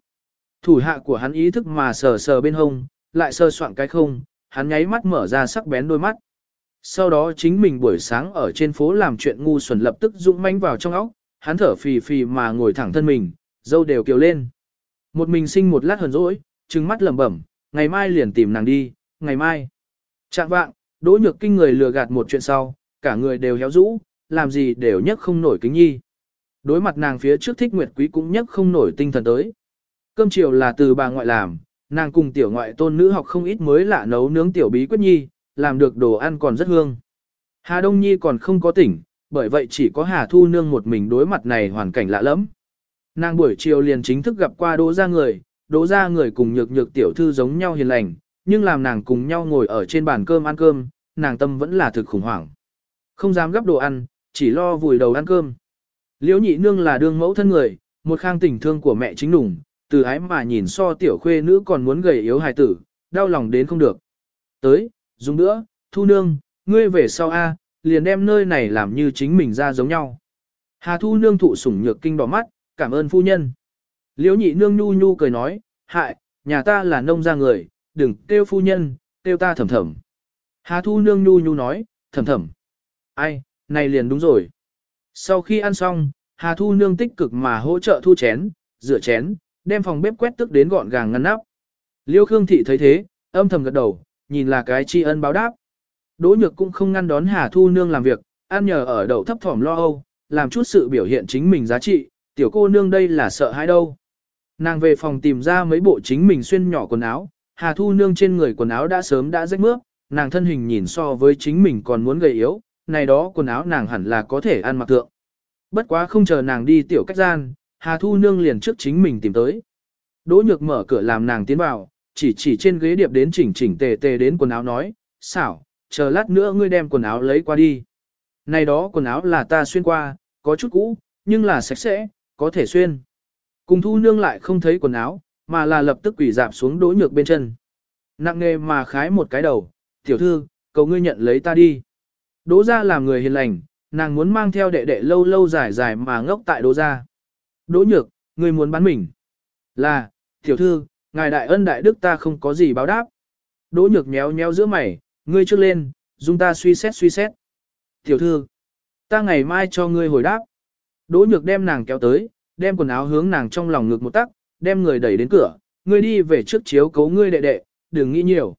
Thủ hạ của hắn ý thức mà sờ sờ bên hông, lại sơ soạn cái không, hắn nháy mắt mở ra sắc bén đôi mắt. Sau đó chính mình buổi sáng ở trên phố làm chuyện ngu xuẩn lập tức dũng manh vào trong óc, hắn thở phì phì mà ngồi thẳng thân mình, dâu đều kiều lên. Một mình sinh một lát hờn rỗi, trừng mắt lẩm bẩm, ngày mai liền tìm nàng đi, ngày mai. Trạng vạng, đỗ nhược kinh người lừa gạt một chuyện sau, cả người đều héo rũ, làm gì đều nhấc không nổi kính nhi. Đối mặt nàng phía trước thích nguyệt quý cũng nhấc không nổi tinh thần tới. Cơm chiều là từ bà ngoại làm, nàng cùng tiểu ngoại tôn nữ học không ít mới lạ nấu nướng tiểu bí quyết nhi, làm được đồ ăn còn rất hương. Hà Đông Nhi còn không có tỉnh, bởi vậy chỉ có Hà Thu Nương một mình đối mặt này hoàn cảnh lạ lắm. Nàng buổi chiều liền chính thức gặp qua đỗ ra người, đỗ ra người cùng nhược nhược tiểu thư giống nhau hiền lành, nhưng làm nàng cùng nhau ngồi ở trên bàn cơm ăn cơm, nàng tâm vẫn là thực khủng hoảng. Không dám gấp đồ ăn, chỉ lo vùi đầu ăn cơm. Liễu nhị nương là đương mẫu thân người, một khang tình thương của mẹ chính đủng, từ ái mà nhìn so tiểu khuê nữ còn muốn gầy yếu hài tử, đau lòng đến không được. Tới, dùng nữa, thu nương, ngươi về sau A, liền đem nơi này làm như chính mình ra giống nhau. Hà thu nương thụ sủng nhược kinh đỏ mắt, cảm ơn phu nhân. Liễu nhị nương nhu nhu cười nói, hại, nhà ta là nông gia người, đừng kêu phu nhân, kêu ta thầm thầm. Hà Thu Nương nhu nhu nói, thầm thầm. Ai, này liền đúng rồi. Sau khi ăn xong, Hà Thu Nương tích cực mà hỗ trợ thu chén, rửa chén, đem phòng bếp quét tức đến gọn gàng ngăn nắp. Liêu Khương Thị thấy thế, âm thầm gật đầu, nhìn là cái tri ân báo đáp. Đỗ Nhược cũng không ngăn đón Hà Thu Nương làm việc, ăn nhờ ở đậu thấp thỏm lo âu, làm chút sự biểu hiện chính mình giá trị, tiểu cô nương đây là sợ hãi đâu. Nàng về phòng tìm ra mấy bộ chính mình xuyên nhỏ quần áo, Hà Thu Nương trên người quần áo đã sớm đã rách mướp, nàng thân hình nhìn so với chính mình còn muốn gầy yếu, này đó quần áo nàng hẳn là có thể ăn mặc tượng. Bất quá không chờ nàng đi tiểu cách gian, Hà Thu Nương liền trước chính mình tìm tới. Đỗ Nhược mở cửa làm nàng tiến vào, chỉ chỉ trên ghế điệp đến chỉnh chỉnh tề tề đến quần áo nói, xảo, chờ lát nữa ngươi đem quần áo lấy qua đi. Này đó quần áo là ta xuyên qua, có chút cũ, nhưng là sạch sẽ, có thể xuyên. Cùng thu nương lại không thấy quần áo, mà là lập tức quỳ dạp xuống đỗ nhược bên chân. Nặng nề mà khái một cái đầu, tiểu thư, cầu ngươi nhận lấy ta đi. Đỗ ra làm người hiền lành, nàng muốn mang theo đệ đệ lâu lâu dài dài mà ngốc tại đỗ ra. Đỗ nhược, ngươi muốn bán mình. Là, tiểu thư, ngài đại ân đại đức ta không có gì báo đáp. Đỗ nhược méo méo giữa mày, ngươi trước lên, dung ta suy xét suy xét. Tiểu thư, ta ngày mai cho ngươi hồi đáp. Đỗ nhược đem nàng kéo tới, đem quần áo hướng nàng trong lòng ngực một tắc, đem người đẩy đến cửa, ngươi đi về trước chiếu cấu ngươi đệ đệ, đừng nghĩ nhiều.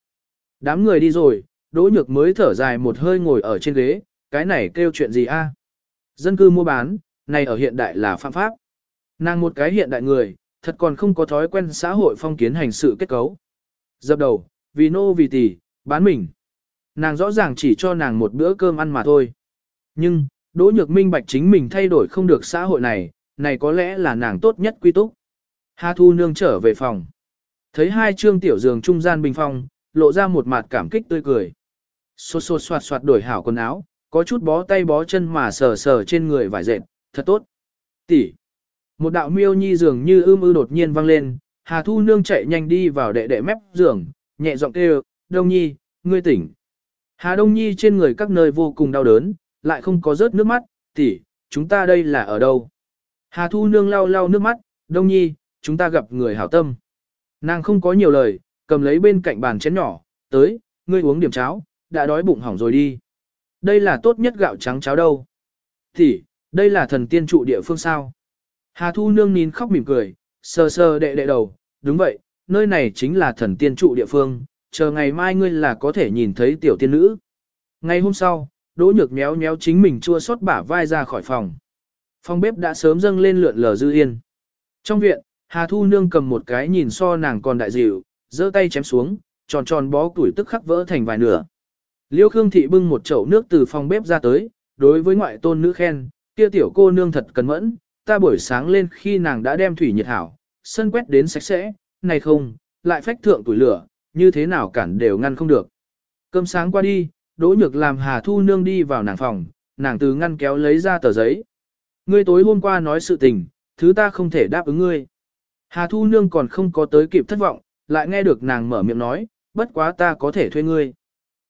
Đám người đi rồi, đỗ nhược mới thở dài một hơi ngồi ở trên ghế, cái này kêu chuyện gì a? Dân cư mua bán, này ở hiện đại là phạm pháp. Nàng một cái hiện đại người, thật còn không có thói quen xã hội phong kiến hành sự kết cấu. Dập đầu, vì nô vì tỷ, bán mình. Nàng rõ ràng chỉ cho nàng một bữa cơm ăn mà thôi. Nhưng, Đỗ Nhược minh bạch chính mình thay đổi không được xã hội này, này có lẽ là nàng tốt nhất quy túc. Hà Thu Nương trở về phòng. Thấy hai trương tiểu giường trung gian bình phong, lộ ra một mặt cảm kích tươi cười. Xô xô xoạt xoạt đổi hảo quần áo, có chút bó tay bó chân mà sờ sờ trên người vải dệt, thật tốt. Tỷ. Một đạo miêu nhi dường như ưm ư đột nhiên vang lên, Hà Thu Nương chạy nhanh đi vào đệ đệ mép giường, nhẹ giọng kêu, Đông Nhi, ngươi tỉnh. Hà Đông Nhi trên người các nơi vô cùng đau đớn, lại không có rớt nước mắt, tỷ, chúng ta đây là ở đâu? Hà Thu Nương lau lau nước mắt, Đông Nhi, chúng ta gặp người hảo tâm. Nàng không có nhiều lời, cầm lấy bên cạnh bàn chén nhỏ, tới, ngươi uống điểm cháo, đã đói bụng hỏng rồi đi. Đây là tốt nhất gạo trắng cháo đâu. Tỷ, đây là thần tiên trụ địa phương sao? Hà Thu Nương nín khóc mỉm cười, sờ sờ đệ đệ đầu, đúng vậy, nơi này chính là thần tiên trụ địa phương, chờ ngày mai ngươi là có thể nhìn thấy tiểu tiên nữ. Ngày hôm sau, Đỗ Nhược méo méo chính mình chua xót bả vai ra khỏi phòng. Phòng bếp đã sớm dâng lên lượn lờ dư yên. Trong viện, Hà Thu Nương cầm một cái nhìn so nàng còn đại dịu, giơ tay chém xuống, tròn tròn bó củi tức khắc vỡ thành vài nửa. Liêu Khương Thị bưng một chậu nước từ phòng bếp ra tới, đối với ngoại tôn nữ khen, kia tiểu cô nương thật cẩn mẫn, ta buổi sáng lên khi nàng đã đem thủy nhiệt hảo, sân quét đến sạch sẽ, này không, lại phách thượng tuổi lửa, như thế nào cản đều ngăn không được. Cơm sáng qua đi, Đỗ Nhược làm Hà Thu Nương đi vào nàng phòng, nàng từ ngăn kéo lấy ra tờ giấy. Ngươi tối hôm qua nói sự tình, thứ ta không thể đáp ứng ngươi. Hà Thu Nương còn không có tới kịp thất vọng, lại nghe được nàng mở miệng nói, bất quá ta có thể thuê ngươi.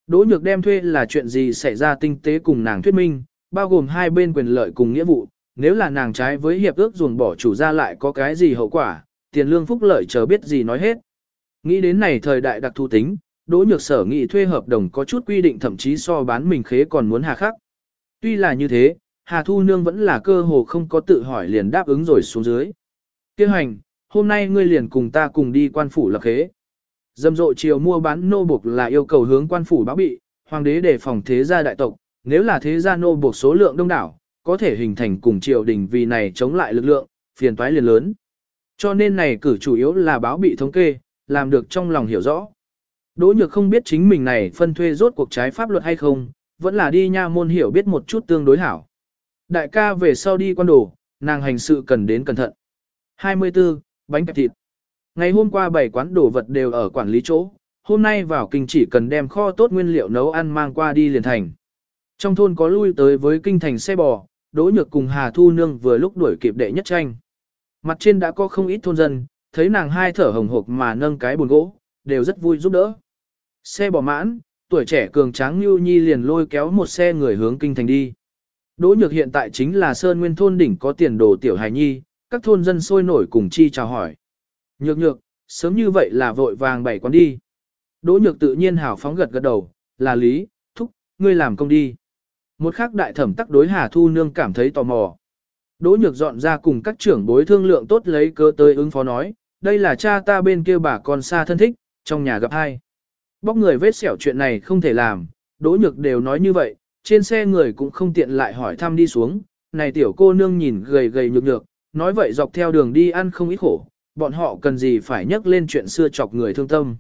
Đỗ Nhược đem thuê là chuyện gì xảy ra tinh tế cùng nàng thuyết minh, bao gồm hai bên quyền lợi cùng nghĩa vụ, nếu là nàng trái với hiệp ước ruồng bỏ chủ ra lại có cái gì hậu quả, tiền lương phúc lợi chờ biết gì nói hết. Nghĩ đến này thời đại đặc thu tính, Đỗ Nhược sở nghị thuê hợp đồng có chút quy định thậm chí so bán mình khế còn muốn hà khắc. Tuy là như thế, Hà Thu Nương vẫn là cơ hồ không có tự hỏi liền đáp ứng rồi xuống dưới. Kêu hành, hôm nay ngươi liền cùng ta cùng đi quan phủ lập khế. Dâm rộ chiều mua bán nô buộc là yêu cầu hướng quan phủ báo bị, hoàng đế đề phòng thế gia đại tộc, nếu là thế gia nô buộc số lượng đông đảo, có thể hình thành cùng triều đình vì này chống lại lực lượng, phiền toái liền lớn. Cho nên này cử chủ yếu là báo bị thống kê, làm được trong lòng hiểu rõ. Đỗ nhược không biết chính mình này phân thuê rốt cuộc trái pháp luật hay không, vẫn là đi nha môn hiểu biết một chút tương đối hảo. Đại ca về sau đi quan đồ, nàng hành sự cần đến cẩn thận. 24. Bánh kẹp thịt. Ngày hôm qua bảy quán đồ vật đều ở quản lý chỗ, hôm nay vào kinh chỉ cần đem kho tốt nguyên liệu nấu ăn mang qua đi liền thành. Trong thôn có lui tới với kinh thành xe bò, Đỗ Nhược cùng Hà Thu Nương vừa lúc đuổi kịp đệ nhất tranh. Mặt trên đã có không ít thôn dân, thấy nàng hai thở hồng hộc mà nâng cái bồn gỗ, đều rất vui giúp đỡ. Xe bò mãn, tuổi trẻ cường tráng Nhu Nhi liền lôi kéo một xe người hướng kinh thành đi. Đỗ Nhược hiện tại chính là Sơn Nguyên thôn đỉnh có tiền đồ tiểu hài nhi, các thôn dân sôi nổi cùng chi chào hỏi. Nhược nhược, sớm như vậy là vội vàng bảy quán đi. Đỗ nhược tự nhiên hào phóng gật gật đầu, là lý, thúc, ngươi làm công đi. Một khắc đại thẩm tắc đối Hà Thu Nương cảm thấy tò mò. Đỗ nhược dọn ra cùng các trưởng bối thương lượng tốt lấy cớ tới ứng phó nói, đây là cha ta bên kia bà con xa thân thích, trong nhà gặp hai. Bóc người vết sẹo chuyện này không thể làm, đỗ nhược đều nói như vậy, trên xe người cũng không tiện lại hỏi thăm đi xuống, này tiểu cô nương nhìn gầy gầy nhược nhược, nói vậy dọc theo đường đi ăn không ít khổ, bọn họ cần gì phải nhắc lên chuyện xưa chọc người thương tâm.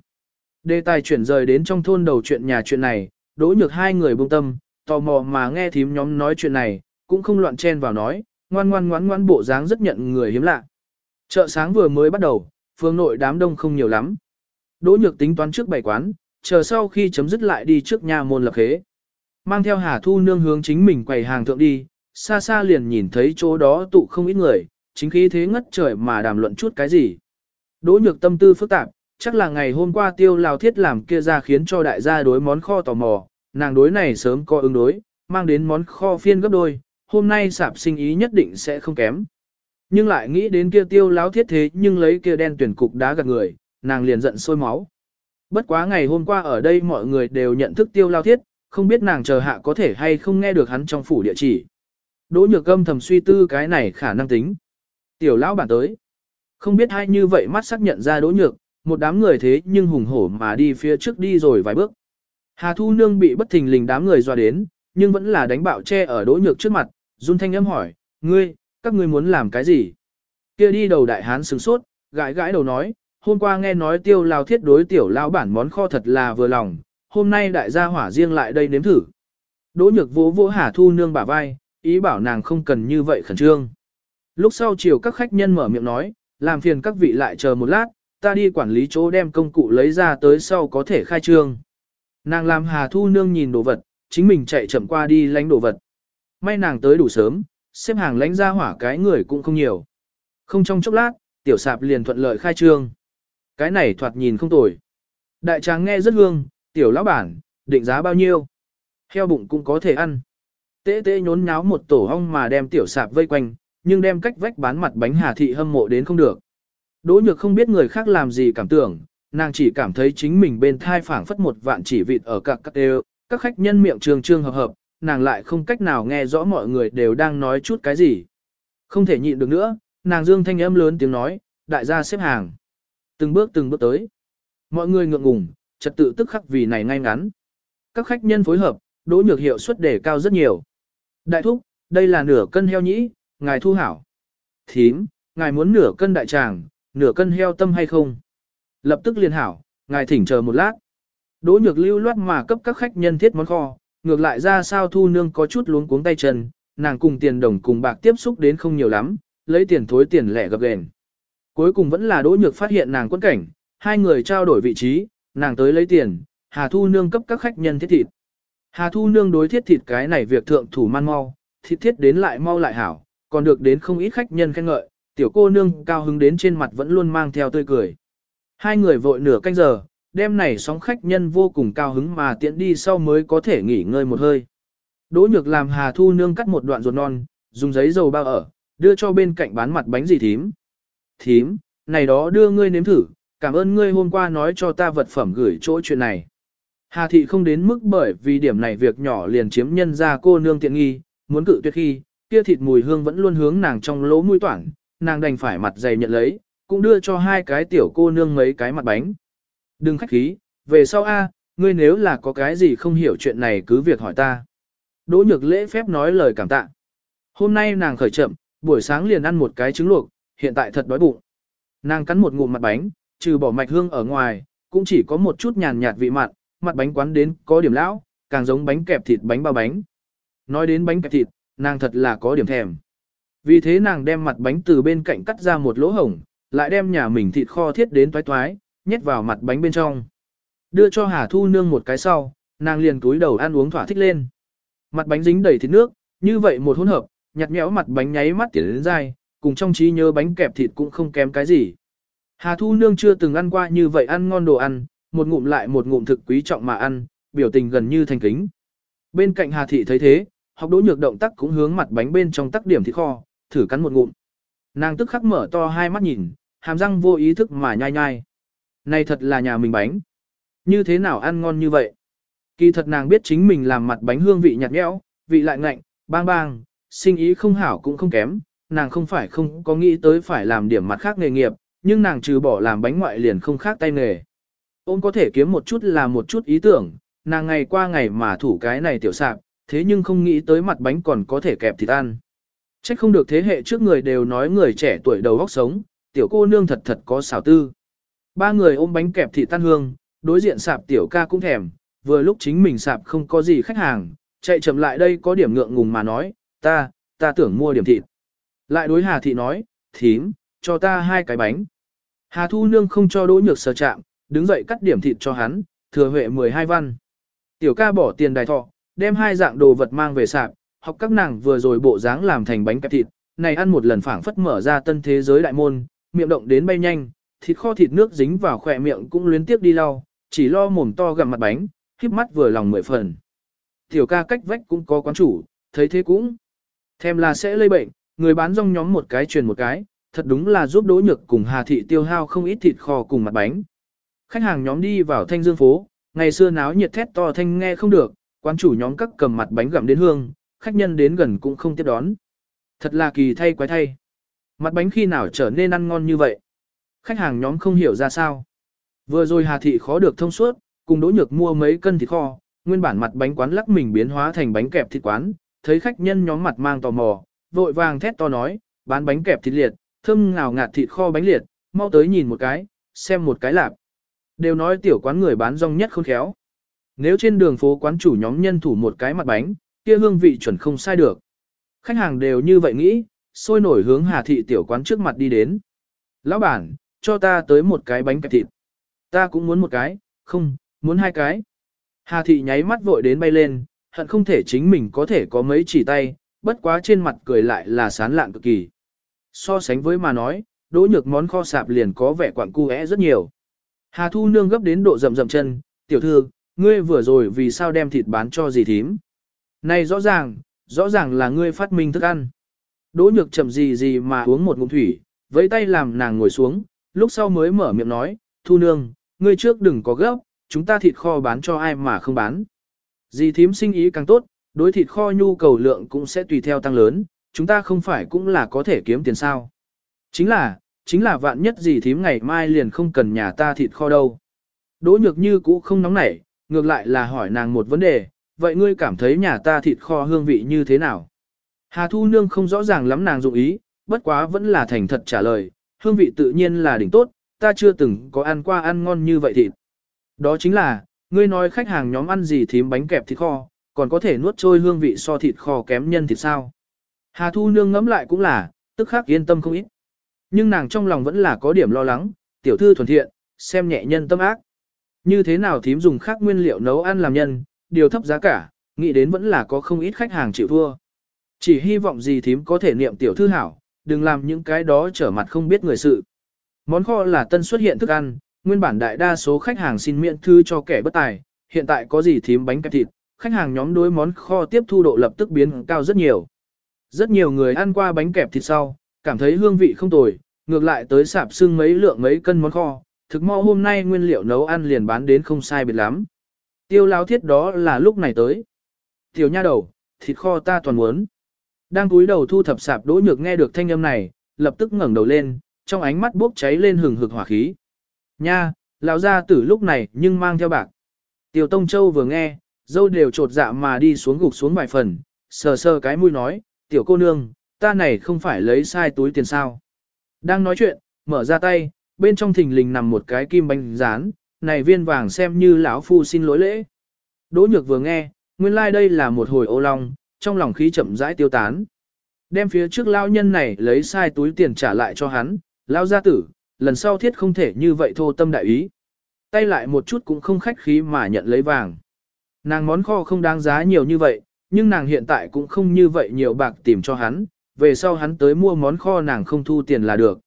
Đề tài chuyển rời đến trong thôn đầu chuyện nhà chuyện này, đỗ nhược hai người buông tâm, tò mò mà nghe thím nhóm nói chuyện này, cũng không loạn chen vào nói, ngoan ngoan ngoan ngoan bộ dáng rất nhận người hiếm lạ. Chợ sáng vừa mới bắt đầu, phương nội đám đông không nhiều lắm. Đỗ nhược tính toán trước bảy quán, chờ sau khi chấm dứt lại đi trước nhà môn lập khế. Mang theo Hà Thu Nương hướng chính mình quầy hàng thượng đi, xa xa liền nhìn thấy chỗ đó tụ không ít người, chính khí thế ngất trời mà đàm luận chút cái gì. Đỗ nhược tâm tư phức tạp, chắc là ngày hôm qua tiêu lao thiết làm kia ra khiến cho đại gia đối món kho tò mò, nàng đối này sớm có ứng đối, mang đến món kho phiên gấp đôi, hôm nay sạp sinh ý nhất định sẽ không kém. Nhưng lại nghĩ đến kia tiêu láo thiết thế nhưng lấy kia đen tuyển cục đá gạt người, nàng liền giận sôi máu. Bất quá ngày hôm qua ở đây mọi người đều nhận thức tiêu lao thiết, không biết nàng chờ hạ có thể hay không nghe được hắn trong phủ địa chỉ. Đỗ nhược âm thầm suy tư cái này khả năng tính. Tiểu lão bản tới. Không biết hay như vậy mắt xác nhận ra đỗ nhược, một đám người thế nhưng hùng hổ mà đi phía trước đi rồi vài bước. Hà Thu Nương bị bất thình lình đám người dọa đến, nhưng vẫn là đánh bạo che ở đỗ nhược trước mặt, run thanh âm hỏi, ngươi, các ngươi muốn làm cái gì? Kia đi đầu đại hán sừng sốt, gãi gãi đầu nói, hôm qua nghe nói tiêu lao thiết đối tiểu lao bản món kho thật là vừa lòng, hôm nay đại gia hỏa riêng lại đây nếm thử. Đỗ nhược vỗ vỗ Hà Thu Nương bả vai, ý bảo nàng không cần như vậy khẩn trương. Lúc sau chiều các khách nhân mở miệng nói, làm phiền các vị lại chờ một lát, ta đi quản lý chỗ đem công cụ lấy ra tới sau có thể khai trương. Nàng làm Hà Thu Nương nhìn đồ vật, chính mình chạy chậm qua đi lánh đồ vật. May nàng tới đủ sớm, xếp hàng lánh ra hỏa cái người cũng không nhiều. Không trong chốc lát, tiểu sạp liền thuận lợi khai trương. Cái này thoạt nhìn không tồi. Đại tráng nghe rất hương, tiểu lão bản, định giá bao nhiêu? Heo bụng cũng có thể ăn. Tế tế nhốn nháo một tổ hong mà đem tiểu sạp vây quanh, nhưng đem cách vách bán mặt bánh hà thị hâm mộ đến không được. Đỗ nhược không biết người khác làm gì cảm tưởng, nàng chỉ cảm thấy chính mình bên thai phảng phất một vạn chỉ vịt ở các các đều, các khách nhân miệng trường trương hợp hợp, nàng lại không cách nào nghe rõ mọi người đều đang nói chút cái gì. Không thể nhịn được nữa, nàng dương thanh âm lớn tiếng nói, đại gia xếp hàng. Từng bước từng bước tới. Mọi người ngượng ngùng, trật tự tức khắc vì này ngay ngắn. Các khách nhân phối hợp, đỗ nhược hiệu suất đề cao rất nhiều. Đại thúc, đây là nửa cân heo nhĩ, ngài thu hảo. Thím, ngài muốn nửa cân đại tràng, nửa cân heo tâm hay không? Lập tức liền hảo, ngài thỉnh chờ một lát. Đỗ nhược lưu loát mà cấp các khách nhân thiết món kho, ngược lại ra sao thu nương có chút luống cuống tay chân, nàng cùng tiền đồng cùng bạc tiếp xúc đến không nhiều lắm, lấy tiền thối tiền lẻ gập gền. Cuối cùng vẫn là đỗ nhược phát hiện nàng quân cảnh, hai người trao đổi vị trí, nàng tới lấy tiền, Hà Thu Nương cấp các khách nhân thiết thịt. Hà Thu Nương đối thiết thịt cái này việc thượng thủ man mau, thịt thiết đến lại mau lại hảo, còn được đến không ít khách nhân khen ngợi, tiểu cô nương cao hứng đến trên mặt vẫn luôn mang theo tươi cười. Hai người vội nửa canh giờ, đêm này sóng khách nhân vô cùng cao hứng mà tiện đi sau mới có thể nghỉ ngơi một hơi. Đỗ nhược làm Hà Thu Nương cắt một đoạn ruột non, dùng giấy dầu bao ở, đưa cho bên cạnh bán mặt bánh gì thím. Thím, này đó đưa ngươi nếm thử, cảm ơn ngươi hôm qua nói cho ta vật phẩm gửi chỗ chuyện này. Hà thị không đến mức bởi vì điểm này việc nhỏ liền chiếm nhân ra cô nương tiện nghi, muốn cự tuyệt khi, kia thịt mùi hương vẫn luôn hướng nàng trong lỗ mũi toản, nàng đành phải mặt dày nhận lấy, cũng đưa cho hai cái tiểu cô nương mấy cái mặt bánh. Đừng khách khí, về sau a, ngươi nếu là có cái gì không hiểu chuyện này cứ việc hỏi ta. Đỗ nhược lễ phép nói lời cảm tạ. Hôm nay nàng khởi chậm, buổi sáng liền ăn một cái trứng luộc, hiện tại thật đói bụng. Nàng cắn một ngụm mặt bánh, trừ bỏ mạch hương ở ngoài, cũng chỉ có một chút nhàn nhạt vị mặn, mặt bánh quán đến có điểm lão, càng giống bánh kẹp thịt bánh bao bánh. Nói đến bánh kẹp thịt, nàng thật là có điểm thèm. Vì thế nàng đem mặt bánh từ bên cạnh cắt ra một lỗ hổng, lại đem nhà mình thịt kho thiết đến toái toái, nhét vào mặt bánh bên trong. Đưa cho Hà Thu Nương một cái sau, nàng liền túi đầu ăn uống thỏa thích lên. Mặt bánh dính đầy thịt nước, như vậy một hỗn hợp, nhạt nhẽo mặt bánh nháy mắt tiến đến dai, cùng trong trí nhớ bánh kẹp thịt cũng không kém cái gì. Hà Thu Nương chưa từng ăn qua như vậy ăn ngon đồ ăn, một ngụm lại một ngụm thực quý trọng mà ăn, biểu tình gần như thành kính. Bên cạnh Hà Thị thấy thế, học đỗ nhược động tác cũng hướng mặt bánh bên trong tắc điểm thịt kho, thử cắn một ngụm. Nàng tức khắc mở to hai mắt nhìn, hàm răng vô ý thức mà nhai nhai. Này thật là nhà mình bánh. Như thế nào ăn ngon như vậy? Kỳ thật nàng biết chính mình làm mặt bánh hương vị nhạt nhẽo, vị lại ngạnh, bang bang, sinh ý không hảo cũng không kém, nàng không phải không có nghĩ tới phải làm điểm mặt khác nghề nghiệp, nhưng nàng trừ bỏ làm bánh ngoại liền không khác tay nghề. Ôn có thể kiếm một chút là một chút ý tưởng, nàng ngày qua ngày mà thủ cái này tiểu sạp, thế nhưng không nghĩ tới mặt bánh còn có thể kẹp thịt ăn. Trách không được thế hệ trước người đều nói người trẻ tuổi đầu góc sống, tiểu cô nương thật thật có xảo tư. Ba người ôm bánh kẹp thịt tan hương, đối diện sạp tiểu ca cũng thèm, vừa lúc chính mình sạp không có gì khách hàng, chạy chậm lại đây có điểm ngượng ngùng mà nói, ta, ta tưởng mua điểm thịt. Lại đối Hà Thị nói, thím, cho ta hai cái bánh. Hà Thu Nương không cho đỗ nhược sờ chạm, đứng dậy cắt điểm thịt cho hắn, thừa huệ 12 văn. Tiểu ca bỏ tiền đài thọ, đem hai dạng đồ vật mang về sạp, học các nàng vừa rồi bộ dáng làm thành bánh kẹp thịt, này ăn một lần phảng phất mở ra tân thế giới đại môn, miệng động đến bay nhanh, thịt kho thịt nước dính vào khỏe miệng cũng luyến tiếp đi lau, chỉ lo mồm to gặm mặt bánh, khiếp mắt vừa lòng mười phần. Tiểu ca cách vách cũng có quán chủ, thấy thế cũng thèm là sẽ lây bệnh, người bán rong nhóm một cái truyền một cái, thật đúng là giúp Đỗ Nhược cùng Hà Thị tiêu hao không ít thịt kho cùng mặt bánh. Khách hàng nhóm đi vào thanh dương phố, ngày xưa náo nhiệt thét to thanh nghe không được, quán chủ nhóm các cầm mặt bánh gặm đến hương, khách nhân đến gần cũng không tiếp đón. Thật là kỳ thay quái thay. Mặt bánh khi nào trở nên ăn ngon như vậy? Khách hàng nhóm không hiểu ra sao. Vừa rồi Hà Thị khó được thông suốt, cùng Đỗ Nhược mua mấy cân thịt kho, nguyên bản mặt bánh quán lắc mình biến hóa thành bánh kẹp thịt quán, thấy khách nhân nhóm mặt mang tò mò, vội vàng thét to nói, bán bánh kẹp thịt liệt, thơm ngào ngạt thịt kho bánh liệt, mau tới nhìn một cái, xem một cái lạp. Đều nói tiểu quán người bán rong nhất khôn khéo. Nếu trên đường phố quán chủ nhóm nhân thủ một cái mặt bánh, kia hương vị chuẩn không sai được. Khách hàng đều như vậy nghĩ, sôi nổi hướng Hà Thị tiểu quán trước mặt đi đến. Lão bản, cho ta tới một cái bánh kẹp thịt. Ta cũng muốn một cái, không, muốn hai cái. Hà Thị nháy mắt vội đến bay lên, hận không thể chính mình có thể có mấy chỉ tay, bất quá trên mặt cười lại là sán lạn cực kỳ. So sánh với mà nói, đỗ nhược món kho sạp liền có vẻ quặng cu rất nhiều. Hà Thu Nương gấp đến độ rậm rậm chân, tiểu thư, ngươi vừa rồi vì sao đem thịt bán cho gì thím. Này rõ ràng, rõ ràng là ngươi phát minh thức ăn. Đỗ nhược chậm gì gì mà uống một ngụm thủy, với tay làm nàng ngồi xuống, lúc sau mới mở miệng nói, Thu Nương, ngươi trước đừng có gấp, chúng ta thịt kho bán cho ai mà không bán. Dì thím sinh ý càng tốt, đối thịt kho nhu cầu lượng cũng sẽ tùy theo tăng lớn, chúng ta không phải cũng là có thể kiếm tiền sao. Chính là, chính là vạn nhất dì thím ngày mai liền không cần nhà ta thịt kho đâu. Đỗ nhược như cũ không nóng nảy, ngược lại là hỏi nàng một vấn đề, vậy ngươi cảm thấy nhà ta thịt kho hương vị như thế nào? Hà Thu Nương không rõ ràng lắm nàng dụng ý, bất quá vẫn là thành thật trả lời, hương vị tự nhiên là đỉnh tốt, ta chưa từng có ăn qua ăn ngon như vậy thịt. Đó chính là, ngươi nói khách hàng nhóm ăn gì thím bánh kẹp thịt kho, còn có thể nuốt trôi hương vị so thịt kho kém nhân thịt sao. Hà Thu Nương ngẫm lại cũng là, tức khắc yên tâm không ít. Nhưng nàng trong lòng vẫn là có điểm lo lắng, tiểu thư thuần thiện, xem nhẹ nhân tâm ác. Như thế nào thím dùng khác nguyên liệu nấu ăn làm nhân, điều thấp giá cả, nghĩ đến vẫn là có không ít khách hàng chịu thua. Chỉ hy vọng gì thím có thể niệm tiểu thư hảo, đừng làm những cái đó trở mặt không biết người sự. Món kho là tân xuất hiện thức ăn, nguyên bản đại đa số khách hàng xin miễn thư cho kẻ bất tài, hiện tại có gì thím bánh kẹp thịt, khách hàng nhóm đối món kho tiếp thu độ lập tức biến cao rất nhiều. Rất nhiều người ăn qua bánh kẹp thịt sau, cảm thấy hương vị không tồi, ngược lại tới sạp xương mấy lượng mấy cân món kho, thực mau hôm nay nguyên liệu nấu ăn liền bán đến không sai biệt lắm. Tiêu lao thiết đó là lúc này tới. Tiểu nha đầu, thịt kho ta toàn muốn. Đang cúi đầu thu thập sạp đỗ nhược nghe được thanh âm này, lập tức ngẩng đầu lên, trong ánh mắt bốc cháy lên hừng hực hỏa khí. Nha, lão gia tử lúc này nhưng mang theo bạc. Tiểu Tông Châu vừa nghe, dâu đều trột dạ mà đi xuống gục xuống vài phần, sờ sờ cái mũi nói, tiểu cô nương, ta này không phải lấy sai túi tiền sao. Đang nói chuyện, mở ra tay, bên trong thình lình nằm một cái kim bánh rán, này viên vàng xem như lão phu xin lỗi lễ. Đỗ nhược vừa nghe, nguyên lai like đây là một hồi ô long, trong lòng khí chậm rãi tiêu tán. Đem phía trước lão nhân này lấy sai túi tiền trả lại cho hắn, lão gia tử, lần sau thiết không thể như vậy thô tâm đại ý. Tay lại một chút cũng không khách khí mà nhận lấy vàng. Nàng món kho không đáng giá nhiều như vậy, nhưng nàng hiện tại cũng không như vậy nhiều bạc tìm cho hắn, về sau hắn tới mua món kho nàng không thu tiền là được.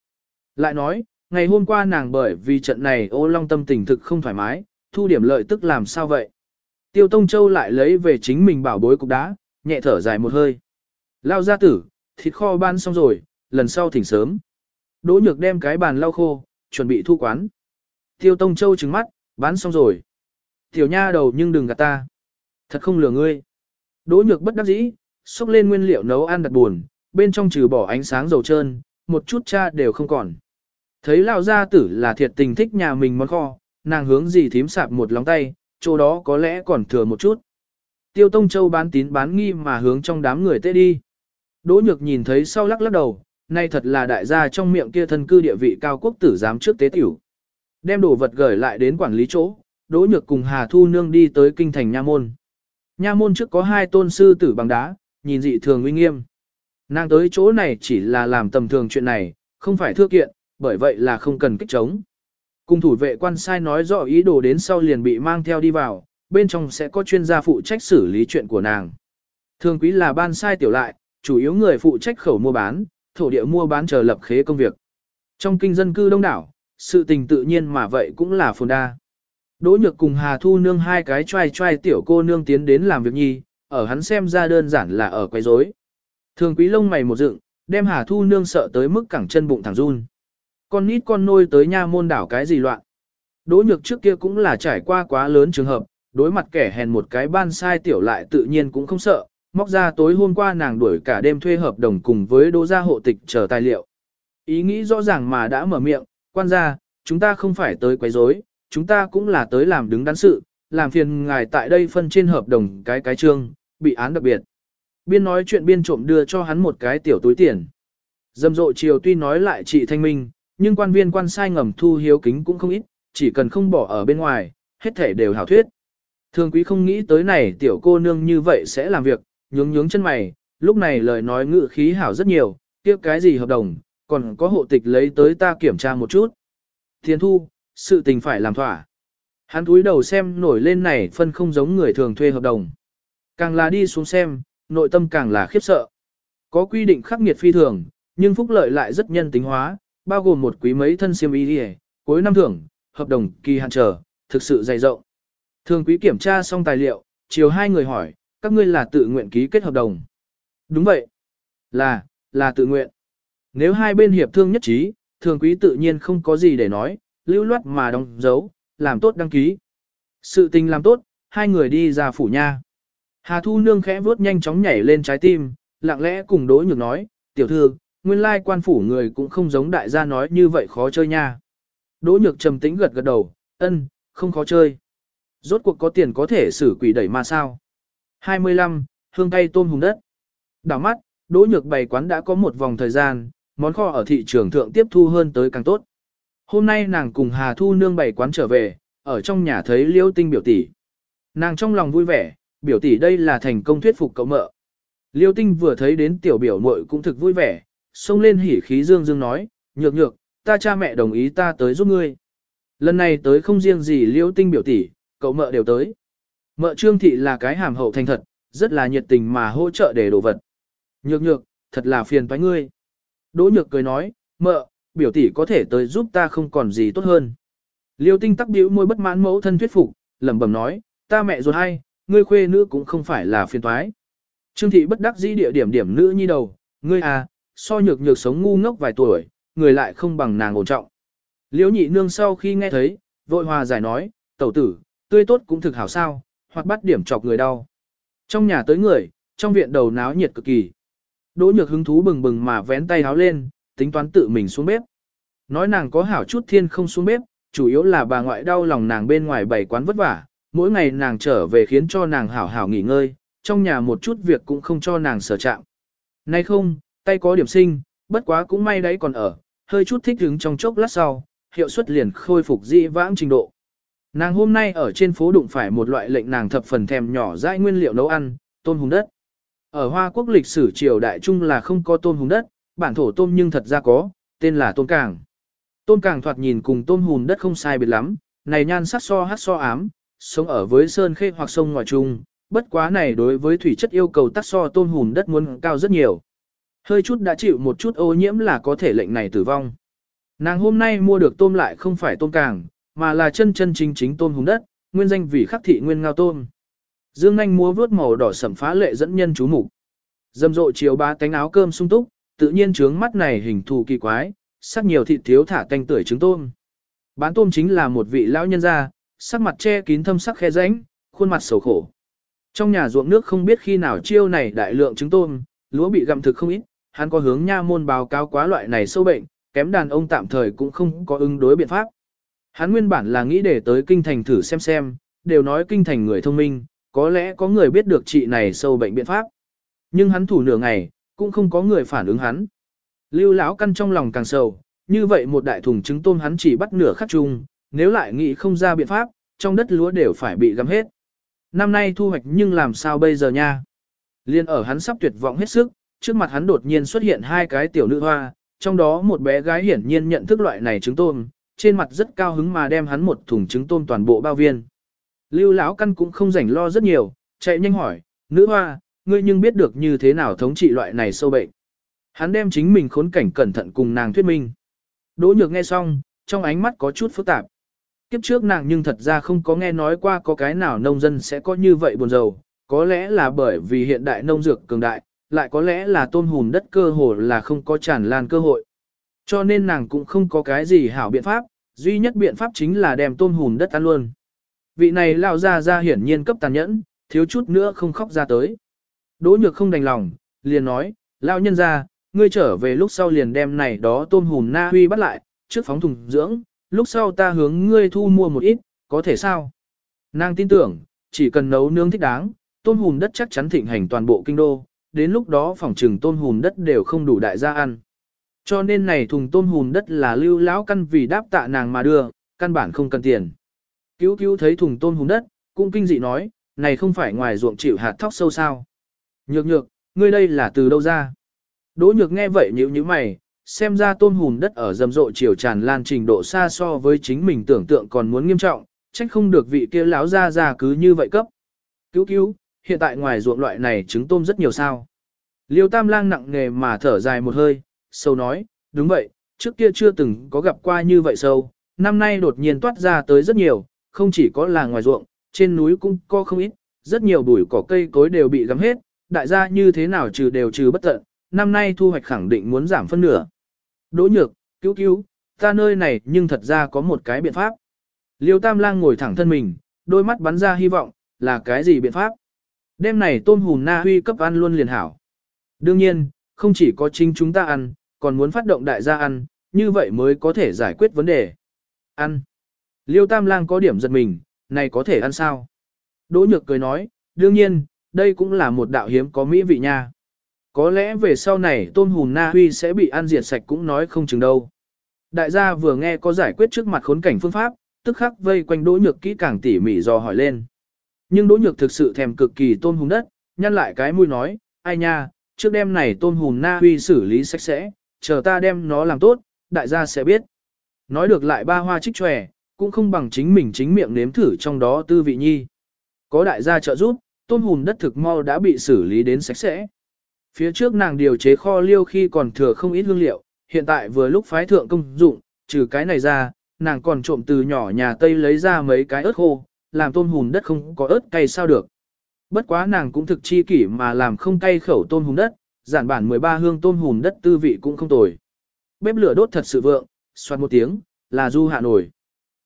Lại nói, ngày hôm qua nàng bởi vì trận này ô long tâm tình thực không thoải mái, thu điểm lợi tức làm sao vậy? Tiêu Tông Châu lại lấy về chính mình bảo bối cục đá, nhẹ thở dài một hơi. Lao gia tử, thịt kho ban xong rồi, lần sau thỉnh sớm. Đỗ nhược đem cái bàn lau khô, chuẩn bị thu quán. Tiêu Tông Châu trừng mắt, bán xong rồi. Tiểu nha đầu nhưng đừng gạt ta. Thật không lừa ngươi. Đỗ nhược bất đắc dĩ, xúc lên nguyên liệu nấu ăn đặt buồn, bên trong trừ bỏ ánh sáng dầu trơn, một chút cha đều không còn. Thấy lão gia tử là thiệt tình thích nhà mình món kho, nàng hướng gì thím sạp một lóng tay, chỗ đó có lẽ còn thừa một chút. Tiêu Tông Châu bán tín bán nghi mà hướng trong đám người tê đi. Đỗ nhược nhìn thấy sau lắc lắc đầu, nay thật là đại gia trong miệng kia thân cư địa vị cao quốc tử giám trước tế tiểu. Đem đồ vật gửi lại đến quản lý chỗ, Đỗ nhược cùng Hà Thu Nương đi tới kinh thành Nha Môn. Nha Môn trước có hai tôn sư tử bằng đá, nhìn dị thường uy nghiêm. Nàng tới chỗ này chỉ là làm tầm thường chuyện này, không phải thưa kiện, bởi vậy là không cần kích chống. Cùng thủ vệ quan sai nói rõ ý đồ đến sau liền bị mang theo đi vào, bên trong sẽ có chuyên gia phụ trách xử lý chuyện của nàng. Thường quý là ban sai tiểu lại, chủ yếu người phụ trách khẩu mua bán, thổ địa mua bán chờ lập khế công việc. Trong kinh dân cư đông đảo, sự tình tự nhiên mà vậy cũng là phồn đa. Đỗ nhược cùng Hà Thu nương hai cái trai trai tiểu cô nương tiến đến làm việc nhi, ở hắn xem ra đơn giản là ở quấy rối. Thường quý lông mày một dựng, đem Hà Thu nương sợ tới mức cẳng chân bụng thẳng run. Con nít con nôi tới nha môn đảo cái gì loạn. Đỗ nhược trước kia cũng là trải qua quá lớn trường hợp, đối mặt kẻ hèn một cái ban sai tiểu lại tự nhiên cũng không sợ, móc ra tối hôm qua nàng đuổi cả đêm thuê hợp đồng cùng với đỗ gia hộ tịch chờ tài liệu. Ý nghĩ rõ ràng mà đã mở miệng, quan gia, chúng ta không phải tới quấy rối, chúng ta cũng là tới làm đứng đắn sự, làm phiền ngài tại đây phân trên hợp đồng cái cái chương, bị án đặc biệt. Biên nói chuyện biên trộm đưa cho hắn một cái tiểu túi tiền. Dâm dộ chiều tuy nói lại chị thanh minh, nhưng quan viên quan sai ngầm thu hiếu kính cũng không ít, chỉ cần không bỏ ở bên ngoài, hết thể đều hảo thuyết. Thường quý không nghĩ tới này tiểu cô nương như vậy sẽ làm việc, nhướng nhướng chân mày, lúc này lời nói ngự khí hảo rất nhiều, tiếp cái gì hợp đồng, còn có hộ tịch lấy tới ta kiểm tra một chút. Thiên thu, sự tình phải làm thỏa. Hắn túi đầu xem nổi lên này phân không giống người thường thuê hợp đồng. Càng là đi xuống xem, nội tâm càng là khiếp sợ. Có quy định khắc nghiệt phi thường, nhưng phúc lợi lại rất nhân tính hóa, bao gồm một quý mấy thân siêm y đi cuối năm thưởng, hợp đồng kỳ hạn chờ, thực sự dày rộng. Thường quý kiểm tra xong tài liệu, chiều hai người hỏi, các ngươi là tự nguyện ký kết hợp đồng. Đúng vậy. Là, là tự nguyện. Nếu hai bên hiệp thương nhất trí, thường quý tự nhiên không có gì để nói, lưu loát mà đóng dấu, làm tốt đăng ký. Sự tình làm tốt, hai người đi ra phủ nha. Hà Thu Nương khẽ vuốt nhanh chóng nhảy lên trái tim, lặng lẽ cùng đối nhược nói, tiểu thư, nguyên lai quan phủ người cũng không giống đại gia nói như vậy khó chơi nha. Đỗ nhược trầm tĩnh gật gật đầu, ân, không khó chơi. Rốt cuộc có tiền có thể xử quỷ đẩy ma sao. 25. Hương cay tôm hùng đất. Đảo mắt, đỗ nhược bày quán đã có một vòng thời gian, món kho ở thị trường thượng tiếp thu hơn tới càng tốt. Hôm nay nàng cùng Hà Thu Nương bày quán trở về, ở trong nhà thấy liêu tinh biểu tỷ. Nàng trong lòng vui vẻ, biểu tỷ đây là thành công thuyết phục cậu mợ. Liêu tinh vừa thấy đến tiểu biểu muội cũng thực vui vẻ, xông lên hỉ khí dương dương nói, nhược nhược, ta cha mẹ đồng ý ta tới giúp ngươi. Lần này tới không riêng gì liêu tinh biểu tỷ, cậu mợ đều tới. Mợ trương thị là cái hàm hậu thành thật, rất là nhiệt tình mà hỗ trợ để đồ vật. Nhược nhược, thật là phiền toái ngươi. Đỗ nhược cười nói, mợ, biểu tỷ có thể tới giúp ta không còn gì tốt hơn. Liêu tinh tắc biểu môi bất mãn mẫu thân thuyết phục, lẩm bẩm nói, ta mẹ ruột hay, ngươi khuê nữ cũng không phải là phiền toái. Trương thị bất đắc dĩ địa điểm điểm nữ nhi đầu, ngươi à, so nhược nhược sống ngu ngốc vài tuổi, người lại không bằng nàng ổn trọng. Liễu nhị nương sau khi nghe thấy, vội hòa giải nói, tẩu tử, tươi tốt cũng thực hảo sao, hoặc bắt điểm chọc người đau. Trong nhà tới người, trong viện đầu náo nhiệt cực kỳ. Đỗ nhược hứng thú bừng bừng mà vén tay háo lên, tính toán tự mình xuống bếp. Nói nàng có hảo chút thiên không xuống bếp, chủ yếu là bà ngoại đau lòng nàng bên ngoài bảy quán vất vả, mỗi ngày nàng trở về khiến cho nàng hảo hảo nghỉ ngơi, trong nhà một chút việc cũng không cho nàng sở chạm. Nay không, tay có điểm sinh, bất quá cũng may đấy còn ở, hơi chút thích ứng trong chốc lát sau, hiệu suất liền khôi phục dị vãng trình độ. Nàng hôm nay ở trên phố đụng phải một loại lệnh nàng thập phần thèm nhỏ dãi nguyên liệu nấu ăn, tôm hùng đất. Ở Hoa Quốc lịch sử triều đại trung là không có tôm hùng đất, bản thổ tôm nhưng thật ra có, tên là tôm càng. Tôm càng thoạt nhìn cùng tôm hùn đất không sai biệt lắm, này nhan sắc so hát so ám, sống ở với sơn khê hoặc sông ngoài trung, bất quá này đối với thủy chất yêu cầu tắc so tôm hùn đất muốn cao rất nhiều. Hơi chút đã chịu một chút ô nhiễm là có thể lệnh này tử vong. Nàng hôm nay mua được tôm lại không phải tôm càng, mà là chân chân chính chính tôm hùng đất, nguyên danh vì khắc thị nguyên ngao tôm. Dương Anh mua vớt màu đỏ sẩm phá lệ dẫn nhân chú mục. Dâm rộ chiều ba cánh áo cơm sung túc, tự nhiên trướng mắt này hình thù kỳ quái, sắc nhiều thịt thiếu thả canh tưởi trứng tôm. Bán tôm chính là một vị lão nhân gia, sắc mặt che kín thâm sắc khe rãnh, khuôn mặt sầu khổ. Trong nhà ruộng nước không biết khi nào chiêu này đại lượng trứng tôm, lúa bị gặm thực không ít, hắn có hướng nha môn báo cáo quá loại này sâu bệnh, kém đàn ông tạm thời cũng không có ứng đối biện pháp. Hắn nguyên bản là nghĩ để tới kinh thành thử xem xem, đều nói kinh thành người thông minh, có lẽ có người biết được trị này sâu bệnh biện pháp. Nhưng hắn thủ nửa ngày, cũng không có người phản ứng hắn. Lưu lão căn trong lòng càng sầu, như vậy một đại thùng trứng tôm hắn chỉ bắt nửa khắc chung, nếu lại nghĩ không ra biện pháp, trong đất lúa đều phải bị găm hết. Năm nay thu hoạch nhưng làm sao bây giờ nha? Liên ở hắn sắp tuyệt vọng hết sức, trước mặt hắn đột nhiên xuất hiện hai cái tiểu nữ hoa, trong đó một bé gái hiển nhiên nhận thức loại này trứng tôm, trên mặt rất cao hứng mà đem hắn một thùng trứng tôm toàn bộ bao viên. Lưu lão căn cũng không rảnh lo rất nhiều, chạy nhanh hỏi, nữ hoa, ngươi nhưng biết được như thế nào thống trị loại này sâu bệnh. Hắn đem chính mình khốn cảnh cẩn thận cùng nàng thuyết minh. Đỗ nhược nghe xong, trong ánh mắt có chút phức tạp. Kiếp trước nàng nhưng thật ra không có nghe nói qua có cái nào nông dân sẽ có như vậy buồn rầu, có lẽ là bởi vì hiện đại nông dược cường đại, lại có lẽ là tôm hùn đất cơ hồ là không có tràn lan cơ hội. Cho nên nàng cũng không có cái gì hảo biện pháp, duy nhất biện pháp chính là đem tôm hùn đất ăn luôn. Vị này lao ra ra hiển nhiên cấp tàn nhẫn, thiếu chút nữa không khóc ra tới. Đỗ nhược không đành lòng, liền nói, lao nhân ra, ngươi trở về lúc sau liền đem này đó tôm hùn na huy bắt lại, trước phóng thùng dưỡng, lúc sau ta hướng ngươi thu mua một ít, có thể sao? Nàng tin tưởng, chỉ cần nấu nướng thích đáng, tôm hùn đất chắc chắn thịnh hành toàn bộ kinh đô, đến lúc đó phòng trừng tôm hùm đất đều không đủ đại gia ăn. Cho nên này thùng tôm hùm đất là lưu lão căn vì đáp tạ nàng mà đưa, căn bản không cần tiền. Cứu cứu thấy thùng tôm hùm đất, cũng kinh dị nói, này không phải ngoài ruộng chịu hạt thóc sâu sao. Nhược nhược, ngươi đây là từ đâu ra? Đỗ nhược nghe vậy nhíu nhíu mày, xem ra tôm hùm đất ở rầm rộ chiều tràn lan trình độ xa so với chính mình tưởng tượng còn muốn nghiêm trọng, trách không được vị kia lão ra ra cứ như vậy cấp. Cứu cứu, hiện tại ngoài ruộng loại này trứng tôm rất nhiều sao. Liêu tam lang nặng nghề mà thở dài một hơi, sâu nói, đúng vậy, trước kia chưa từng có gặp qua như vậy sâu, năm nay đột nhiên toát ra tới rất nhiều, không chỉ có là ngoài ruộng, trên núi cũng có không ít, rất nhiều bụi cỏ cây cối đều bị gắm hết, đại gia như thế nào trừ đều trừ bất tận, năm nay thu hoạch khẳng định muốn giảm phân nửa. Đỗ nhược, cứu cứu, ta nơi này nhưng thật ra có một cái biện pháp. Liêu tam lang ngồi thẳng thân mình, đôi mắt bắn ra hy vọng, là cái gì biện pháp? Đêm này tôm hùm na huy cấp ăn luôn liền hảo. Đương nhiên, không chỉ có chính chúng ta ăn, còn muốn phát động đại gia ăn, như vậy mới có thể giải quyết vấn đề. Ăn. Liêu tam lang có điểm giật mình, này có thể ăn sao? Đỗ nhược cười nói, đương nhiên, đây cũng là một đạo hiếm có mỹ vị nha. Có lẽ về sau này tôm hùm na huy sẽ bị ăn diệt sạch cũng nói không chừng đâu. Đại gia vừa nghe có giải quyết trước mặt khốn cảnh phương pháp, tức khắc vây quanh đỗ nhược kỹ càng tỉ mỉ dò hỏi lên. Nhưng đỗ nhược thực sự thèm cực kỳ tôm hùm đất, nhăn lại cái mũi nói, ai nha, trước đêm này tôm hùm na huy xử lý sạch sẽ, chờ ta đem nó làm tốt, đại gia sẽ biết. Nói được lại ba hoa trích tròe, cũng không bằng chính mình chính miệng nếm thử trong đó tư vị nhi. Có đại gia trợ giúp, tôm hùm đất thực mau đã bị xử lý đến sạch sẽ. Phía trước nàng điều chế kho liêu khi còn thừa không ít hương liệu, hiện tại vừa lúc phái thượng công dụng, trừ cái này ra, nàng còn trộm từ nhỏ nhà Tây lấy ra mấy cái ớt khô, làm tôm hùm đất không có ớt cay sao được. Bất quá nàng cũng thực chi kỷ mà làm không cay khẩu tôm hùm đất, giản bản 13 hương tôm hùm đất tư vị cũng không tồi. Bếp lửa đốt thật sự vượng, xoát một tiếng, là du hạ nổi.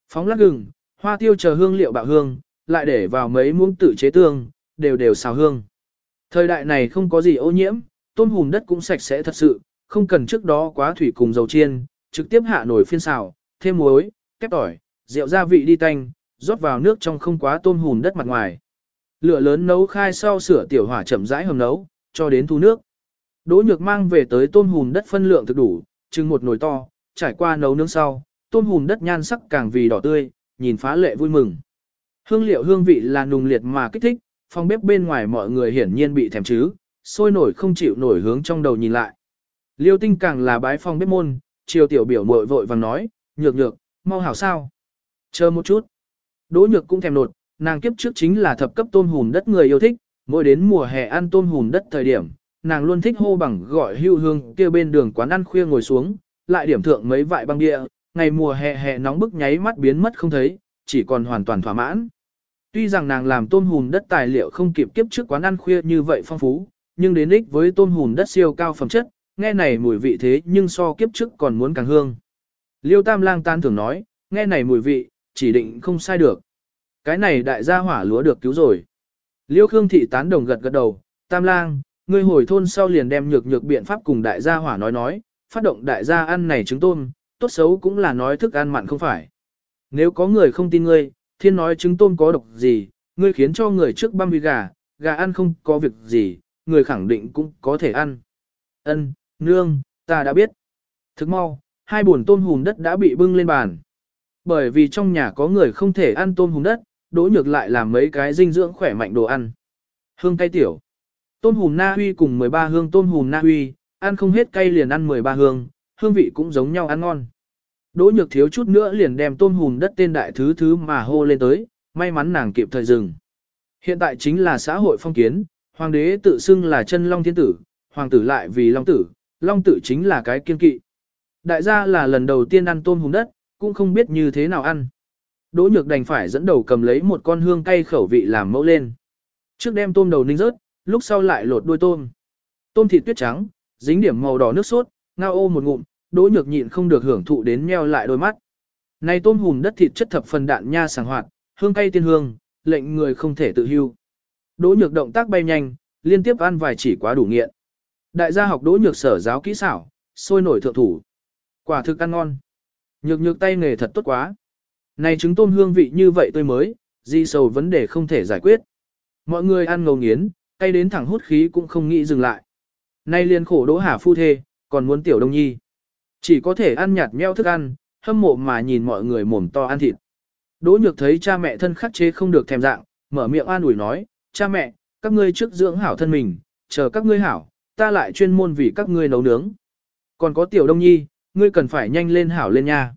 Phóng lát gừng, hoa tiêu chờ hương liệu bạo hương, lại để vào mấy muỗng tự chế tương, đều đều xào hương. Thời đại này không có gì ô nhiễm, tôm hùm đất cũng sạch sẽ thật sự, không cần trước đó quá thủy cùng dầu chiên, trực tiếp hạ nổi phiên xào, thêm muối, kép tỏi, rượu gia vị đi tanh, rót vào nước trong không quá tôm hùm đất mặt ngoài. Lửa lớn nấu khai sau sửa tiểu hỏa chậm rãi hầm nấu, cho đến thu nước. Đỗ nhược mang về tới tôm hùm đất phân lượng thực đủ, chừng một nồi to, trải qua nấu nướng sau, tôm hùm đất nhan sắc càng vì đỏ tươi, nhìn phá lệ vui mừng. Hương liệu hương vị là nùng liệt mà kích thích, phòng bếp bên ngoài mọi người hiển nhiên bị thèm chứ, sôi nổi không chịu nổi hướng trong đầu nhìn lại. Liêu tinh càng là bái phòng bếp môn, chiều tiểu biểu muội vội vàng nói, nhược nhược, mau hảo sao. Chờ một chút. Đỗ nhược cũng thèm nột, nàng kiếp trước chính là thập cấp tôm hùn đất người yêu thích, mỗi đến mùa hè ăn tôm hùn đất thời điểm, nàng luôn thích hô bằng gọi hưu hương kia bên đường quán ăn khuya ngồi xuống, lại điểm thượng mấy vại băng địa, ngày mùa hè hè nóng bức nháy mắt biến mất không thấy, chỉ còn hoàn toàn thỏa mãn. Tuy rằng nàng làm tôm hùn đất tài liệu không kịp kiếp trước quán ăn khuya như vậy phong phú, nhưng đến ích với tôm hùn đất siêu cao phẩm chất, nghe này mùi vị thế nhưng so kiếp trước còn muốn càng hương. Liêu Tam Lang tan thường nói, nghe này mùi vị, chỉ định không sai được. Cái này đại gia hỏa lúa được cứu rồi. Liêu Khương Thị tán đồng gật gật đầu, Tam Lang, ngươi hồi thôn sau liền đem nhược nhược biện pháp cùng đại gia hỏa nói nói, phát động đại gia ăn này trứng tôm, tốt xấu cũng là nói thức ăn mặn không phải. Nếu có người không tin ngươi, thiên nói trứng tôm có độc gì, ngươi khiến cho người trước băm vì gà, gà ăn không có việc gì, người khẳng định cũng có thể ăn. Ân, nương, ta đã biết. Thức mau, hai buồn tôm hùm đất đã bị bưng lên bàn. Bởi vì trong nhà có người không thể ăn tôm hùm đất, đỗ nhược lại làm mấy cái dinh dưỡng khỏe mạnh đồ ăn. Hương cay tiểu. Tôm hùm na huy cùng 13 hương tôm hùm na huy, ăn không hết cay liền ăn 13 hương, hương vị cũng giống nhau ăn ngon. Đỗ nhược thiếu chút nữa liền đem tôm hùm đất tên đại thứ thứ mà hô lên tới, may mắn nàng kịp thời dừng. Hiện tại chính là xã hội phong kiến, hoàng đế tự xưng là chân long thiên tử, hoàng tử lại vì long tử, long tử chính là cái kiên kỵ. Đại gia là lần đầu tiên ăn tôm hùm đất, cũng không biết như thế nào ăn. Đỗ nhược đành phải dẫn đầu cầm lấy một con hương cay khẩu vị làm mẫu lên. Trước đem tôm đầu ninh rớt, lúc sau lại lột đuôi tôm. Tôm thịt tuyết trắng, dính điểm màu đỏ nước sốt, ngao ô một ngụm, đỗ nhược nhịn không được hưởng thụ đến meo lại đôi mắt. Này tôm hùm đất thịt chất thập phần đạn nha sảng hoạt, hương cay tiên hương, lệnh người không thể tự hưu. Đỗ nhược động tác bay nhanh, liên tiếp ăn vài chỉ quá đủ nghiện. Đại gia học đỗ nhược sở giáo kỹ xảo, sôi nổi thượng thủ. Quả thực ăn ngon. Nhược nhược tay nghề thật tốt quá. Này trứng tôm hương vị như vậy tôi mới, di sầu vấn đề không thể giải quyết. Mọi người ăn ngầu nghiến, cay đến thẳng hút khí cũng không nghĩ dừng lại. Nay liền khổ đỗ hà phu thê, còn muốn tiểu đông nhi. Chỉ có thể ăn nhạt meo thức ăn, hâm mộ mà nhìn mọi người mồm to ăn thịt. Đỗ nhược thấy cha mẹ thân khắc chế không được thèm dạng, mở miệng an ủi nói, cha mẹ, các ngươi trước dưỡng hảo thân mình, chờ các ngươi hảo, ta lại chuyên môn vì các ngươi nấu nướng. Còn có tiểu đông nhi, ngươi cần phải nhanh lên hảo lên nha.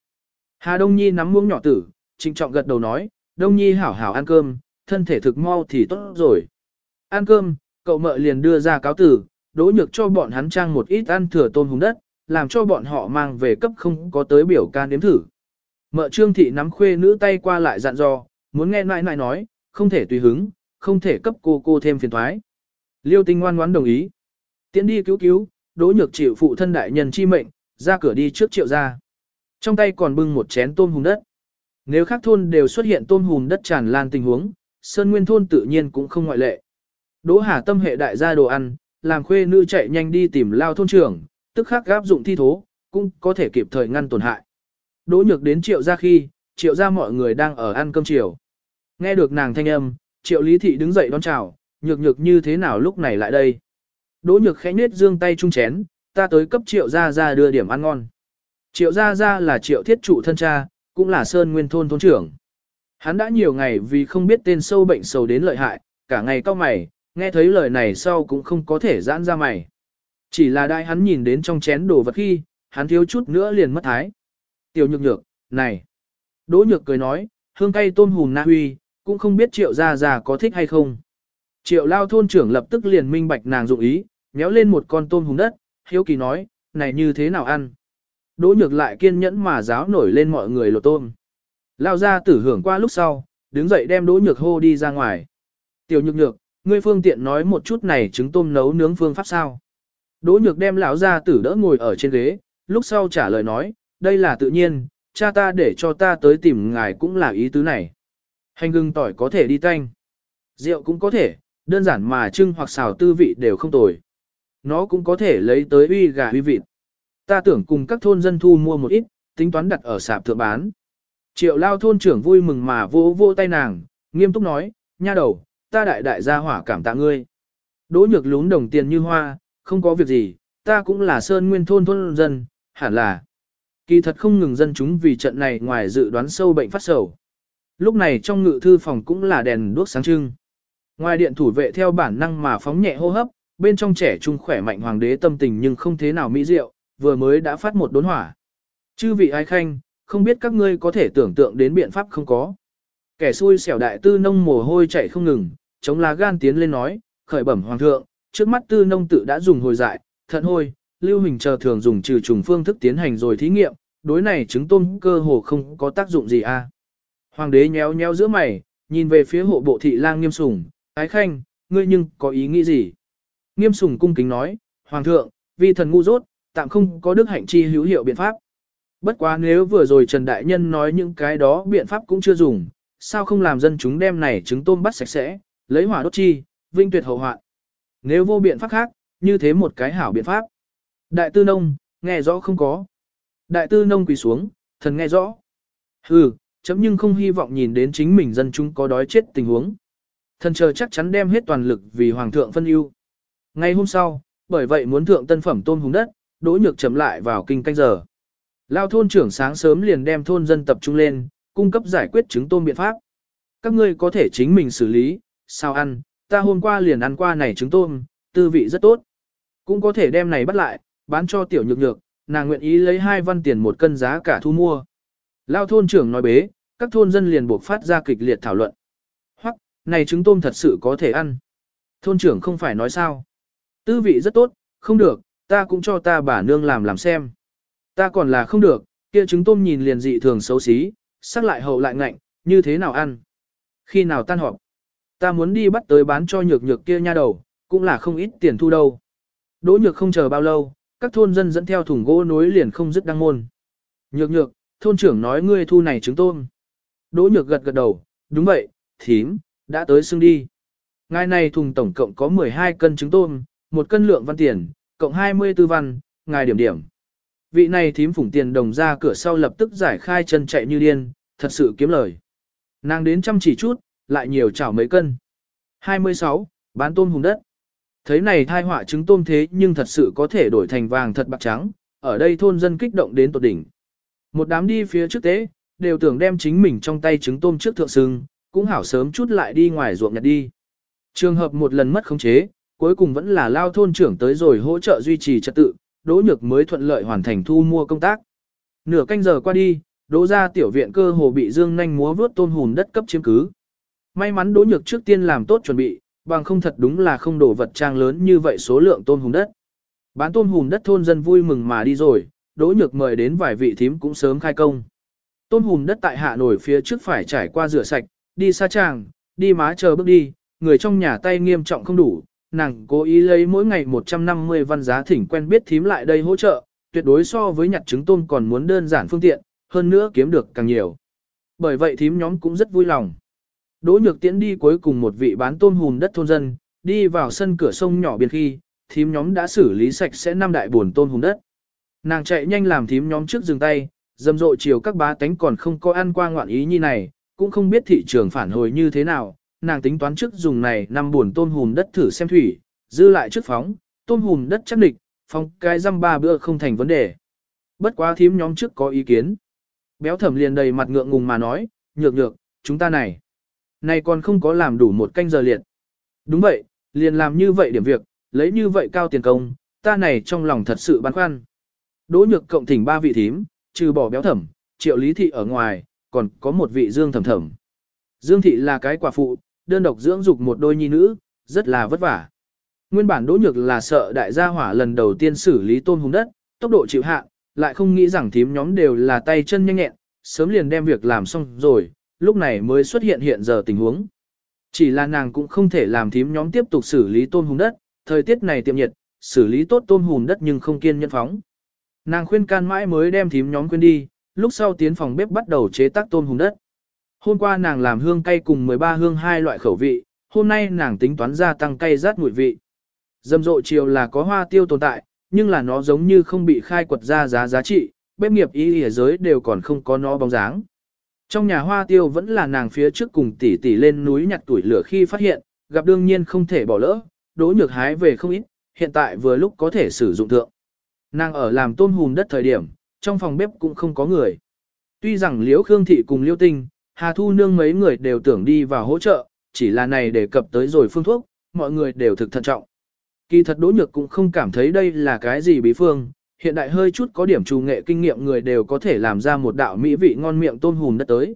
Hà Đông Nhi nắm muỗng nhỏ tử, trịnh trọng gật đầu nói, Đông Nhi hảo hảo ăn cơm, thân thể thực mau thì tốt rồi. Ăn cơm, cậu mợ liền đưa ra cáo tử, đỗ nhược cho bọn hắn trang một ít ăn thừa tôm hùng đất, làm cho bọn họ mang về cấp không có tới biểu can nếm thử. Mợ trương thị nắm khuê nữ tay qua lại dặn dò, muốn nghe nại nại nói, không thể tùy hứng, không thể cấp cô cô thêm phiền thoái. Liêu tinh ngoan ngoãn đồng ý. Tiến đi cứu cứu, đỗ nhược chịu phụ thân đại nhân chi mệnh, ra cửa đi trước triệu ra. Trong tay còn bưng một chén tôm hùm đất. Nếu khác thôn đều xuất hiện tôm hùm đất tràn lan tình huống, Sơn Nguyên thôn tự nhiên cũng không ngoại lệ. Đỗ Hà tâm hệ đại gia đồ ăn, làm khuê nữ chạy nhanh đi tìm lao thôn trưởng, tức khắc gáp dụng thi thố, cũng có thể kịp thời ngăn tổn hại. Đỗ nhược đến triệu ra khi, triệu ra mọi người đang ở ăn cơm chiều. Nghe được nàng thanh âm, triệu lý thị đứng dậy đón chào, nhược nhược như thế nào lúc này lại đây. Đỗ nhược khẽ nết dương tay trung chén, ta tới cấp triệu gia gia đưa điểm ăn ngon. Triệu gia gia là triệu thiết trụ thân cha, cũng là sơn nguyên thôn thôn trưởng. Hắn đã nhiều ngày vì không biết tên sâu bệnh sầu đến lợi hại, cả ngày cao mày, nghe thấy lời này sau cũng không có thể giãn ra mày. Chỉ là đại hắn nhìn đến trong chén đồ vật khi, hắn thiếu chút nữa liền mất thái. Tiểu nhược nhược, này. Đỗ nhược cười nói, hương cay tôm hùm na huy, cũng không biết triệu gia gia có thích hay không. Triệu lao thôn trưởng lập tức liền minh bạch nàng dụng ý, méo lên một con tôm hùm đất, hiếu kỳ nói, này như thế nào ăn. Đỗ nhược lại kiên nhẫn mà giáo nổi lên mọi người lột tôm. Lao ra tử hưởng qua lúc sau, đứng dậy đem đỗ nhược hô đi ra ngoài. Tiểu nhược nhược, ngươi phương tiện nói một chút này trứng tôm nấu nướng phương pháp sao. Đỗ nhược đem lão ra tử đỡ ngồi ở trên ghế, lúc sau trả lời nói, đây là tự nhiên, cha ta để cho ta tới tìm ngài cũng là ý tứ này. Hành gừng tỏi có thể đi tanh. Rượu cũng có thể, đơn giản mà trưng hoặc xào tư vị đều không tồi. Nó cũng có thể lấy tới uy gà uy vịt. Ta tưởng cùng các thôn dân thu mua một ít, tính toán đặt ở sạp thượng bán. Triệu lao thôn trưởng vui mừng mà vỗ vỗ tay nàng, nghiêm túc nói, nha đầu, ta đại đại gia hỏa cảm tạ ngươi. Đỗ nhược lún đồng tiền như hoa, không có việc gì, ta cũng là sơn nguyên thôn thôn dân, hẳn là. Kỳ thật không ngừng dân chúng vì trận này ngoài dự đoán sâu bệnh phát sầu. Lúc này trong ngự thư phòng cũng là đèn đuốc sáng trưng. Ngoài điện thủ vệ theo bản năng mà phóng nhẹ hô hấp, bên trong trẻ trung khỏe mạnh hoàng đế tâm tình nhưng không thế nào mỹ diệu, vừa mới đã phát một đốn hỏa. Chư vị ai khanh, không biết các ngươi có thể tưởng tượng đến biện pháp không có. Kẻ xui xẻo đại tư nông mồ hôi chạy không ngừng, chống lá gan tiến lên nói, khởi bẩm hoàng thượng, trước mắt tư nông tự đã dùng hồi dại, thận hôi, lưu hình chờ thường dùng trừ trùng phương thức tiến hành rồi thí nghiệm, đối này chứng tôm cơ hồ không có tác dụng gì a. À. Hoàng đế nhéo nhéo giữa mày, nhìn về phía hộ bộ thị lang nghiêm sùng, ái khanh, ngươi nhưng có ý nghĩ gì? Nghiêm sùng cung kính nói, hoàng thượng, vì thần ngu dốt, tạm không có đức hạnh chi hữu hiệu biện pháp. Bất quá nếu vừa rồi Trần Đại Nhân nói những cái đó biện pháp cũng chưa dùng, sao không làm dân chúng đem này trứng tôm bắt sạch sẽ, lấy hỏa đốt chi, vinh tuyệt hậu hoạn. Nếu vô biện pháp khác, như thế một cái hảo biện pháp. Đại tư nông, nghe rõ không có. Đại tư nông quỳ xuống, thần nghe rõ. Hừ, chấm nhưng không hy vọng nhìn đến chính mình dân chúng có đói chết tình huống. Thần chờ chắc chắn đem hết toàn lực vì hoàng thượng phân ưu. Ngay hôm sau, bởi vậy muốn thượng tân phẩm tôm hùng đất, đỗ nhược chấm lại vào kinh canh giờ. Lao thôn trưởng sáng sớm liền đem thôn dân tập trung lên, cung cấp giải quyết trứng tôm biện pháp. Các ngươi có thể chính mình xử lý, sao ăn, ta hôm qua liền ăn qua này trứng tôm, tư vị rất tốt. Cũng có thể đem này bắt lại, bán cho tiểu nhược nhược, nàng nguyện ý lấy hai văn tiền một cân giá cả thu mua. Lao thôn trưởng nói bế, các thôn dân liền buộc phát ra kịch liệt thảo luận. Hoặc, này trứng tôm thật sự có thể ăn. Thôn trưởng không phải nói sao. Tư vị rất tốt, không được, ta cũng cho ta bà nương làm làm xem. Ta còn là không được, kia trứng tôm nhìn liền dị thường xấu xí, sắc lại hậu lại ngạnh, như thế nào ăn. Khi nào tan họp, ta muốn đi bắt tới bán cho nhược nhược kia nha đầu, cũng là không ít tiền thu đâu. Đỗ nhược không chờ bao lâu, các thôn dân dẫn theo thùng gỗ nối liền không dứt đăng môn. Nhược nhược, thôn trưởng nói ngươi thu này trứng tôm. Đỗ nhược gật gật đầu, đúng vậy, thím, đã tới xưng đi. Ngày này thùng tổng cộng có 12 cân trứng tôm, một cân lượng văn tiền, cộng 24 văn, ngài điểm điểm. Vị này thím phủng tiền đồng ra cửa sau lập tức giải khai chân chạy như điên, thật sự kiếm lời. Nàng đến chăm chỉ chút, lại nhiều chảo mấy cân. 26. Bán tôm hùng đất. Thấy này thai họa trứng tôm thế nhưng thật sự có thể đổi thành vàng thật bạc trắng, ở đây thôn dân kích động đến tột đỉnh. Một đám đi phía trước tế, đều tưởng đem chính mình trong tay trứng tôm trước thượng sưng, cũng hảo sớm chút lại đi ngoài ruộng nhặt đi. Trường hợp một lần mất khống chế, cuối cùng vẫn là lao thôn trưởng tới rồi hỗ trợ duy trì trật tự, Đỗ Nhược mới thuận lợi hoàn thành thu mua công tác. Nửa canh giờ qua đi, Đỗ ra tiểu viện cơ hồ bị Dương nhanh múa vướt tôn hùn đất cấp chiếm cứ. May mắn Đỗ Nhược trước tiên làm tốt chuẩn bị, bằng không thật đúng là không đổ vật trang lớn như vậy số lượng tôn hùn đất. Bán tôn hùn đất thôn dân vui mừng mà đi rồi, Đỗ Nhược mời đến vài vị thím cũng sớm khai công. Tôn hùn đất tại hạ nổi phía trước phải trải qua rửa sạch, đi xa tràng, đi má chờ bước đi, người trong nhà tay nghiêm trọng không đủ, nàng cố ý lấy mỗi ngày 150 văn giá thỉnh quen biết thím lại đây hỗ trợ, tuyệt đối so với nhặt trứng tôm còn muốn đơn giản phương tiện, hơn nữa kiếm được càng nhiều. Bởi vậy thím nhóm cũng rất vui lòng. Đỗ nhược tiễn đi cuối cùng một vị bán tôm hùm đất thôn dân, đi vào sân cửa sông nhỏ biên khi, thím nhóm đã xử lý sạch sẽ năm đại buồn tôm hùm đất. Nàng chạy nhanh làm thím nhóm trước dừng tay, dầm rộ chiều các bá tánh còn không có ăn qua ngoạn ý như này, cũng không biết thị trường phản hồi như thế nào, nàng tính toán trước dùng này năm buồn tôm hùm đất thử xem thủy, dư lại trước phóng, tôm hùm đất chắc địch, phóng cái răm ba bữa không thành vấn đề. Bất quá thím nhóm trước có ý kiến. Béo thẩm liền đầy mặt ngượng ngùng mà nói, nhược nhược, chúng ta này. Này còn không có làm đủ một canh giờ liệt. Đúng vậy, liền làm như vậy điểm việc, lấy như vậy cao tiền công, ta này trong lòng thật sự băn khoăn. Đỗ nhược cộng thỉnh ba vị thím, trừ bỏ béo thẩm, triệu lý thị ở ngoài, còn có một vị dương thẩm thẩm. Dương thị là cái quả phụ, đơn độc dưỡng dục một đôi nhi nữ, rất là vất vả. Nguyên bản đỗ nhược là sợ đại gia hỏa lần đầu tiên xử lý tôm hùng đất, tốc độ chịu hạn, lại không nghĩ rằng thím nhóm đều là tay chân nhanh nhẹn, sớm liền đem việc làm xong rồi, lúc này mới xuất hiện hiện giờ tình huống. Chỉ là nàng cũng không thể làm thím nhóm tiếp tục xử lý tôm hùng đất, thời tiết này tiệm nhiệt, xử lý tốt tôm hùm đất nhưng không kiên nhẫn phóng. Nàng khuyên can mãi mới đem thím nhóm quên đi, lúc sau tiến phòng bếp bắt đầu chế tác tôm hùm đất. Hôm qua nàng làm hương cay cùng 13 hương hai loại khẩu vị, hôm nay nàng tính toán gia tăng cay rát mùi vị. Dâm rộ chiều là có hoa tiêu tồn tại, nhưng là nó giống như không bị khai quật ra giá giá trị, bếp nghiệp ý ở giới đều còn không có nó bóng dáng. Trong nhà hoa tiêu vẫn là nàng phía trước cùng tỷ tỷ lên núi nhặt tuổi lửa khi phát hiện, gặp đương nhiên không thể bỏ lỡ, đỗ nhược hái về không ít, hiện tại vừa lúc có thể sử dụng thượng. Nàng ở làm tôm hùm đất thời điểm, trong phòng bếp cũng không có người. Tuy rằng Liễu Khương Thị cùng Liễu Tinh, Hà Thu Nương mấy người đều tưởng đi vào hỗ trợ, chỉ là này để cập tới rồi phương thuốc, mọi người đều thực thận trọng. Kỳ thật Đỗ Nhược cũng không cảm thấy đây là cái gì bí phương, hiện đại hơi chút có điểm trù nghệ kinh nghiệm người đều có thể làm ra một đạo mỹ vị ngon miệng tôm hùm đất tới.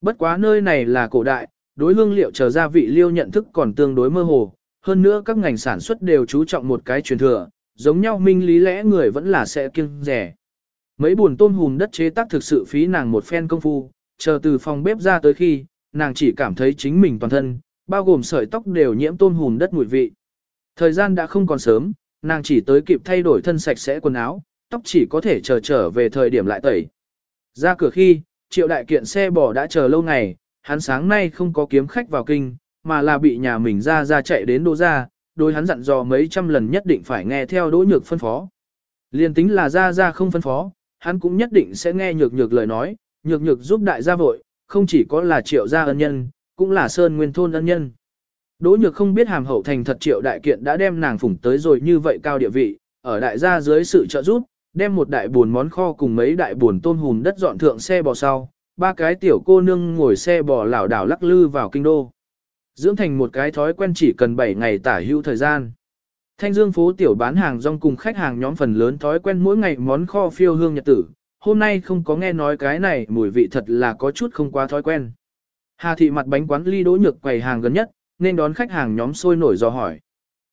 Bất quá nơi này là cổ đại, đối hương liệu chờ gia vị liêu nhận thức còn tương đối mơ hồ, hơn nữa các ngành sản xuất đều chú trọng một cái truyền thừa, giống nhau minh lý lẽ người vẫn là sẽ kiêng rẻ. Mấy buồn tôm hùm đất chế tác thực sự phí nàng một phen công phu, chờ từ phòng bếp ra tới khi, nàng chỉ cảm thấy chính mình toàn thân, bao gồm sợi tóc đều nhiễm tôm hùn đất mùi vị. Thời gian đã không còn sớm, nàng chỉ tới kịp thay đổi thân sạch sẽ quần áo, tóc chỉ có thể chờ trở về thời điểm lại tẩy. Ra cửa khi, triệu đại kiện xe bò đã chờ lâu ngày, hắn sáng nay không có kiếm khách vào kinh, mà là bị nhà mình ra ra chạy đến đỗ ra, đối hắn dặn dò mấy trăm lần nhất định phải nghe theo đỗ nhược phân phó. Liên tính là ra ra không phân phó, hắn cũng nhất định sẽ nghe nhược nhược lời nói, nhược nhược giúp đại gia vội, không chỉ có là triệu gia ân nhân, cũng là sơn nguyên thôn ân nhân. Đỗ nhược không biết hàm hậu thành thật triệu đại kiện đã đem nàng phủng tới rồi như vậy cao địa vị, ở đại gia dưới sự trợ giúp, đem một đại buồn món kho cùng mấy đại buồn tôm hùm đất dọn thượng xe bò sau, ba cái tiểu cô nương ngồi xe bò lảo đảo lắc lư vào kinh đô. Dưỡng thành một cái thói quen chỉ cần 7 ngày tả hữu thời gian. Thanh Dương phố tiểu bán hàng rong cùng khách hàng nhóm phần lớn thói quen mỗi ngày món kho phiêu hương nhật tử, hôm nay không có nghe nói cái này mùi vị thật là có chút không quá thói quen. Hà thị mặt bánh quán ly đỗ nhược quầy hàng gần nhất, nên đón khách hàng nhóm sôi nổi do hỏi.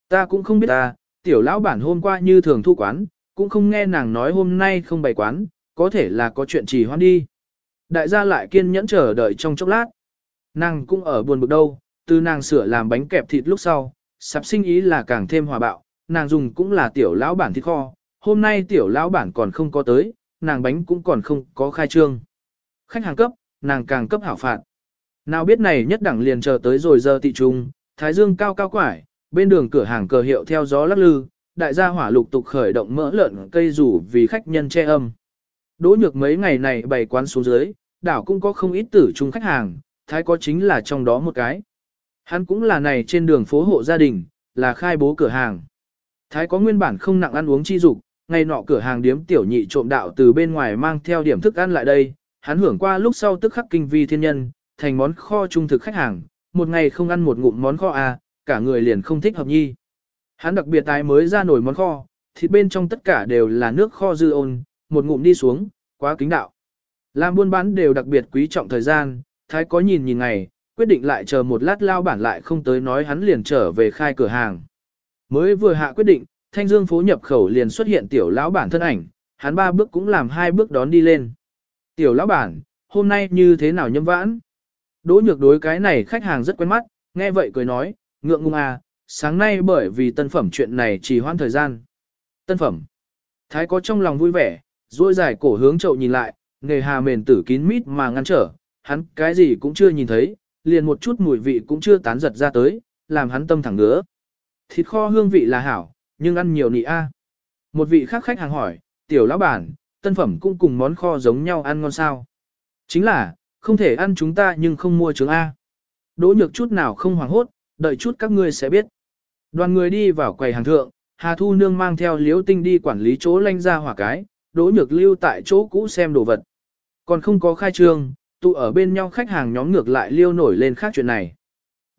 Ta cũng không biết ta, tiểu lão bản hôm qua như thường thu quán, cũng không nghe nàng nói hôm nay không bày quán, có thể là có chuyện trì hoãn đi. Đại gia lại kiên nhẫn chờ đợi trong chốc lát. Nàng cũng ở buồn bực đâu, từ nàng sửa làm bánh kẹp thịt lúc sau, sắp sinh ý là càng thêm hòa bạo, nàng dùng cũng là tiểu lão bản thịt kho, hôm nay tiểu lão bản còn không có tới, nàng bánh cũng còn không có khai trương. Khách hàng cấp, nàng càng cấp hảo phạt. Nào biết này nhất đẳng liền chờ tới rồi giờ tị trung, thái dương cao cao quải, bên đường cửa hàng cờ hiệu theo gió lắc lư, đại gia hỏa lục tục khởi động mỡ lợn cây rủ vì khách nhân che âm. Đỗ nhược mấy ngày này bày quán xuống dưới, đảo cũng có không ít tử trung khách hàng, thái có chính là trong đó một cái. Hắn cũng là này trên đường phố hộ gia đình, là khai bố cửa hàng. Thái có nguyên bản không nặng ăn uống chi dục, ngày nọ cửa hàng điếm tiểu nhị trộm đạo từ bên ngoài mang theo điểm thức ăn lại đây, hắn hưởng qua lúc sau tức khắc kinh vi thiên nhân, thành món kho trung thực khách hàng, một ngày không ăn một ngụm món kho à, cả người liền không thích hợp nhi. Hắn đặc biệt tái mới ra nổi món kho, thịt bên trong tất cả đều là nước kho dư ôn, một ngụm đi xuống, quá kính đạo. Làm buôn bán đều đặc biệt quý trọng thời gian, thái có nhìn nhìn ngày, quyết định lại chờ một lát lao bản lại không tới nói hắn liền trở về khai cửa hàng. Mới vừa hạ quyết định, thanh dương phố nhập khẩu liền xuất hiện tiểu lão bản thân ảnh, hắn ba bước cũng làm hai bước đón đi lên. Tiểu lão bản, hôm nay như thế nào nhâm vãn? Đỗ nhược đối cái này khách hàng rất quen mắt, nghe vậy cười nói, ngượng ngùng à, sáng nay bởi vì tân phẩm chuyện này chỉ hoãn thời gian. Tân phẩm. Thái có trong lòng vui vẻ, duỗi dài cổ hướng chậu nhìn lại, nghề hà mền tử kín mít mà ngăn trở, hắn cái gì cũng chưa nhìn thấy, liền một chút mùi vị cũng chưa tán giật ra tới, làm hắn tâm thẳng ngứa. Thịt kho hương vị là hảo, nhưng ăn nhiều nị a. Một vị khác khách hàng hỏi, tiểu lão bản, tân phẩm cũng cùng món kho giống nhau ăn ngon sao? Chính là, không thể ăn chúng ta nhưng không mua trứng A. Đỗ nhược chút nào không hoảng hốt, đợi chút các ngươi sẽ biết. Đoàn người đi vào quầy hàng thượng, Hà Thu Nương mang theo liếu tinh đi quản lý chỗ lanh ra hỏa cái, đỗ nhược lưu tại chỗ cũ xem đồ vật. Còn không có khai trương, tụ ở bên nhau khách hàng nhóm ngược lại liêu nổi lên khác chuyện này.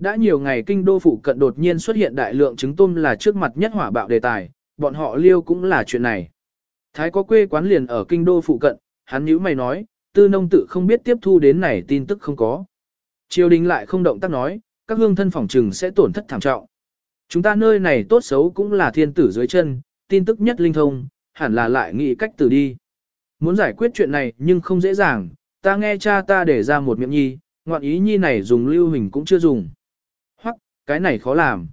Đã nhiều ngày kinh đô phụ cận đột nhiên xuất hiện đại lượng trứng tôm là trước mặt nhất hỏa bạo đề tài, bọn họ liêu cũng là chuyện này. Thái có quê quán liền ở kinh đô phụ cận, hắn nhíu mày nói, tư nông tự không biết tiếp thu đến này tin tức không có. Triều đình lại không động tác nói, các hương thân phòng trừng sẽ tổn thất thảm trọng. Chúng ta nơi này tốt xấu cũng là thiên tử dưới chân, tin tức nhất linh thông, hẳn là lại nghĩ cách từ đi. Muốn giải quyết chuyện này nhưng không dễ dàng, ta nghe cha ta để ra một miệng nhi, ngoạn ý nhi này dùng lưu hình cũng chưa dùng. Cái này khó làm.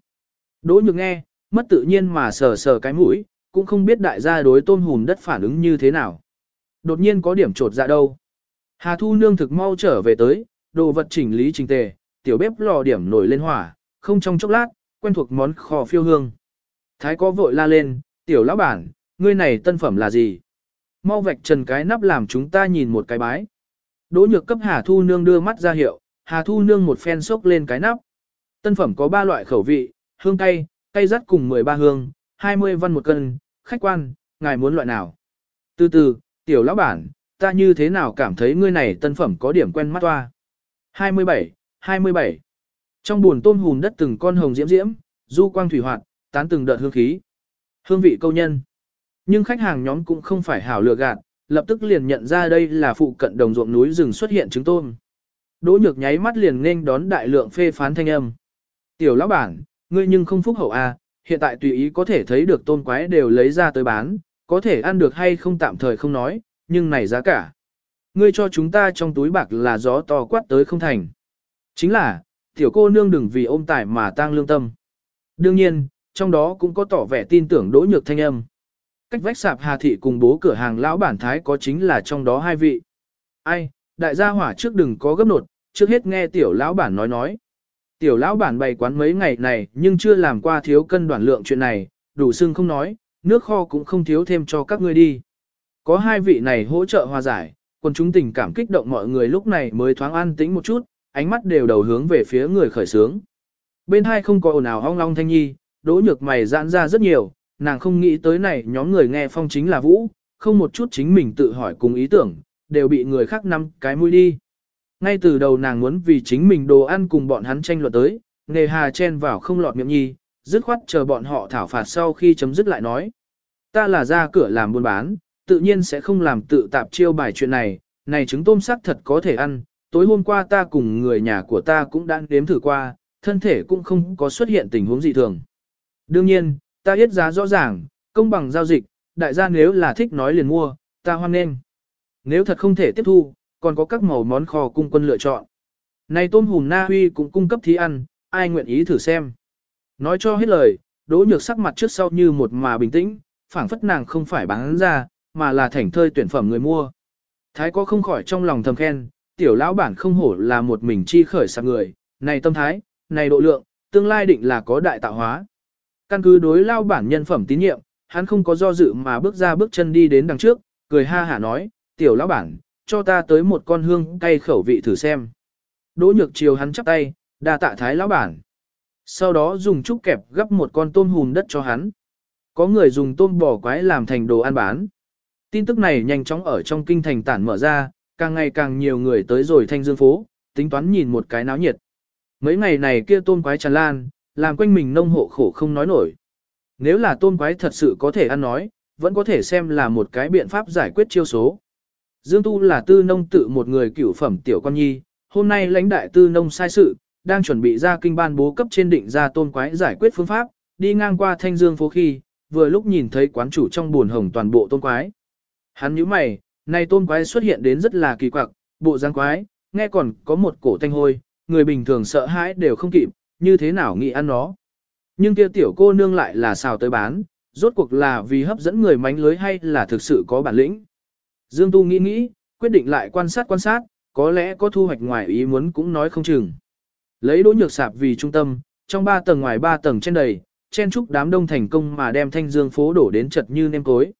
Đỗ nhược nghe, mất tự nhiên mà sờ sờ cái mũi, cũng không biết đại gia đối tôm hùm đất phản ứng như thế nào. Đột nhiên có điểm trột dạ đâu. Hà Thu Nương thực mau trở về tới, đồ vật chỉnh lý trình tề, tiểu bếp lò điểm nổi lên hỏa, không trong chốc lát, quen thuộc món kho phiêu hương. Thái có vội la lên, tiểu lão bản, ngươi này tân phẩm là gì? Mau vạch trần cái nắp làm chúng ta nhìn một cái bái. Đỗ nhược cấp Hà Thu Nương đưa mắt ra hiệu, Hà Thu Nương một phen sốc lên cái nắp. Tân phẩm có 3 loại khẩu vị, hương cay, cay rắt cùng 13 hương, 20 văn một cân, khách quan, ngài muốn loại nào? Từ từ, tiểu lão bản, ta như thế nào cảm thấy ngươi này tân phẩm có điểm quen mắt toa. 27, 27. Trong buồn tôm hùn đất từng con hồng diễm diễm, du quang thủy hoạt, tán từng đợt hương khí. Hương vị câu nhân. Nhưng khách hàng nhóm cũng không phải hảo lựa gạt, lập tức liền nhận ra đây là phụ cận đồng ruộng núi rừng xuất hiện trứng tôm. Đỗ nhược nháy mắt liền nên đón đại lượng phê phán thanh âm. Tiểu lão bản, ngươi nhưng không phúc hậu à, hiện tại tùy ý có thể thấy được tôn quái đều lấy ra tới bán, có thể ăn được hay không tạm thời không nói, nhưng này giá cả. Ngươi cho chúng ta trong túi bạc là gió to quát tới không thành. Chính là, tiểu cô nương đừng vì ôm tải mà tang lương tâm. Đương nhiên, trong đó cũng có tỏ vẻ tin tưởng đỗ nhược thanh âm. Cách vách sạp Hà Thị cùng bố cửa hàng lão bản thái có chính là trong đó hai vị. Ai, đại gia hỏa trước đừng có gấp nột, trước hết nghe tiểu lão bản nói nói. Tiểu lão bản bày quán mấy ngày này nhưng chưa làm qua thiếu cân đoản lượng chuyện này, đủ xương không nói, nước kho cũng không thiếu thêm cho các ngươi đi. Có hai vị này hỗ trợ hòa giải, còn chúng tình cảm kích động mọi người lúc này mới thoáng an tĩnh một chút, ánh mắt đều đầu hướng về phía người khởi sướng. Bên hai không có ồn ào hong long thanh nhi, đỗ nhược mày giãn ra rất nhiều, nàng không nghĩ tới này nhóm người nghe phong chính là vũ, không một chút chính mình tự hỏi cùng ý tưởng, đều bị người khác nắm cái mũi đi. Ngay từ đầu nàng muốn vì chính mình đồ ăn cùng bọn hắn tranh luận tới, nghề hà chen vào không lọt miệng nhi, dứt khoát chờ bọn họ thảo phạt sau khi chấm dứt lại nói. Ta là ra cửa làm buôn bán, tự nhiên sẽ không làm tự tạp chiêu bài chuyện này, này trứng tôm sắc thật có thể ăn, tối hôm qua ta cùng người nhà của ta cũng đã nếm thử qua, thân thể cũng không có xuất hiện tình huống dị thường. Đương nhiên, ta biết giá rõ ràng, công bằng giao dịch, đại gia nếu là thích nói liền mua, ta hoan nghênh. Nếu thật không thể tiếp thu, còn có các màu món kho cung quân lựa chọn. Này tôm hùm na huy cũng cung cấp thí ăn, ai nguyện ý thử xem. Nói cho hết lời, đỗ nhược sắc mặt trước sau như một mà bình tĩnh, phảng phất nàng không phải bán ra, mà là thảnh thơi tuyển phẩm người mua. Thái có không khỏi trong lòng thầm khen, tiểu lão bản không hổ là một mình chi khởi sạc người, này tâm thái, này độ lượng, tương lai định là có đại tạo hóa. Căn cứ đối lao bản nhân phẩm tín nhiệm, hắn không có do dự mà bước ra bước chân đi đến đằng trước, cười ha hả nói, tiểu lão bản, cho ta tới một con hương cay khẩu vị thử xem. Đỗ nhược chiều hắn chắp tay, đa tạ thái lão bản. Sau đó dùng chút kẹp gấp một con tôm hùm đất cho hắn. Có người dùng tôm bò quái làm thành đồ ăn bán. Tin tức này nhanh chóng ở trong kinh thành tản mở ra, càng ngày càng nhiều người tới rồi thanh dương phố, tính toán nhìn một cái náo nhiệt. Mấy ngày này kia tôm quái tràn lan, làm quanh mình nông hộ khổ không nói nổi. Nếu là tôm quái thật sự có thể ăn nói, vẫn có thể xem là một cái biện pháp giải quyết chiêu số. Dương Tu là tư nông tự một người cửu phẩm tiểu con nhi, hôm nay lãnh đại tư nông sai sự, đang chuẩn bị ra kinh ban bố cấp trên định ra tôn quái giải quyết phương pháp, đi ngang qua thanh dương phố khi, vừa lúc nhìn thấy quán chủ trong buồn hồng toàn bộ tôn quái. Hắn nhíu mày, này tôn quái xuất hiện đến rất là kỳ quặc, bộ dáng quái, nghe còn có một cổ thanh hôi, người bình thường sợ hãi đều không kịp, như thế nào nghĩ ăn nó. Nhưng kia tiểu cô nương lại là xào tới bán, rốt cuộc là vì hấp dẫn người mánh lưới hay là thực sự có bản lĩnh. Dương Tu nghĩ nghĩ, quyết định lại quan sát quan sát, có lẽ có thu hoạch ngoài ý muốn cũng nói không chừng. Lấy đỗ nhược sạp vì trung tâm, trong ba tầng ngoài ba tầng trên đầy, chen trúc đám đông thành công mà đem thanh dương phố đổ đến chật như nêm cối.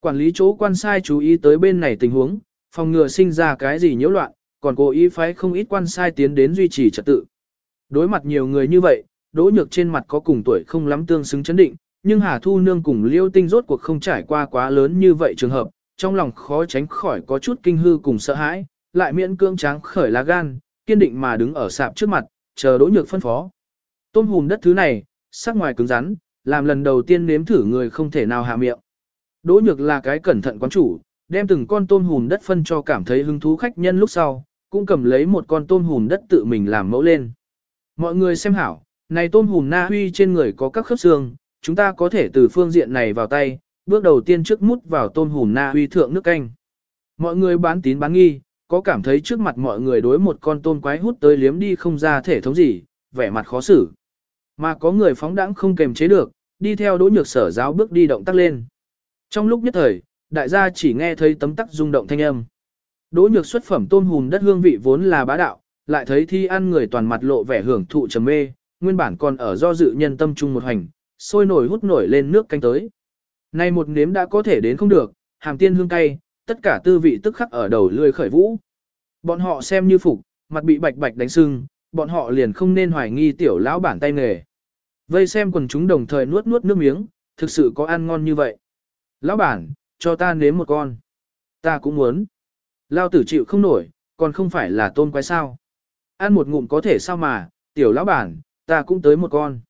Quản lý chỗ quan sai chú ý tới bên này tình huống, phòng ngừa sinh ra cái gì nhiễu loạn, còn cố ý phái không ít quan sai tiến đến duy trì trật tự. Đối mặt nhiều người như vậy, đỗ nhược trên mặt có cùng tuổi không lắm tương xứng chấn định, nhưng Hà Thu Nương cùng Liêu Tinh rốt cuộc không trải qua quá lớn như vậy trường hợp, trong lòng khó tránh khỏi có chút kinh hư cùng sợ hãi, lại miễn cương tráng khởi lá gan, kiên định mà đứng ở sạp trước mặt, chờ đỗ nhược phân phó. Tôm hùm đất thứ này, sắc ngoài cứng rắn, làm lần đầu tiên nếm thử người không thể nào hạ miệng. Đỗ nhược là cái cẩn thận quán chủ, đem từng con tôm hùm đất phân cho cảm thấy hứng thú khách nhân lúc sau, cũng cầm lấy một con tôm hùm đất tự mình làm mẫu lên. Mọi người xem hảo, này tôm hùm na huy trên người có các khớp xương, chúng ta có thể từ phương diện này vào tay, bước đầu tiên trước mút vào tôm hùm na uy thượng nước canh. Mọi người bán tín bán nghi, có cảm thấy trước mặt mọi người đối một con tôm quái hút tới liếm đi không ra thể thống gì, vẻ mặt khó xử. Mà có người phóng đãng không kềm chế được, đi theo đỗ nhược sở giáo bước đi động tác lên. Trong lúc nhất thời, đại gia chỉ nghe thấy tấm tắc rung động thanh âm. Đỗ nhược xuất phẩm tôm hùm đất hương vị vốn là bá đạo, lại thấy thi ăn người toàn mặt lộ vẻ hưởng thụ trầm mê, nguyên bản còn ở do dự nhân tâm trung một hành, sôi nổi hút nổi lên nước canh tới. Nay một nếm đã có thể đến không được, hàm tiên hương cay, tất cả tư vị tức khắc ở đầu lươi khởi vũ. Bọn họ xem như phục, mặt bị bạch bạch đánh sưng, bọn họ liền không nên hoài nghi tiểu lão bản tay nghề. Vây xem quần chúng đồng thời nuốt nuốt nước miếng, thực sự có ăn ngon như vậy. Lão bản, cho ta nếm một con. Ta cũng muốn. Lao tử chịu không nổi, còn không phải là tôm quái sao. Ăn một ngụm có thể sao mà, tiểu lão bản, ta cũng tới một con.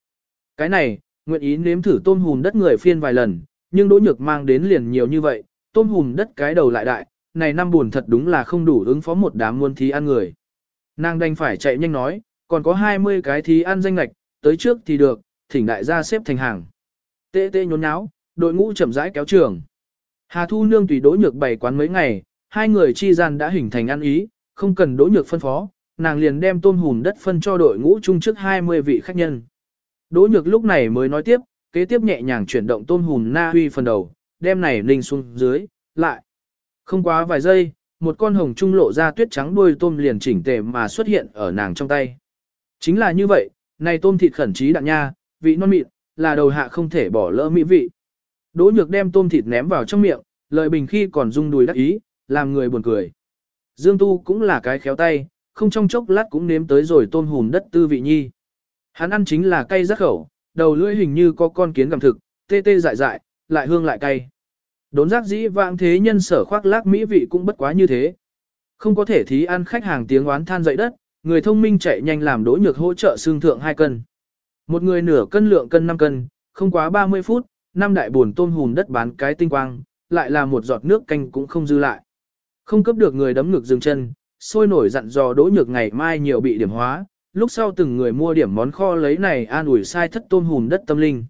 Cái này, nguyện ý nếm thử tôm hùm đất người phiên vài lần, nhưng đỗ nhược mang đến liền nhiều như vậy, tôm hùm đất cái đầu lại đại, này năm buồn thật đúng là không đủ ứng phó một đám muôn thí ăn người. Nàng đành phải chạy nhanh nói, còn có 20 cái thí ăn danh lạch, tới trước thì được, thỉnh đại gia xếp thành hàng. Tê tê nhốn nháo, đội ngũ chậm rãi kéo trường. Hà Thu Nương tùy đỗ nhược bày quán mấy ngày, hai người chi gian đã hình thành ăn ý, không cần đỗ nhược phân phó, nàng liền đem tôm hùm đất phân cho đội ngũ chung trước 20 vị khách nhân. Đỗ nhược lúc này mới nói tiếp, kế tiếp nhẹ nhàng chuyển động tôm hùm na huy phần đầu, đem này ninh xuống dưới, lại. Không quá vài giây, một con hồng trung lộ ra tuyết trắng đuôi tôm liền chỉnh tề mà xuất hiện ở nàng trong tay. Chính là như vậy, này tôm thịt khẩn trí đạn nha, vị non mịn, là đầu hạ không thể bỏ lỡ mỹ vị. Đỗ nhược đem tôm thịt ném vào trong miệng, lợi bình khi còn rung đùi đắc ý, làm người buồn cười. Dương Tu cũng là cái khéo tay, không trong chốc lát cũng nếm tới rồi tôm hùm đất tư vị nhi. Hắn ăn chính là cay rất khẩu, đầu lưỡi hình như có con kiến gặm thực, tê tê dại dại, lại hương lại cay. Đốn giác dĩ vãng thế nhân sở khoác lác mỹ vị cũng bất quá như thế. Không có thể thí ăn khách hàng tiếng oán than dậy đất, người thông minh chạy nhanh làm đỗ nhược hỗ trợ xương thượng 2 cân. Một người nửa cân lượng cân 5 cân, không quá 30 phút, năm đại buồn tôm hùm đất bán cái tinh quang, lại là một giọt nước canh cũng không dư lại. Không cấp được người đấm ngực dừng chân, sôi nổi dặn dò đỗ nhược ngày mai nhiều bị điểm hóa, lúc sau từng người mua điểm món kho lấy này an ủi sai thất tôm hùm đất tâm linh.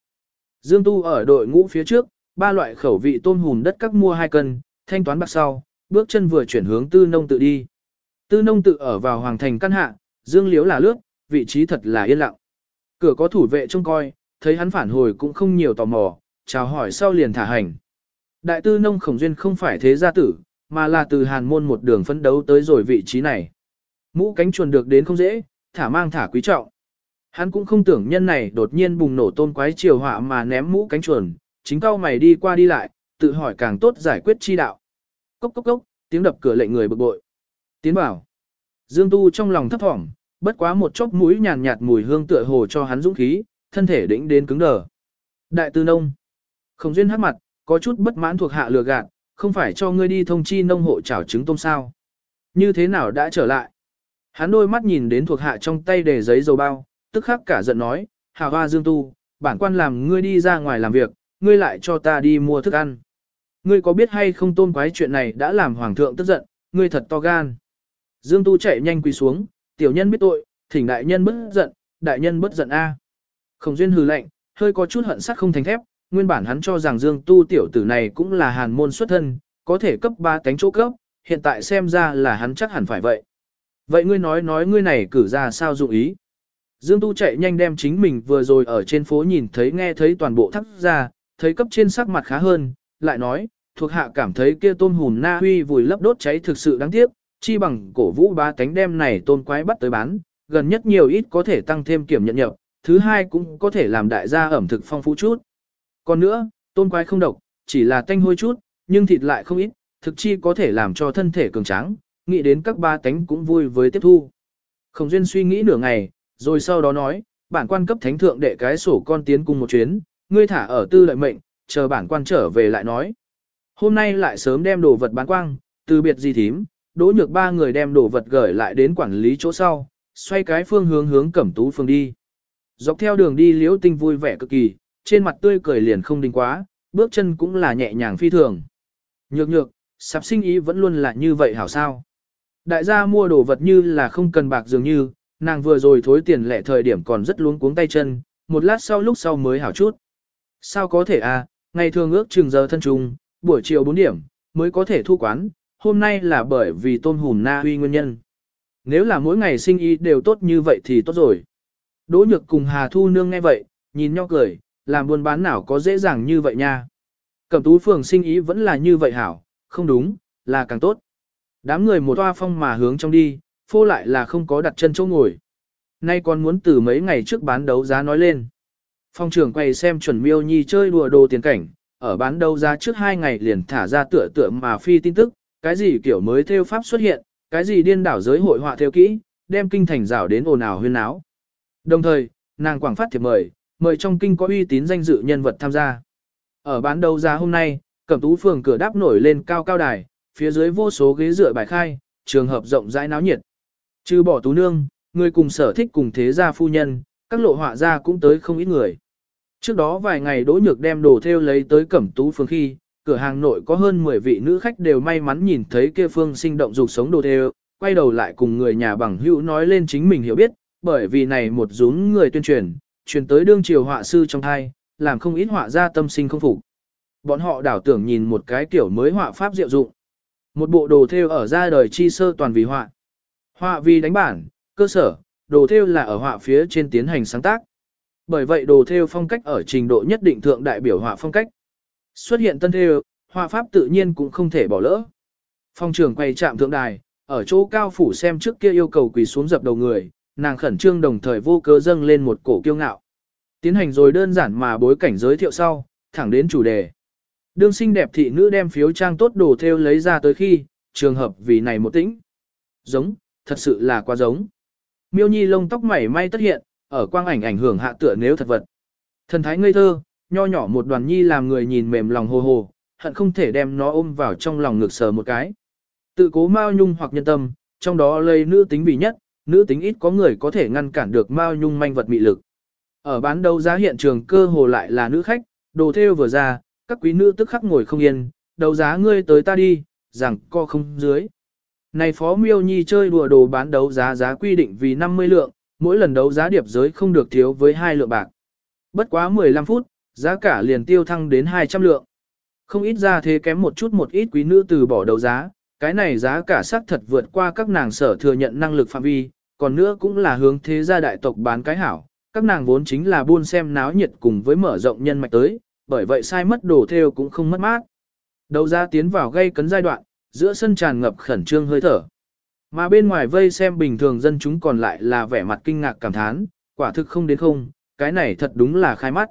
Dương Tu ở đội ngũ phía trước, ba loại khẩu vị tôm hùm đất các mua hai cân, thanh toán bạc sau, bước chân vừa chuyển hướng tư nông tự đi. Tư nông tự ở vào hoàng thành căn hạ, dương liếu là lướt, vị trí thật là yên lặng. Cửa có thủ vệ trông coi, thấy hắn phản hồi cũng không nhiều tò mò, chào hỏi sau liền thả hành. Đại tư nông khổng duyên không phải thế gia tử, mà là từ hàn môn một đường phấn đấu tới rồi vị trí này. Mũ cánh chuồn được đến không dễ, thả mang thả quý trọng. Hắn cũng không tưởng nhân này đột nhiên bùng nổ tôn quái chiều họa mà ném mũ cánh chuồn, chính cao mày đi qua đi lại, tự hỏi càng tốt giải quyết chi đạo. Cốc cốc cốc, tiếng đập cửa lệnh người bực bội. Tiến bảo. Dương Tu trong lòng thấp thỏm, bất quá một chốc mũi nhàn nhạt mùi hương tựa hồ cho hắn dũng khí, thân thể đĩnh đến cứng đờ. Đại tư nông. Không duyên hát mặt, có chút bất mãn thuộc hạ lừa gạt, không phải cho ngươi đi thông chi nông hộ trảo trứng tôm sao. Như thế nào đã trở lại? Hắn đôi mắt nhìn đến thuộc hạ trong tay để giấy dầu bao, tức khắc cả giận nói, Hà hoa dương tu, bản quan làm ngươi đi ra ngoài làm việc, ngươi lại cho ta đi mua thức ăn. Ngươi có biết hay không tôn quái chuyện này đã làm hoàng thượng tức giận, ngươi thật to gan. Dương tu chạy nhanh quỳ xuống, tiểu nhân biết tội, thỉnh đại nhân bất giận, đại nhân bất giận a. Khổng duyên hừ lạnh, hơi có chút hận sắc không thành thép, nguyên bản hắn cho rằng Dương tu tiểu tử này cũng là hàn môn xuất thân, có thể cấp ba cánh chỗ cấp, hiện tại xem ra là hắn chắc hẳn phải vậy. Vậy ngươi nói nói ngươi này cử ra sao dụng ý? Dương Tu chạy nhanh đem chính mình vừa rồi ở trên phố nhìn thấy nghe thấy toàn bộ thắt ra, thấy cấp trên sắc mặt khá hơn, lại nói, thuộc hạ cảm thấy kia tôm hùn na huy vùi lấp đốt cháy thực sự đáng tiếc, chi bằng cổ vũ ba cánh đem này tôm quái bắt tới bán, gần nhất nhiều ít có thể tăng thêm kiểm nhận nhập, thứ hai cũng có thể làm đại gia ẩm thực phong phú chút. Còn nữa, tôm quái không độc, chỉ là tanh hôi chút, nhưng thịt lại không ít, thực chi có thể làm cho thân thể cường tráng, nghĩ đến các ba tánh cũng vui với tiếp thu. Khổng Duyên suy nghĩ nửa ngày, rồi sau đó nói, bản quan cấp thánh thượng đệ cái sổ con tiến cùng một chuyến, ngươi thả ở tư lợi mệnh, chờ bản quan trở về lại nói. Hôm nay lại sớm đem đồ vật bán quang, từ biệt gì thím, đỗ nhược ba người đem đồ vật gửi lại đến quản lý chỗ sau, xoay cái phương hướng hướng cẩm tú phương đi. Dọc theo đường đi liễu tinh vui vẻ cực kỳ, trên mặt tươi cười liền không đình quá, bước chân cũng là nhẹ nhàng phi thường. Nhược nhược, sạp sinh ý vẫn luôn là như vậy hảo sao. Đại gia mua đồ vật như là không cần bạc dường như, nàng vừa rồi thối tiền lẻ thời điểm còn rất luống cuống tay chân, một lát sau lúc sau mới hảo chút. Sao có thể à, ngày thường ước chừng giờ thân trùng, buổi chiều 4 điểm, mới có thể thu quán, hôm nay là bởi vì tôn hùn na huy nguyên nhân. Nếu là mỗi ngày sinh ý đều tốt như vậy thì tốt rồi. Đỗ nhược cùng Hà Thu Nương nghe vậy, nhìn nhau cười, làm buôn bán nào có dễ dàng như vậy nha. Cẩm tú phường sinh ý vẫn là như vậy hảo, không đúng, là càng tốt. Đám người một toa phong mà hướng trong đi, phô lại là không có đặt chân chỗ ngồi. Nay còn muốn từ mấy ngày trước bán đấu giá nói lên. Phong trưởng quay xem chuẩn miêu nhi chơi đùa đồ tiền cảnh, ở bán đấu giá trước hai ngày liền thả ra tựa tựa mà phi tin tức, cái gì kiểu mới theo pháp xuất hiện, cái gì điên đảo giới hội họa theo kỹ, đem kinh thành rảo đến ồn ào huyên náo. Đồng thời, nàng quảng phát thiệp mời, mời trong kinh có uy tín danh dự nhân vật tham gia. Ở bán đấu giá hôm nay, Cẩm Tú phường cửa đáp nổi lên cao cao đài, phía dưới vô số ghế dựa bài khai, trường hợp rộng rãi náo nhiệt. Trừ bỏ tú nương, người cùng sở thích cùng thế gia phu nhân, các lộ họa gia cũng tới không ít người. Trước đó vài ngày Đỗ Nhược đem đồ theo lấy tới Cẩm Tú phương khi, cửa hàng nội có hơn 10 vị nữ khách đều may mắn nhìn thấy kia phương sinh động dục sống đồ theo, quay đầu lại cùng người nhà bằng hữu nói lên chính mình hiểu biết, bởi vì này một rúm người tuyên truyền, truyền tới đương triều họa sư trong thai, làm không ít họa gia tâm sinh không phục. Bọn họ đảo tưởng nhìn một cái kiểu mới họa pháp diệu dụng. Một bộ đồ thêu ở ra đời chi sơ toàn vì họa. Họa vì đánh bản, cơ sở, đồ thêu là ở họa phía trên tiến hành sáng tác. Bởi vậy đồ thêu phong cách ở trình độ nhất định thượng đại biểu họa phong cách. Xuất hiện tân thêu, họa pháp tự nhiên cũng không thể bỏ lỡ. Phong trưởng quay chạm thượng đài, ở chỗ cao phủ xem trước kia yêu cầu quỳ xuống dập đầu người, nàng khẩn trương đồng thời vô cớ dâng lên một cổ kiêu ngạo. Tiến hành rồi đơn giản mà bối cảnh giới thiệu sau, thẳng đến chủ đề. Đương xinh đẹp thị nữ đem phiếu trang tốt đồ theo lấy ra tới khi, trường hợp vì này một tĩnh. Giống, thật sự là quá giống. Miêu Nhi lông tóc mảy may tất hiện, ở quang ảnh ảnh hưởng hạ tựa nếu thật vật. Thần thái ngây thơ, nho nhỏ một đoàn nhi làm người nhìn mềm lòng hồ hồ, hận không thể đem nó ôm vào trong lòng ngực sờ một cái. Tự cố Mao Nhung hoặc nhân tâm, trong đó lây nữ tính vì nhất, nữ tính ít có người có thể ngăn cản được Mao Nhung manh vật mị lực. Ở bán đấu giá hiện trường cơ hồ lại là nữ khách, đồ theo vừa ra, các quý nữ tức khắc ngồi không yên, đấu giá ngươi tới ta đi, rằng co không dưới. Này Phó Miêu Nhi chơi đùa đồ bán đấu giá giá quy định vì 50 lượng, mỗi lần đấu giá điệp giới không được thiếu với hai lượng bạc. Bất quá 15 phút, giá cả liền tiêu thăng đến 200 lượng. Không ít ra thế kém một chút một ít quý nữ từ bỏ đấu giá, cái này giá cả xác thật vượt qua các nàng sở thừa nhận năng lực phạm vi, còn nữa cũng là hướng thế gia đại tộc bán cái hảo, các nàng vốn chính là buôn xem náo nhiệt cùng với mở rộng nhân mạch tới, bởi vậy sai mất đồ theo cũng không mất mát. đầu ra tiến vào gây cấn giai đoạn, giữa sân tràn ngập khẩn trương hơi thở. Mà bên ngoài vây xem bình thường dân chúng còn lại là vẻ mặt kinh ngạc cảm thán, quả thực không đến không, cái này thật đúng là khai mắt.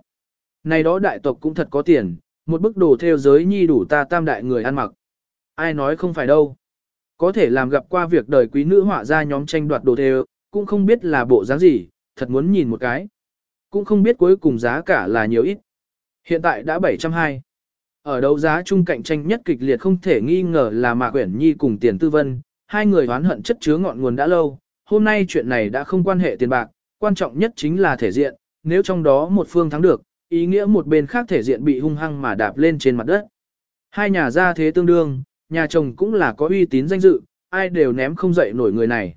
Này đó đại tộc cũng thật có tiền, một bức đồ theo giới nhi đủ ta tam đại người ăn mặc. Ai nói không phải đâu. Có thể làm gặp qua việc đời quý nữ họa ra nhóm tranh đoạt đồ theo, cũng không biết là bộ dáng gì, thật muốn nhìn một cái. Cũng không biết cuối cùng giá cả là nhiều ít. Hiện tại đã 720. Ở đấu giá chung cạnh tranh nhất kịch liệt không thể nghi ngờ là Mạc Quyển Nhi cùng Tiền Tư Vân, hai người oán hận chất chứa ngọn nguồn đã lâu, hôm nay chuyện này đã không quan hệ tiền bạc, quan trọng nhất chính là thể diện, nếu trong đó một phương thắng được, ý nghĩa một bên khác thể diện bị hung hăng mà đạp lên trên mặt đất. Hai nhà gia thế tương đương, nhà chồng cũng là có uy tín danh dự, ai đều ném không dậy nổi người này.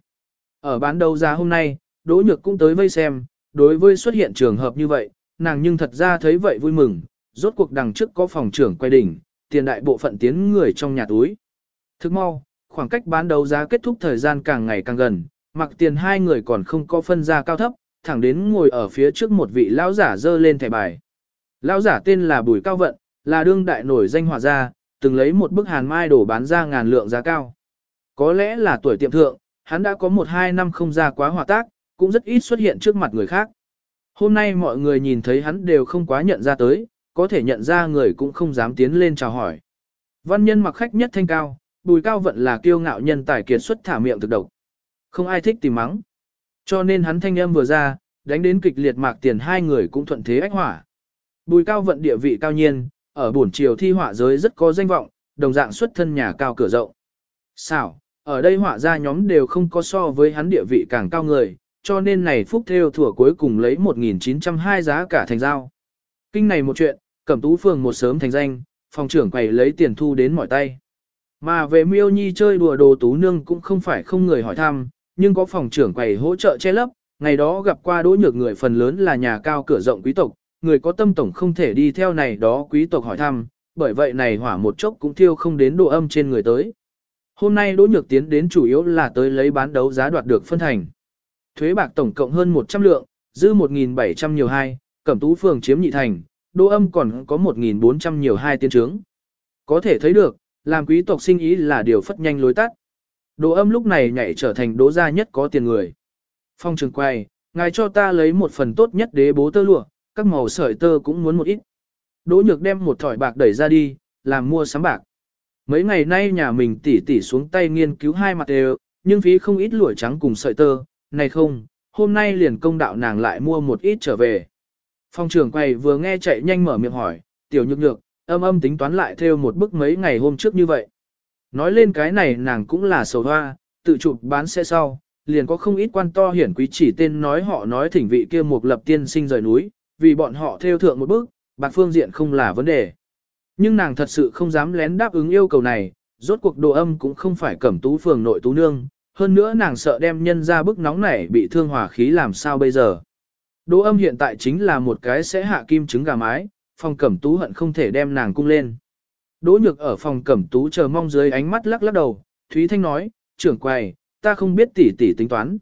Ở bán đấu giá hôm nay, Đỗ Nhược cũng tới vây xem, đối với xuất hiện trường hợp như vậy, nàng nhưng thật ra thấy vậy vui mừng, rốt cuộc đằng trước có phòng trưởng quay đỉnh, tiền đại bộ phận tiến người trong nhà túi. Thức mau, khoảng cách bán đấu giá kết thúc thời gian càng ngày càng gần, mặc tiền hai người còn không có phân ra cao thấp, thẳng đến ngồi ở phía trước một vị lão giả dơ lên thẻ bài. Lão giả tên là Bùi Cao Vận, là đương đại nổi danh họa gia, từng lấy một bức hàn mai đổ bán ra ngàn lượng giá cao. Có lẽ là tuổi tiệm thượng, hắn đã có một hai năm không ra quá hòa tác, cũng rất ít xuất hiện trước mặt người khác. Hôm nay mọi người nhìn thấy hắn đều không quá nhận ra tới, có thể nhận ra người cũng không dám tiến lên chào hỏi. Văn nhân mặc khách nhất thanh cao, bùi cao vận là kiêu ngạo nhân tài kiệt xuất thả miệng thực độc. Không ai thích tìm mắng. Cho nên hắn thanh âm vừa ra, đánh đến kịch liệt mạc tiền hai người cũng thuận thế ách hỏa. Bùi cao vận địa vị cao nhiên, ở bổn triều thi họa giới rất có danh vọng, đồng dạng xuất thân nhà cao cửa rộng. Sao, ở đây họa gia nhóm đều không có so với hắn địa vị càng cao người, cho nên này phúc theo thủa cuối cùng lấy 1.902 giá cả thành giao. Kinh này một chuyện, cẩm tú phường một sớm thành danh, phòng trưởng quầy lấy tiền thu đến mọi tay. Mà về miêu nhi chơi đùa đồ tú nương cũng không phải không người hỏi thăm, nhưng có phòng trưởng quầy hỗ trợ che lấp, ngày đó gặp qua đỗ nhược người phần lớn là nhà cao cửa rộng quý tộc, người có tâm tổng không thể đi theo này đó quý tộc hỏi thăm, bởi vậy này hỏa một chốc cũng thiêu không đến độ âm trên người tới. Hôm nay đỗ nhược tiến đến chủ yếu là tới lấy bán đấu giá đoạt được phân thành. Thuế bạc tổng cộng hơn 100 lượng, dư 1.700 nhiều hai, cẩm tú phường chiếm nhị thành, đỗ âm còn có 1.400 nhiều hai tiên trướng. Có thể thấy được, làm quý tộc sinh ý là điều phất nhanh lối tắt. Đỗ âm lúc này nhảy trở thành đỗ gia nhất có tiền người. Phong trường quay, ngài cho ta lấy một phần tốt nhất đế bố tơ lụa, các màu sợi tơ cũng muốn một ít. Đỗ nhược đem một thỏi bạc đẩy ra đi, làm mua sắm bạc. Mấy ngày nay nhà mình tỉ tỉ xuống tay nghiên cứu hai mặt đều, nhưng phí không ít lụa trắng cùng sợi tơ, này không, hôm nay liền công đạo nàng lại mua một ít trở về. Phong trưởng quầy vừa nghe chạy nhanh mở miệng hỏi, tiểu nhược nhược, âm âm tính toán lại theo một bức mấy ngày hôm trước như vậy. Nói lên cái này nàng cũng là sầu hoa, tự chụp bán xe sau, liền có không ít quan to hiển quý chỉ tên nói họ nói thỉnh vị kia một lập tiên sinh rời núi, vì bọn họ theo thượng một bước, bạc phương diện không là vấn đề. Nhưng nàng thật sự không dám lén đáp ứng yêu cầu này, rốt cuộc đồ âm cũng không phải cẩm tú phường nội tú nương, hơn nữa nàng sợ đem nhân ra bức nóng này bị thương hòa khí làm sao bây giờ. Đỗ âm hiện tại chính là một cái sẽ hạ kim trứng gà mái, phòng cẩm tú hận không thể đem nàng cung lên. Đỗ nhược ở phòng cẩm tú chờ mong dưới ánh mắt lắc lắc đầu, Thúy Thanh nói, trưởng quầy, ta không biết tỷ tỷ tính toán.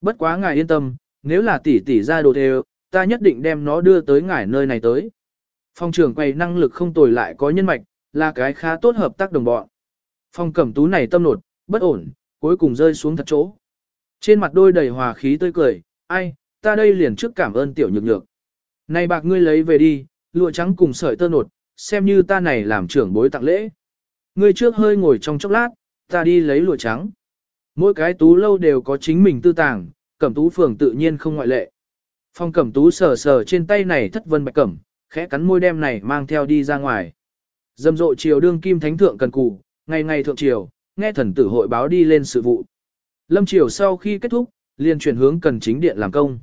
Bất quá ngài yên tâm, nếu là tỷ tỷ ra đồ thề ta nhất định đem nó đưa tới ngài nơi này tới. Phòng trưởng quầy năng lực không tồi lại có nhân mạch, là cái khá tốt hợp tác đồng bọn. Phong cẩm tú này tâm nột, bất ổn, cuối cùng rơi xuống thật chỗ. Trên mặt đôi đầy hòa khí tươi cười, ai, ta đây liền trước cảm ơn tiểu nhược nhược. Này bạc ngươi lấy về đi, lụa trắng cùng sợi tơ nột, xem như ta này làm trưởng bối tặng lễ. Ngươi trước hơi ngồi trong chốc lát, ta đi lấy lụa trắng. Mỗi cái tú lâu đều có chính mình tư tàng, cẩm tú phường tự nhiên không ngoại lệ. Phong cẩm tú sờ sờ trên tay này thất vân bạch cẩm, khẽ cắn môi đem này mang theo đi ra ngoài. Dâm rộ chiều đương kim thánh thượng cần cù, ngày ngày thượng triều, nghe thần tử hội báo đi lên sự vụ. Lâm triều sau khi kết thúc, liền chuyển hướng cần chính điện làm công.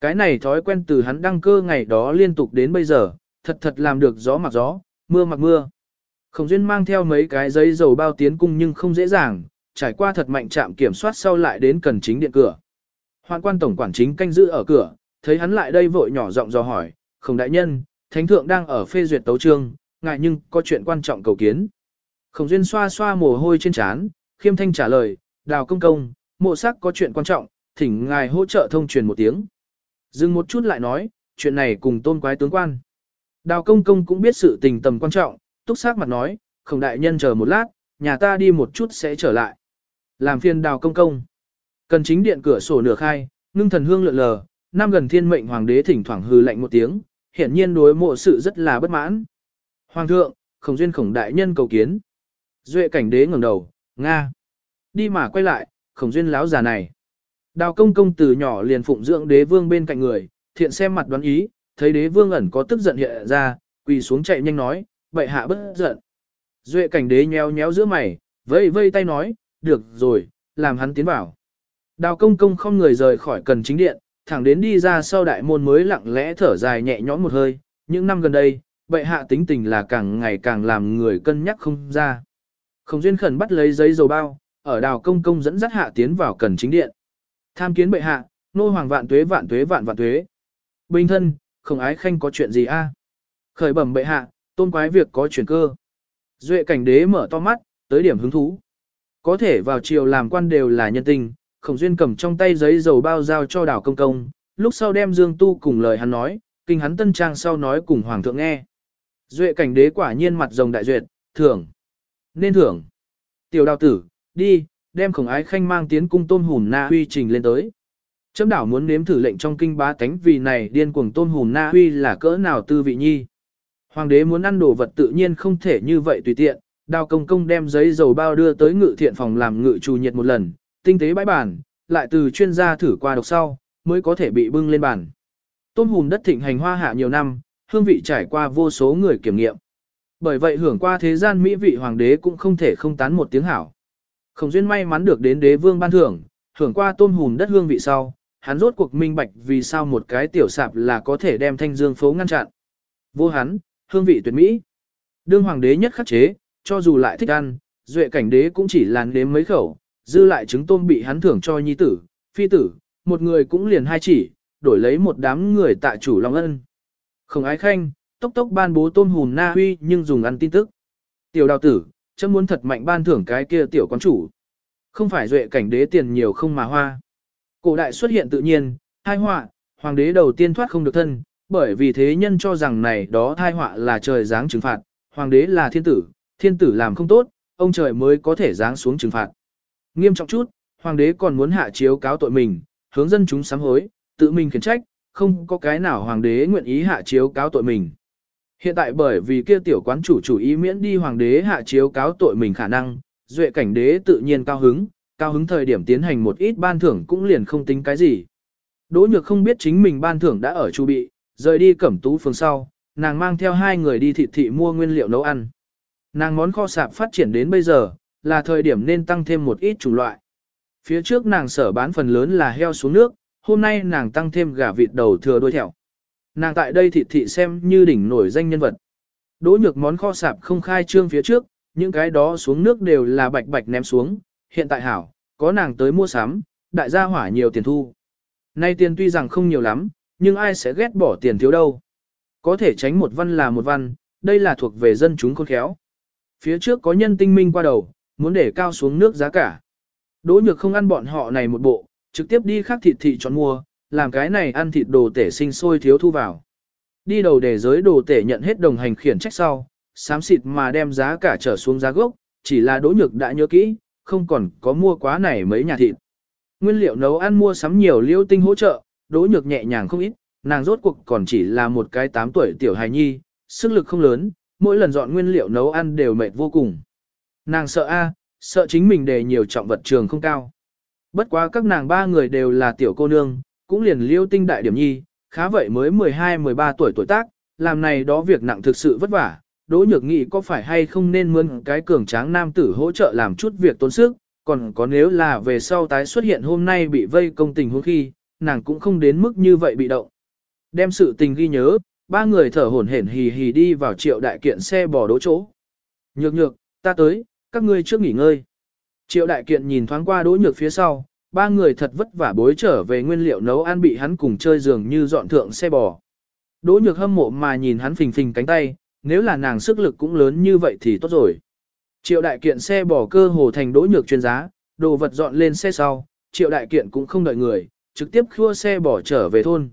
Cái này thói quen từ hắn đăng cơ ngày đó liên tục đến bây giờ, thật thật làm được gió mặc gió, mưa mặc mưa. Khổng Duyên mang theo mấy cái giấy dầu bao tiến cung nhưng không dễ dàng, trải qua thật mạnh trạm kiểm soát sau lại đến cần chính điện cửa. Hoạn quan tổng quản chính canh giữ ở cửa, thấy hắn lại đây vội nhỏ giọng dò hỏi, khổng đại nhân, thánh thượng đang ở phê duyệt tấu trương, ngại nhưng có chuyện quan trọng cầu kiến. Khổng Duyên xoa xoa mồ hôi trên trán, khiêm thanh trả lời, đào công công, mộ sắc có chuyện quan trọng, thỉnh ngài hỗ trợ thông truyền một tiếng. Dừng một chút lại nói, chuyện này cùng tôn quái tướng quan. Đào công công cũng biết sự tình tầm quan trọng, túc sắc mặt nói, khổng đại nhân chờ một lát, nhà ta đi một chút sẽ trở lại. Làm phiền đào công công. Cần chính điện cửa sổ nửa khai, ngưng thần hương lượn lờ, năm gần thiên mệnh hoàng đế thỉnh thoảng hư lạnh một tiếng, hiển nhiên đối mộ sự rất là bất mãn. Hoàng thượng, khổng duyên khổng đại nhân cầu kiến. Duệ cảnh đế ngẩng đầu, Nga. Đi mà quay lại, khổng duyên láo già này. Đào công công từ nhỏ liền phụng dưỡng đế vương bên cạnh người, thiện xem mặt đoán ý, thấy đế vương ẩn có tức giận hiện ra, quỳ xuống chạy nhanh nói, vậy hạ bất giận. Duệ cảnh đế nheo nhéo giữa mày, vây vây tay nói, được rồi, làm hắn tiến vào. Đào công công không người rời khỏi cần chính điện, thẳng đến đi ra sau đại môn mới lặng lẽ thở dài nhẹ nhõm một hơi, những năm gần đây, bệ hạ tính tình là càng ngày càng làm người cân nhắc không ra. Không duyên khẩn bắt lấy giấy dầu bao, ở đào công công dẫn dắt hạ tiến vào cần chính điện. Tham kiến bệ hạ, nô hoàng vạn tuế vạn tuế vạn vạn tuế. Bình thân, không ái khanh có chuyện gì a? Khởi bẩm bệ hạ, tôn quái việc có chuyển cơ. Duệ cảnh đế mở to mắt, tới điểm hứng thú. Có thể vào triều làm quan đều là nhân tình, khổng duyên cầm trong tay giấy dầu bao giao cho đảo công công, lúc sau đem dương tu cùng lời hắn nói, kinh hắn tân trang sau nói cùng hoàng thượng nghe. Duệ cảnh đế quả nhiên mặt rồng đại duyệt, thưởng. Nên thưởng. Tiểu đào tử, đi, đem khổng ái khanh mang tiến cung tôn hùn na huy trình lên tới. Chấm đảo muốn nếm thử lệnh trong kinh bá tánh vì này điên cuồng tôn hùn na huy là cỡ nào tư vị nhi. Hoàng đế muốn ăn đồ vật tự nhiên không thể như vậy tùy tiện, đào công công đem giấy dầu bao đưa tới ngự thiện phòng làm ngự trù nhiệt một lần, tinh tế bãi bản, lại từ chuyên gia thử qua độc sau, mới có thể bị bưng lên bàn. Tôm hùm đất thịnh hành hoa hạ nhiều năm, hương vị trải qua vô số người kiểm nghiệm. Bởi vậy hưởng qua thế gian mỹ vị hoàng đế cũng không thể không tán một tiếng hảo. Không duyên may mắn được đến đế vương ban thưởng, hưởng qua tôm hùm đất hương vị sau, hắn rốt cuộc minh bạch vì sao một cái tiểu sạp là có thể đem thanh dương phố ngăn chặn. Vô hắn, hương vị tuyệt mỹ. Đương hoàng đế nhất khắc chế, cho dù lại thích ăn, duệ cảnh đế cũng chỉ làn đếm mấy khẩu, dư lại trứng tôm bị hắn thưởng cho nhi tử, phi tử, một người cũng liền hai chỉ, đổi lấy một đám người tại chủ lòng ân. Không ái khanh, tốc tốc ban bố tôm hùn na huy nhưng dùng ăn tin tức. Tiểu đào tử, chấm muốn thật mạnh ban thưởng cái kia tiểu quán chủ. Không phải duệ cảnh đế tiền nhiều không mà hoa. Cổ đại xuất hiện tự nhiên, hai họa, hoàng đế đầu tiên thoát không được thân, bởi vì thế nhân cho rằng này đó thai họa là trời giáng trừng phạt, hoàng đế là thiên tử, thiên tử làm không tốt, ông trời mới có thể giáng xuống trừng phạt. Nghiêm trọng chút, hoàng đế còn muốn hạ chiếu cáo tội mình, hướng dân chúng sám hối, tự mình khiển trách, không có cái nào hoàng đế nguyện ý hạ chiếu cáo tội mình. Hiện tại bởi vì kia tiểu quán chủ chủ ý miễn đi hoàng đế hạ chiếu cáo tội mình khả năng, duệ cảnh đế tự nhiên cao hứng, cao hứng thời điểm tiến hành một ít ban thưởng cũng liền không tính cái gì. Đỗ nhược không biết chính mình ban thưởng đã ở chu bị, rời đi cẩm tú phương sau, nàng mang theo hai người đi thị thị mua nguyên liệu nấu ăn. Nàng món kho sạp phát triển đến bây giờ, là thời điểm nên tăng thêm một ít chủng loại. Phía trước nàng sở bán phần lớn là heo xuống nước, hôm nay nàng tăng thêm gà vịt đầu thừa đuôi thẹo. Nàng tại đây thị thị xem như đỉnh nổi danh nhân vật. Đỗ nhược món kho sạp không khai trương phía trước, những cái đó xuống nước đều là bạch bạch ném xuống, hiện tại hảo, có nàng tới mua sắm, đại gia hỏa nhiều tiền thu. Nay tiền tuy rằng không nhiều lắm, nhưng ai sẽ ghét bỏ tiền thiếu đâu. Có thể tránh một văn là một văn, đây là thuộc về dân chúng khôn khéo. Phía trước có nhân tinh minh qua đầu, muốn để cao xuống nước giá cả. Đỗ nhược không ăn bọn họ này một bộ, trực tiếp đi khác thịt thị chọn mua, làm cái này ăn thịt đồ tể sinh sôi thiếu thu vào. Đi đầu để giới đồ tể nhận hết đồng hành khiển trách sau, sám xịt mà đem giá cả trở xuống giá gốc, chỉ là đỗ nhược đã nhớ kỹ, không còn có mua quá này mấy nhà thịt. Nguyên liệu nấu ăn mua sắm nhiều liêu tinh hỗ trợ, đỗ nhược nhẹ nhàng không ít, nàng rốt cuộc còn chỉ là một cái 8 tuổi tiểu hài nhi, sức lực không lớn, mỗi lần dọn nguyên liệu nấu ăn đều mệt vô cùng. Nàng sợ a, sợ chính mình để nhiều trọng vật trường không cao. Bất quá các nàng ba người đều là tiểu cô nương, cũng liền liêu tinh đại điểm nhi, khá vậy mới 12-13 tuổi tuổi tác, làm này đó việc nặng thực sự vất vả. Đỗ nhược nghị có phải hay không nên mượn cái cường tráng nam tử hỗ trợ làm chút việc tốn sức, còn có nếu là về sau tái xuất hiện hôm nay bị vây công tình huống khi, nàng cũng không đến mức như vậy bị động. Đem sự tình ghi nhớ, ba người thở hổn hển hì hì đi vào triệu đại kiện xe bò đỗ chỗ. Nhược nhược, ta tới, các ngươi trước nghỉ ngơi. Triệu đại kiện nhìn thoáng qua đỗ nhược phía sau, ba người thật vất vả bối trở về nguyên liệu nấu ăn bị hắn cùng chơi giường như dọn thượng xe bò. Đỗ nhược hâm mộ mà nhìn hắn phình phình cánh tay, nếu là nàng sức lực cũng lớn như vậy thì tốt rồi. Triệu đại kiện xe bò cơ hồ thành đỗ nhược chuyên giá, đồ vật dọn lên xe sau, triệu đại kiện cũng không đợi người, trực tiếp khua xe bò trở về thôn.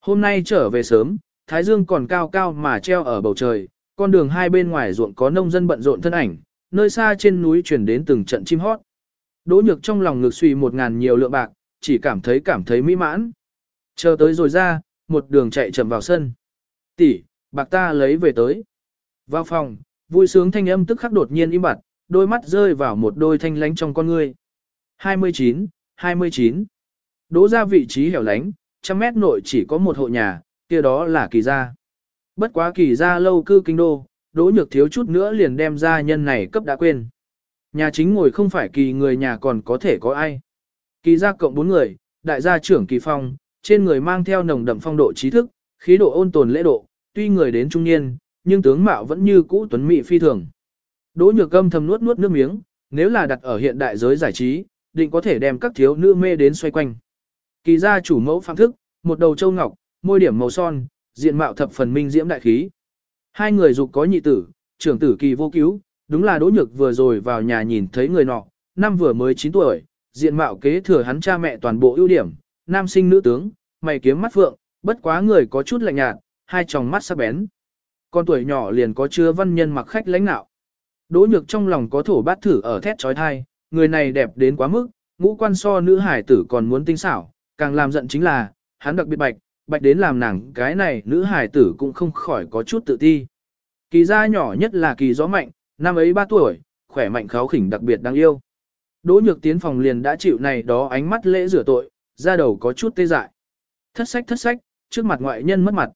Hôm nay trở về sớm, thái dương còn cao cao mà treo ở bầu trời, con đường hai bên ngoài ruộng có nông dân bận rộn thân ảnh, nơi xa trên núi chuyển đến từng trận chim hót. Đỗ nhược trong lòng ngược suy một ngàn nhiều lượng bạc, chỉ cảm thấy cảm thấy mỹ mãn. Chờ tới rồi ra, một đường chạy chậm vào sân. Tỷ, bạc ta lấy về tới. Vào phòng, vui sướng thanh âm tức khắc đột nhiên im bặt, đôi mắt rơi vào một đôi thanh lánh trong con ngươi. 29, 29. Đỗ ra vị trí hẻo lánh, trăm mét nội chỉ có một hộ nhà, kia đó là kỳ gia. Bất quá kỳ gia lâu cư kinh đô, đỗ nhược thiếu chút nữa liền đem gia nhân này cấp đã quên. Nhà chính ngồi không phải kỳ người nhà còn có thể có ai. Kỳ gia cộng bốn người, đại gia trưởng kỳ phong, trên người mang theo nồng đậm phong độ trí thức, khí độ ôn tồn lễ độ, tuy người đến trung niên, nhưng tướng mạo vẫn như cũ tuấn mỹ phi thường. Đỗ nhược âm thầm nuốt nuốt nước miếng, nếu là đặt ở hiện đại giới giải trí, định có thể đem các thiếu nữ mê đến xoay quanh. Kỳ gia chủ mẫu phạm thức, một đầu châu ngọc, môi điểm màu son, diện mạo thập phần minh diễm đại khí. Hai người dục có nhị tử, trưởng tử kỳ vô cứu, đúng là đỗ nhược vừa rồi vào nhà nhìn thấy người nọ, năm vừa mới 9 tuổi, diện mạo kế thừa hắn cha mẹ toàn bộ ưu điểm, nam sinh nữ tướng, mày kiếm mắt phượng, bất quá người có chút lạnh nhạt, hai tròng mắt sắc bén. Con tuổi nhỏ liền có chứa văn nhân mặc khách lãnh nạo. Đỗ nhược trong lòng có thổ bát thử ở thét trói thai, người này đẹp đến quá mức, ngũ quan so nữ hải tử còn muốn tinh xảo, càng làm giận chính là, hắn đặc biệt bạch, bạch đến làm nàng cái này nữ hải tử cũng không khỏi có chút tự ti. Kỳ gia nhỏ nhất là kỳ gió mạnh, năm ấy 3 tuổi, khỏe mạnh kháo khỉnh đặc biệt đáng yêu. Đỗ nhược tiến phòng liền đã chịu này đó ánh mắt lễ rửa tội, ra đầu có chút tê dại. Thất sách thất sách, trước mặt ngoại nhân mất mặt.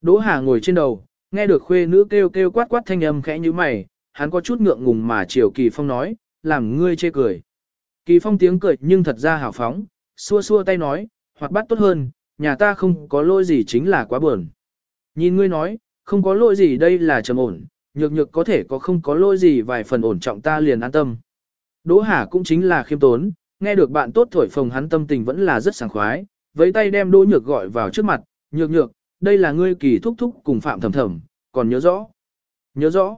Đỗ Hà ngồi trên đầu, nghe được khuê nữ kêu kêu quát quát thanh âm khẽ như mày, hắn có chút ngượng ngùng mà chiều Kỳ Phong nói, làm ngươi chê cười. Kỳ Phong tiếng cười nhưng thật ra hào phóng, xua xua tay nói, hoặc bắt tốt hơn, nhà ta không có lỗi gì chính là quá buồn. Nhìn ngươi nói, không có lỗi gì đây là trầm ổn, nhược nhược có thể có không có lỗi gì vài phần ổn trọng ta liền an tâm. Đỗ Hà cũng chính là khiêm tốn, nghe được bạn tốt thổi phồng hắn tâm tình vẫn là rất sảng khoái, với tay đem Đỗ Nhược gọi vào trước mặt, nhược nhược, đây là ngươi kỳ thúc thúc cùng Phạm Thầm Thầm, còn nhớ rõ. Nhớ rõ.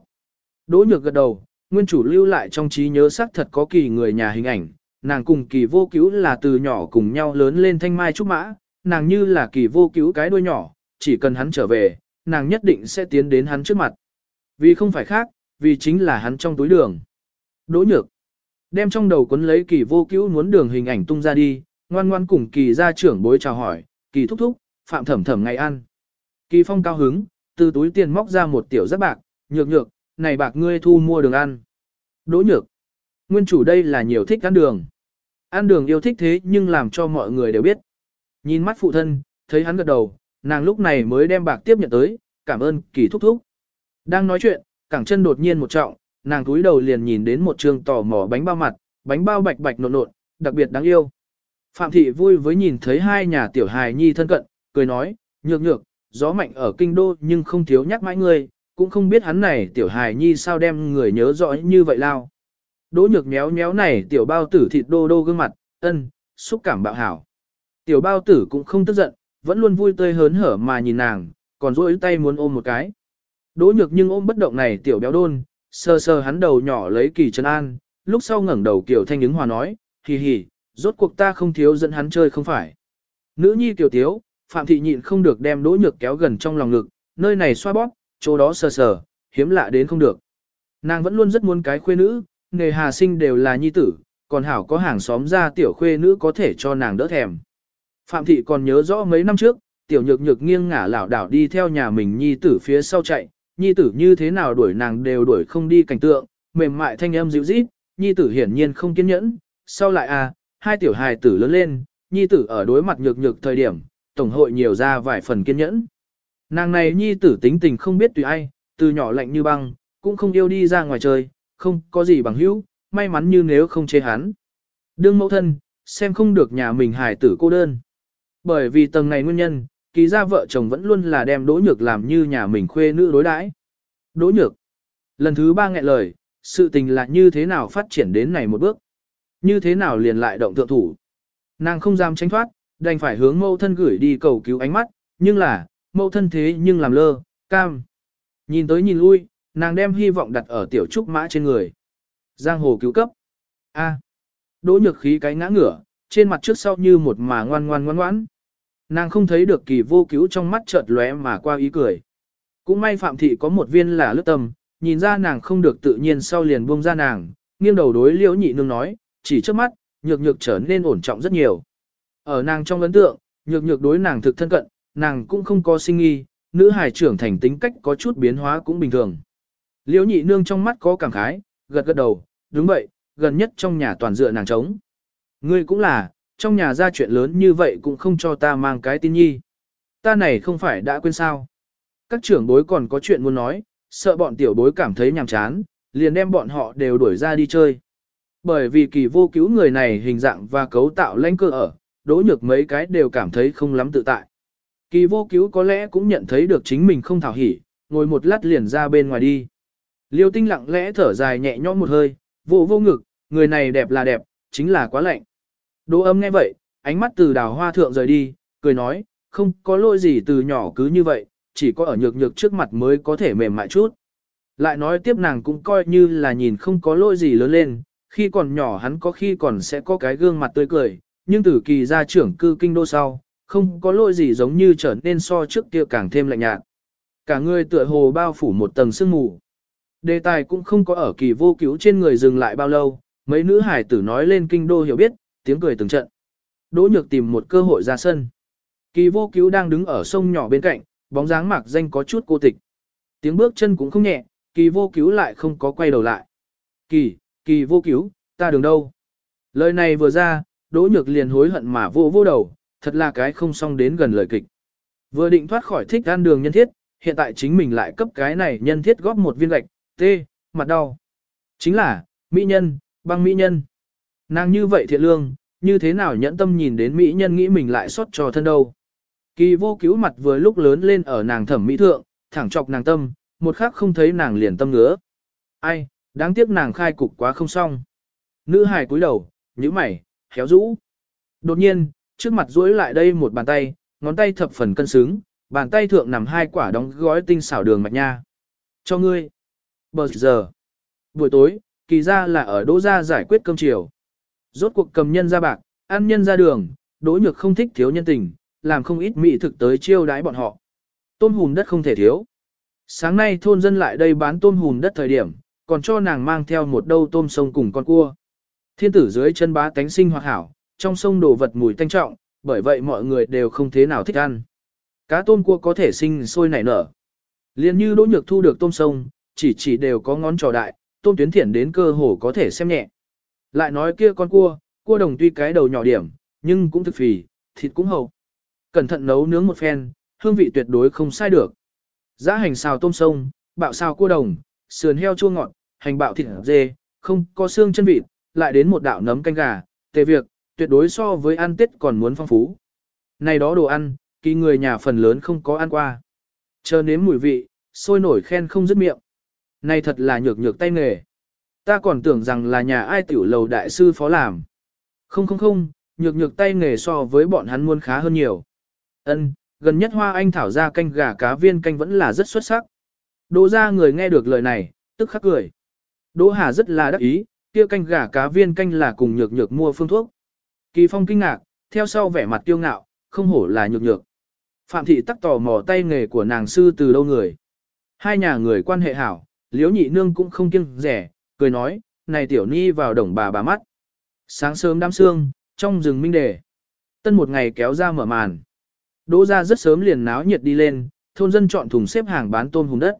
Đỗ Nhược gật đầu, nguyên chủ lưu lại trong trí nhớ xác thật có kỳ người nhà hình ảnh, nàng cùng kỳ vô cứu là từ nhỏ cùng nhau lớn lên thanh mai trúc mã, nàng như là kỳ vô cứu cái đuôi nhỏ, chỉ cần hắn trở về, nàng nhất định sẽ tiến đến hắn trước mặt. Vì không phải khác, vì chính là hắn trong túi đường. Đỗ nhược. Đem trong đầu cuốn lấy kỳ vô cứu muốn đường hình ảnh tung ra đi, ngoan ngoan cùng kỳ gia trưởng bối chào hỏi, kỳ thúc thúc, phạm thẩm thẩm ngày ăn. Kỳ phong cao hứng, từ túi tiền móc ra một tiểu giáp bạc, nhược nhược, này bạc ngươi thu mua đường ăn. Đỗ nhược. Nguyên chủ đây là nhiều thích ăn đường. Ăn đường yêu thích thế nhưng làm cho mọi người đều biết. Nhìn mắt phụ thân, thấy hắn gật đầu, nàng lúc này mới đem bạc tiếp nhận tới, cảm ơn kỳ thúc thúc. Đang nói chuyện, cẳng chân đột nhiên một trọng, nàng túi đầu liền nhìn đến một trường tò mò bánh bao mặt, bánh bao bạch bạch nộn nộn, đặc biệt đáng yêu. Phạm thị vui với nhìn thấy hai nhà tiểu hài nhi thân cận, cười nói, nhược nhược, gió mạnh ở kinh đô nhưng không thiếu nhắc mãi ngươi, cũng không biết hắn này tiểu hài nhi sao đem người nhớ rõ như vậy lao. Đỗ nhược méo méo này tiểu bao tử thịt đô đô gương mặt, ân, xúc cảm bạo hảo. Tiểu bao tử cũng không tức giận, vẫn luôn vui tươi hớn hở mà nhìn nàng, còn duỗi tay muốn ôm một cái. Đỗ nhược nhưng ôm bất động này tiểu béo đôn, sờ sờ hắn đầu nhỏ lấy kỳ chân an, lúc sau ngẩng đầu kiểu thanh ứng hòa nói, hì hì, rốt cuộc ta không thiếu dẫn hắn chơi không phải. Nữ nhi tiểu tiếu, Phạm thị nhịn không được đem đỗ nhược kéo gần trong lòng ngực, nơi này xoa bóp, chỗ đó sờ sờ, hiếm lạ đến không được. Nàng vẫn luôn rất muốn cái khuê nữ, nghề hà sinh đều là nhi tử, còn hảo có hàng xóm ra tiểu khuê nữ có thể cho nàng đỡ thèm. Phạm thị còn nhớ rõ mấy năm trước, tiểu nhược nhược nghiêng ngả lảo đảo đi theo nhà mình nhi tử phía sau chạy, nhi tử như thế nào đuổi nàng đều đuổi không đi cảnh tượng, mềm mại thanh âm dịu rít, nhi tử hiển nhiên không kiên nhẫn, sau lại à, hai tiểu hài tử lớn lên, nhi tử ở đối mặt nhược nhược thời điểm, tổng hội nhiều ra vài phần kiên nhẫn. Nàng này nhi tử tính tình không biết tùy ai, từ nhỏ lạnh như băng, cũng không yêu đi ra ngoài chơi, không có gì bằng hữu, may mắn như nếu không chế hắn. Đương mẫu thân, xem không được nhà mình hài tử cô đơn. Bởi vì tầng này nguyên nhân, kỳ ra vợ chồng vẫn luôn là đem đỗ nhược làm như nhà mình khuê nữ đối đãi. Đỗ nhược. Lần thứ ba nghẹn lời, sự tình là như thế nào phát triển đến này một bước. Như thế nào liền lại động thượng thủ. Nàng không dám tránh thoát, đành phải hướng mâu thân gửi đi cầu cứu ánh mắt, nhưng là, mâu thân thế nhưng làm lơ, cam. Nhìn tới nhìn lui, nàng đem hy vọng đặt ở tiểu trúc mã trên người. Giang hồ cứu cấp. A. Đỗ nhược khí cái ngã ngửa, trên mặt trước sau như một mà ngoan ngoan ngoan ngoãn. Nàng không thấy được kỳ vô cứu trong mắt chợt lóe mà qua ý cười. Cũng may Phạm Thị có một viên là lướt tâm, nhìn ra nàng không được tự nhiên sau liền buông ra nàng, nghiêng đầu đối liễu nhị nương nói, chỉ trước mắt, nhược nhược trở nên ổn trọng rất nhiều. Ở nàng trong ấn tượng, nhược nhược đối nàng thực thân cận, nàng cũng không có sinh nghi, nữ hài trưởng thành tính cách có chút biến hóa cũng bình thường. Liễu nhị nương trong mắt có cảm khái, gật gật đầu, đúng vậy, gần nhất trong nhà toàn dựa nàng trống. Ngươi cũng là, trong nhà ra chuyện lớn như vậy cũng không cho ta mang cái tin nhi. Ta này không phải đã quên sao. Các trưởng bối còn có chuyện muốn nói, sợ bọn tiểu bối cảm thấy nhàm chán, liền đem bọn họ đều đuổi ra đi chơi. Bởi vì kỳ vô cứu người này hình dạng và cấu tạo lãnh cơ ở, đỗ nhược mấy cái đều cảm thấy không lắm tự tại. Kỳ vô cứu có lẽ cũng nhận thấy được chính mình không thảo hỉ, ngồi một lát liền ra bên ngoài đi. Liêu tinh lặng lẽ thở dài nhẹ nhõm một hơi, vô vô ngực, người này đẹp là đẹp, chính là quá lạnh. Đỗ âm nghe vậy, ánh mắt từ đào hoa thượng rời đi, cười nói, không có lỗi gì từ nhỏ cứ như vậy, chỉ có ở nhược nhược trước mặt mới có thể mềm mại chút. Lại nói tiếp nàng cũng coi như là nhìn không có lỗi gì lớn lên, khi còn nhỏ hắn có khi còn sẽ có cái gương mặt tươi cười, nhưng từ kỳ ra trưởng cư kinh đô sau, không có lỗi gì giống như trở nên so trước kia càng thêm lạnh nhạt. Cả người tựa hồ bao phủ một tầng sương mù. Đề tài cũng không có ở kỳ vô cứu trên người dừng lại bao lâu, mấy nữ hải tử nói lên kinh đô hiểu biết, tiếng cười từng trận. Đỗ nhược tìm một cơ hội ra sân. Kỳ vô cứu đang đứng ở sông nhỏ bên cạnh, bóng dáng mạc danh có chút cô tịch. Tiếng bước chân cũng không nhẹ, kỳ vô cứu lại không có quay đầu lại. Kỳ, kỳ vô cứu, ta đường đâu? Lời này vừa ra, đỗ nhược liền hối hận mà vô vô đầu, thật là cái không xong đến gần lời kịch. Vừa định thoát khỏi thích gan đường nhân thiết, hiện tại chính mình lại cấp cái này nhân thiết góp một viên gạch, tê, mặt đau. Chính là, mỹ nhân, băng mỹ nhân. Nàng như vậy thiện lương, như thế nào nhẫn tâm nhìn đến mỹ nhân nghĩ mình lại xót cho thân đâu. Kỳ vô cứu mặt vừa lúc lớn lên ở nàng thẩm mỹ thượng, thẳng chọc nàng tâm, một khắc không thấy nàng liền tâm ngứa. Ai, đáng tiếc nàng khai cục quá không xong. Nữ hài cúi đầu, nhíu mày, khéo rũ. Đột nhiên, trước mặt duỗi lại đây một bàn tay, ngón tay thập phần cân xứng, bàn tay thượng nằm hai quả đóng gói tinh xảo đường mạch nha. Cho ngươi. Bờ giờ. Buổi tối, kỳ ra là ở đỗ gia giải quyết cơm chiều. Rốt cuộc cầm nhân ra bạc, ăn nhân ra đường, đỗ nhược không thích thiếu nhân tình, làm không ít mỹ thực tới chiêu đái bọn họ. Tôm hùm đất không thể thiếu. Sáng nay thôn dân lại đây bán tôm hùm đất thời điểm, còn cho nàng mang theo một đâu tôm sông cùng con cua. Thiên tử dưới chân bá tánh sinh hoạt hảo, trong sông đồ vật mùi tanh trọng, bởi vậy mọi người đều không thế nào thích ăn. Cá tôm cua có thể sinh sôi nảy nở. Liên như đỗ nhược thu được tôm sông, chỉ chỉ đều có ngón trò đại, tôm tuyến thiển đến cơ hồ có thể xem nhẹ. Lại nói kia con cua, cua đồng tuy cái đầu nhỏ điểm, nhưng cũng thực phì, thịt cũng hậu. Cẩn thận nấu nướng một phen, hương vị tuyệt đối không sai được. Giá hành xào tôm sông, bạo xào cua đồng, sườn heo chua ngọt, hành bạo thịt dê, không có xương chân vịt, lại đến một đạo nấm canh gà, tề việc, tuyệt đối so với ăn tết còn muốn phong phú. Này đó đồ ăn, kỳ người nhà phần lớn không có ăn qua. Chờ nếm mùi vị, sôi nổi khen không dứt miệng. Này thật là nhược nhược tay nghề. Ta còn tưởng rằng là nhà ai tiểu lầu đại sư phó làm. Không không không, nhược nhược tay nghề so với bọn hắn muôn khá hơn nhiều. Ân, gần nhất hoa anh thảo ra canh gà cá viên canh vẫn là rất xuất sắc. Đỗ ra người nghe được lời này, tức khắc cười. Đỗ Hà rất là đắc ý, kia canh gà cá viên canh là cùng nhược nhược mua phương thuốc. Kỳ Phong kinh ngạc, theo sau vẻ mặt tiêu ngạo, không hổ là nhược nhược. Phạm thị tắc tò mò tay nghề của nàng sư từ đâu người. Hai nhà người quan hệ hảo, liếu nhị nương cũng không kiêng rẻ, cười nói, này tiểu ni vào đồng bà bà mắt. Sáng sớm đám sương, trong rừng minh đề. Tân một ngày kéo ra mở màn. Đỗ ra rất sớm liền náo nhiệt đi lên, thôn dân chọn thùng xếp hàng bán tôm hùm đất.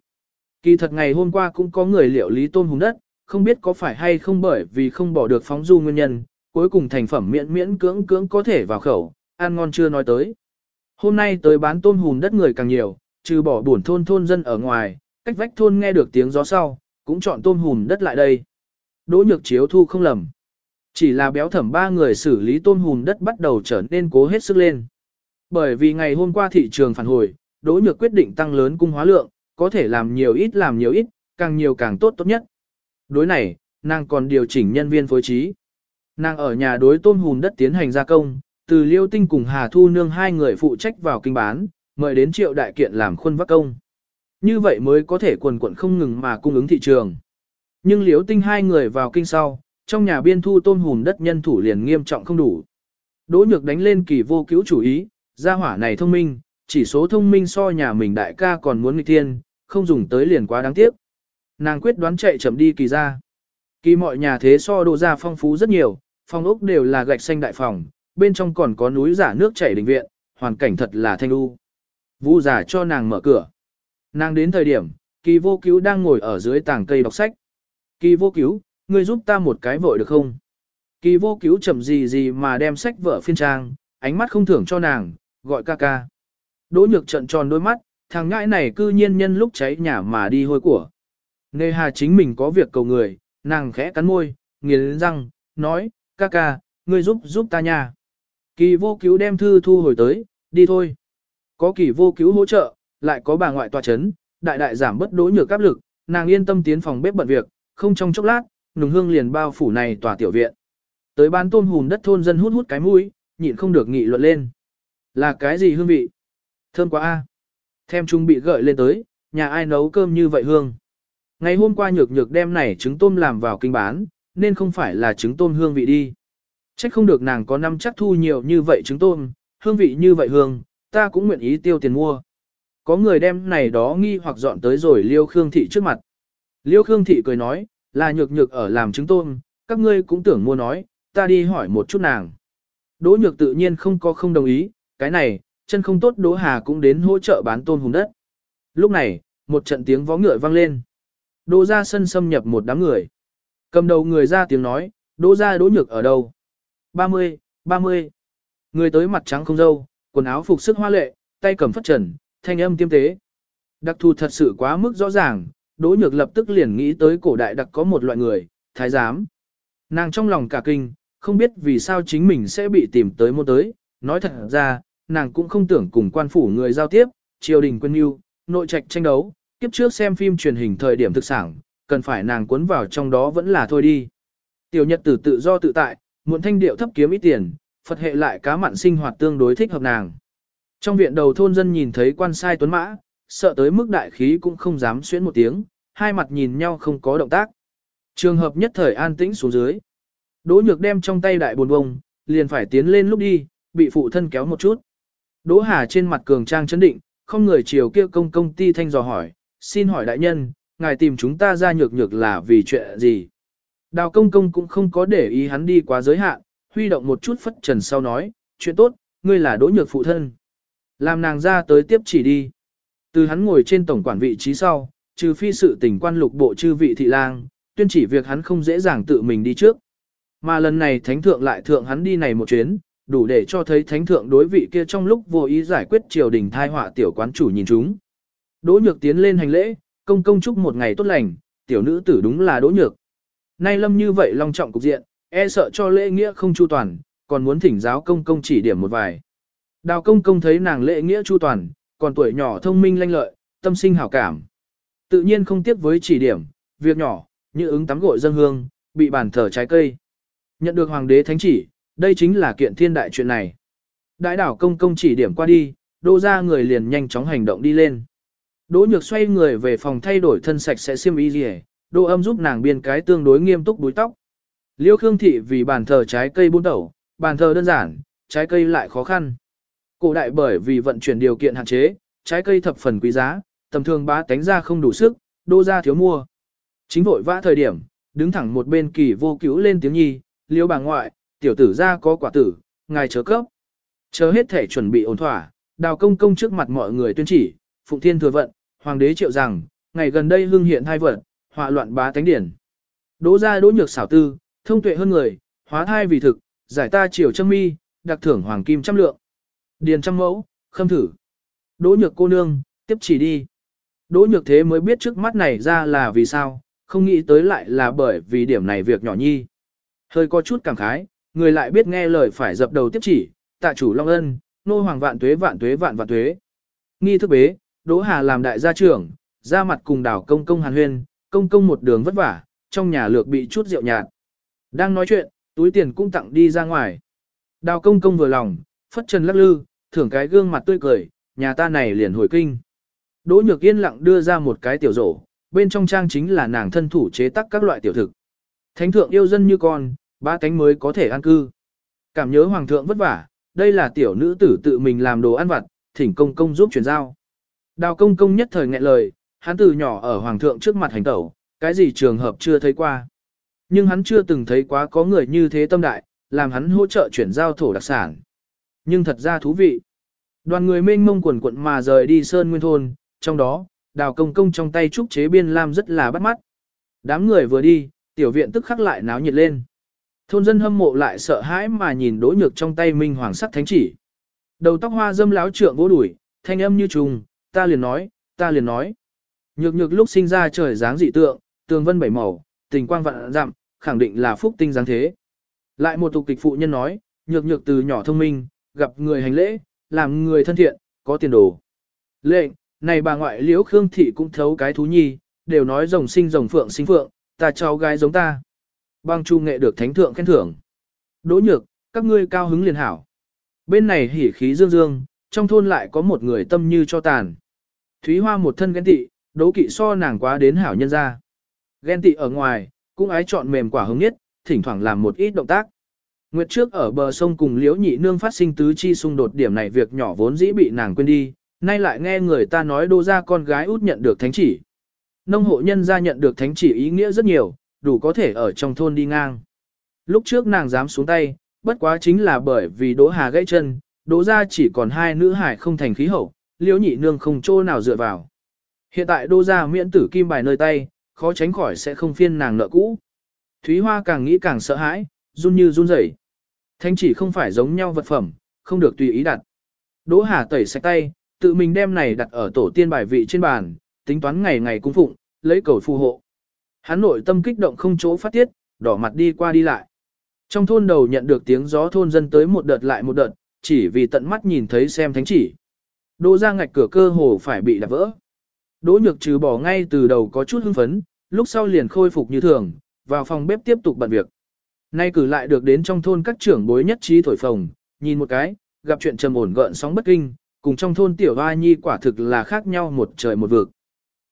Kỳ thật ngày hôm qua cũng có người liệu lý tôm hùm đất, không biết có phải hay không bởi vì không bỏ được phóng du nguyên nhân, cuối cùng thành phẩm miễn miễn cưỡng cưỡng có thể vào khẩu, ăn ngon chưa nói tới. Hôm nay tới bán tôm hùm đất người càng nhiều, trừ bỏ buồn thôn thôn dân ở ngoài, cách vách thôn nghe được tiếng gió sau, cũng chọn tôm hùm đất lại đây. Đỗ nhược chiếu thu không lầm. Chỉ là béo thẩm ba người xử lý tôm hùm đất bắt đầu trở nên cố hết sức lên. Bởi vì ngày hôm qua thị trường phản hồi, Đỗ nhược quyết định tăng lớn cung hóa lượng, có thể làm nhiều ít làm nhiều ít, càng nhiều càng tốt tốt nhất. Đối này, nàng còn điều chỉnh nhân viên phối trí. Nàng ở nhà đối tôm hùm đất tiến hành gia công, từ Liêu Tinh cùng Hà Thu Nương hai người phụ trách vào kinh bán, mời đến triệu đại kiện làm khuôn vác công. Như vậy mới có thể quần quận không ngừng mà cung ứng thị trường. Nhưng liếu Tinh hai người vào kinh sau, trong nhà biên thu tôm hùm đất nhân thủ liền nghiêm trọng không đủ. Đỗ nhược đánh lên kỳ vô cứu chủ ý, gia hỏa này thông minh, chỉ số thông minh so nhà mình đại ca còn muốn nghịch thiên, không dùng tới liền quá đáng tiếc. Nàng quyết đoán chạy chậm đi kỳ ra. Kỳ mọi nhà thế so đồ ra phong phú rất nhiều, phòng ốc đều là gạch xanh đại phòng, bên trong còn có núi giả nước chảy đình viện, hoàn cảnh thật là thanh u. Vu giả cho nàng mở cửa. Nàng đến thời điểm, kỳ vô cứu đang ngồi ở dưới tảng cây đọc sách. Kỳ vô cứu, ngươi giúp ta một cái vội được không? Kỳ vô cứu chậm gì gì mà đem sách vở phiên trang, ánh mắt không thưởng cho nàng, gọi ca ca. Đỗ nhược trận tròn đôi mắt, thằng ngãi này cư nhiên nhân lúc cháy nhà mà đi hôi của. Nê hà chính mình có việc cầu người, nàng khẽ cắn môi, nghiến răng, nói, ca ca, ngươi giúp giúp ta nha. Kỳ vô cứu đem thư thu hồi tới, đi thôi. Có kỳ vô cứu hỗ trợ, lại có bà ngoại tòa chấn, đại đại giảm bất đối nhược áp lực, nàng yên tâm tiến phòng bếp bận việc, không trong chốc lát, nùng hương liền bao phủ này tòa tiểu viện. Tới bán tôm hùm đất thôn dân hút hút cái mũi, nhịn không được nghị luận lên. Là cái gì hương vị? Thơm quá a. Thêm chung bị gợi lên tới, nhà ai nấu cơm như vậy hương. Ngày hôm qua nhược nhược đem này trứng tôm làm vào kinh bán, nên không phải là trứng tôm hương vị đi. Trách không được nàng có năm chắc thu nhiều như vậy trứng tôm, hương vị như vậy hương, ta cũng nguyện ý tiêu tiền mua. Có người đem này đó nghi hoặc dọn tới rồi Liêu Khương Thị trước mặt. Liêu Khương Thị cười nói, là nhược nhược ở làm trứng tôm, các ngươi cũng tưởng mua nói, ta đi hỏi một chút nàng. Đỗ nhược tự nhiên không có không đồng ý, cái này, chân không tốt Đỗ Hà cũng đến hỗ trợ bán tôm hùng đất. Lúc này, một trận tiếng vó ngựa vang lên. Đỗ ra sân xâm nhập một đám người. Cầm đầu người ra tiếng nói, đỗ ra đỗ nhược ở đâu? 30, 30. Người tới mặt trắng không dâu, quần áo phục sức hoa lệ, tay cầm phất trần, thanh âm tiêm tế. Đặc thù thật sự quá mức rõ ràng, đỗ nhược lập tức liền nghĩ tới cổ đại đặc có một loại người, thái giám. Nàng trong lòng cả kinh, không biết vì sao chính mình sẽ bị tìm tới môn tới, nói thật ra, nàng cũng không tưởng cùng quan phủ người giao tiếp, triều đình quân yêu, nội trạch tranh đấu, kiếp trước xem phim truyền hình thời điểm thực sản, cần phải nàng cuốn vào trong đó vẫn là thôi đi. Tiểu nhật tử tự do tự tại, muộn thanh điệu thấp kiếm ít tiền, Phật hệ lại cá mặn sinh hoạt tương đối thích hợp nàng. Trong viện đầu thôn dân nhìn thấy quan sai tuấn mã, sợ tới mức đại khí cũng không dám xuyến một tiếng, hai mặt nhìn nhau không có động tác. Trường hợp nhất thời an tĩnh xuống dưới. Đỗ nhược đem trong tay đại buồn bông, liền phải tiến lên lúc đi, bị phụ thân kéo một chút. Đỗ Hà trên mặt cường trang chấn định, không người chiều kia công công ty thanh dò hỏi, xin hỏi đại nhân, ngài tìm chúng ta ra nhược nhược là vì chuyện gì? Đào công công cũng không có để ý hắn đi quá giới hạn, huy động một chút phất trần sau nói, chuyện tốt, ngươi là đỗ nhược phụ thân. Làm nàng ra tới tiếp chỉ đi. Từ hắn ngồi trên tổng quản vị trí sau, trừ phi sự tình quan lục bộ chư vị thị lang, tuyên chỉ việc hắn không dễ dàng tự mình đi trước. Mà lần này thánh thượng lại thượng hắn đi này một chuyến, đủ để cho thấy thánh thượng đối vị kia trong lúc vô ý giải quyết triều đình thai họa tiểu quán chủ nhìn chúng. Đỗ nhược tiến lên hành lễ, công công chúc một ngày tốt lành, tiểu nữ tử đúng là đỗ nhược. Nay lâm như vậy long trọng cục diện, e sợ cho lễ nghĩa không chu toàn, còn muốn thỉnh giáo công công chỉ điểm một vài. Đào công công thấy nàng lễ nghĩa chu toàn, còn tuổi nhỏ thông minh lanh lợi, tâm sinh hảo cảm. Tự nhiên không tiếc với chỉ điểm, việc nhỏ, như ứng tắm gội dân hương, bị bàn thờ trái cây. Nhận được hoàng đế thánh chỉ, đây chính là kiện thiên đại chuyện này. Đại đảo công công chỉ điểm qua đi, đô ra người liền nhanh chóng hành động đi lên. Đỗ nhược xoay người về phòng thay đổi thân sạch sẽ xiêm y gì đô âm giúp nàng biên cái tương đối nghiêm túc búi tóc. Liêu Khương Thị vì bàn thờ trái cây buôn tẩu, bàn thờ đơn giản, trái cây lại khó khăn. Cổ đại bởi vì vận chuyển điều kiện hạn chế, trái cây thập phần quý giá, tầm thường bá tánh ra không đủ sức, đô ra thiếu mua. Chính vội vã thời điểm, đứng thẳng một bên kỳ vô cứu lên tiếng nhi, liêu bà ngoại, tiểu tử ra có quả tử, ngài chớ cấp. Chờ hết thể chuẩn bị ổn thỏa, đào công công trước mặt mọi người tuyên chỉ, phụng thiên thừa vận, hoàng đế triệu rằng, ngày gần đây hưng hiện hai vận, họa loạn bá tánh điển. Đỗ ra đỗ nhược xảo tư, thông tuệ hơn người, hóa thai vì thực, giải ta triều châm mi, đặc thưởng hoàng kim trăm lượng. Điền trăm mẫu, khâm thử. Đỗ nhược cô nương, tiếp chỉ đi. Đỗ nhược thế mới biết trước mắt này ra là vì sao, không nghĩ tới lại là bởi vì điểm này việc nhỏ nhi. Hơi có chút cảm khái, người lại biết nghe lời phải dập đầu tiếp chỉ, tạ chủ Long Ân, nô hoàng vạn tuế vạn tuế vạn vạn tuế. Nghi thức bế, Đỗ Hà làm đại gia trưởng, ra mặt cùng đảo công công hàn huyên, công công một đường vất vả, trong nhà lược bị chút rượu nhạt. Đang nói chuyện, túi tiền cũng tặng đi ra ngoài. Đào công công vừa lòng, phất trần lắc lư, thưởng cái gương mặt tươi cười, nhà ta này liền hồi kinh. Đỗ nhược yên lặng đưa ra một cái tiểu rổ, bên trong trang chính là nàng thân thủ chế tác các loại tiểu thực. Thánh thượng yêu dân như con, ba cánh mới có thể an cư. Cảm nhớ hoàng thượng vất vả, đây là tiểu nữ tử tự mình làm đồ ăn vặt, thỉnh công công giúp chuyển giao. Đào công công nhất thời nghẹn lời, hắn từ nhỏ ở hoàng thượng trước mặt hành tẩu, cái gì trường hợp chưa thấy qua. Nhưng hắn chưa từng thấy quá có người như thế tâm đại, làm hắn hỗ trợ chuyển giao thổ đặc sản. Nhưng thật ra thú vị. Đoàn người mênh mông quần quận mà rời đi Sơn Nguyên Thôn, trong đó, đào công công trong tay trúc chế biên lam rất là bắt mắt. Đám người vừa đi, tiểu viện tức khắc lại náo nhiệt lên. Thôn dân hâm mộ lại sợ hãi mà nhìn đỗ nhược trong tay minh hoàng sắc thánh chỉ. Đầu tóc hoa dâm láo trượng vỗ đuổi, thanh âm như trùng, ta liền nói, ta liền nói. Nhược nhược lúc sinh ra trời dáng dị tượng, tường vân bảy màu, tình quang vạn dặm, khẳng định là phúc tinh dáng thế. Lại một tục kịch phụ nhân nói, nhược nhược từ nhỏ thông minh, gặp người hành lễ, làm người thân thiện, có tiền đồ. Lệnh, này bà ngoại liễu Khương Thị cũng thấu cái thú nhi, đều nói rồng sinh rồng phượng sinh phượng, ta cháu gái giống ta. Bang chu nghệ được thánh thượng khen thưởng. Đỗ nhược, các ngươi cao hứng liền hảo. Bên này hỉ khí dương dương, trong thôn lại có một người tâm như cho tàn. Thúy Hoa một thân ghen tị, đố kỵ so nàng quá đến hảo nhân ra. Ghen tị ở ngoài, cũng ái chọn mềm quả hứng nhất, thỉnh thoảng làm một ít động tác. Nguyệt trước ở bờ sông cùng Liễu Nhị Nương phát sinh tứ chi xung đột điểm này việc nhỏ vốn dĩ bị nàng quên đi, nay lại nghe người ta nói đô ra con gái út nhận được thánh chỉ. Nông hộ nhân gia nhận được thánh chỉ ý nghĩa rất nhiều, đủ có thể ở trong thôn đi ngang. Lúc trước nàng dám xuống tay, bất quá chính là bởi vì Đỗ Hà gãy chân, Đỗ ra chỉ còn hai nữ hải không thành khí hậu, Liễu Nhị Nương không chỗ nào dựa vào. Hiện tại Đỗ ra miễn tử kim bài nơi tay, khó tránh khỏi sẽ không phiên nàng nợ cũ. Thúy Hoa càng nghĩ càng sợ hãi, run như run rẩy. Thánh chỉ không phải giống nhau vật phẩm, không được tùy ý đặt. Đỗ Hà tẩy sạch tay, tự mình đem này đặt ở tổ tiên bài vị trên bàn, tính toán ngày ngày cung phụng, lấy cầu phù hộ. Hắn nội tâm kích động không chỗ phát tiết, đỏ mặt đi qua đi lại. Trong thôn đầu nhận được tiếng gió thôn dân tới một đợt lại một đợt, chỉ vì tận mắt nhìn thấy xem thánh chỉ. Đỗ ra ngạch cửa cơ hồ phải bị đạp vỡ. Đỗ nhược trừ bỏ ngay từ đầu có chút hưng phấn, lúc sau liền khôi phục như thường, vào phòng bếp tiếp tục bận việc. Nay cử lại được đến trong thôn các trưởng bối nhất trí thổi phồng, nhìn một cái, gặp chuyện trầm ổn gợn sóng bất kinh, cùng trong thôn tiểu hoa nhi quả thực là khác nhau một trời một vực.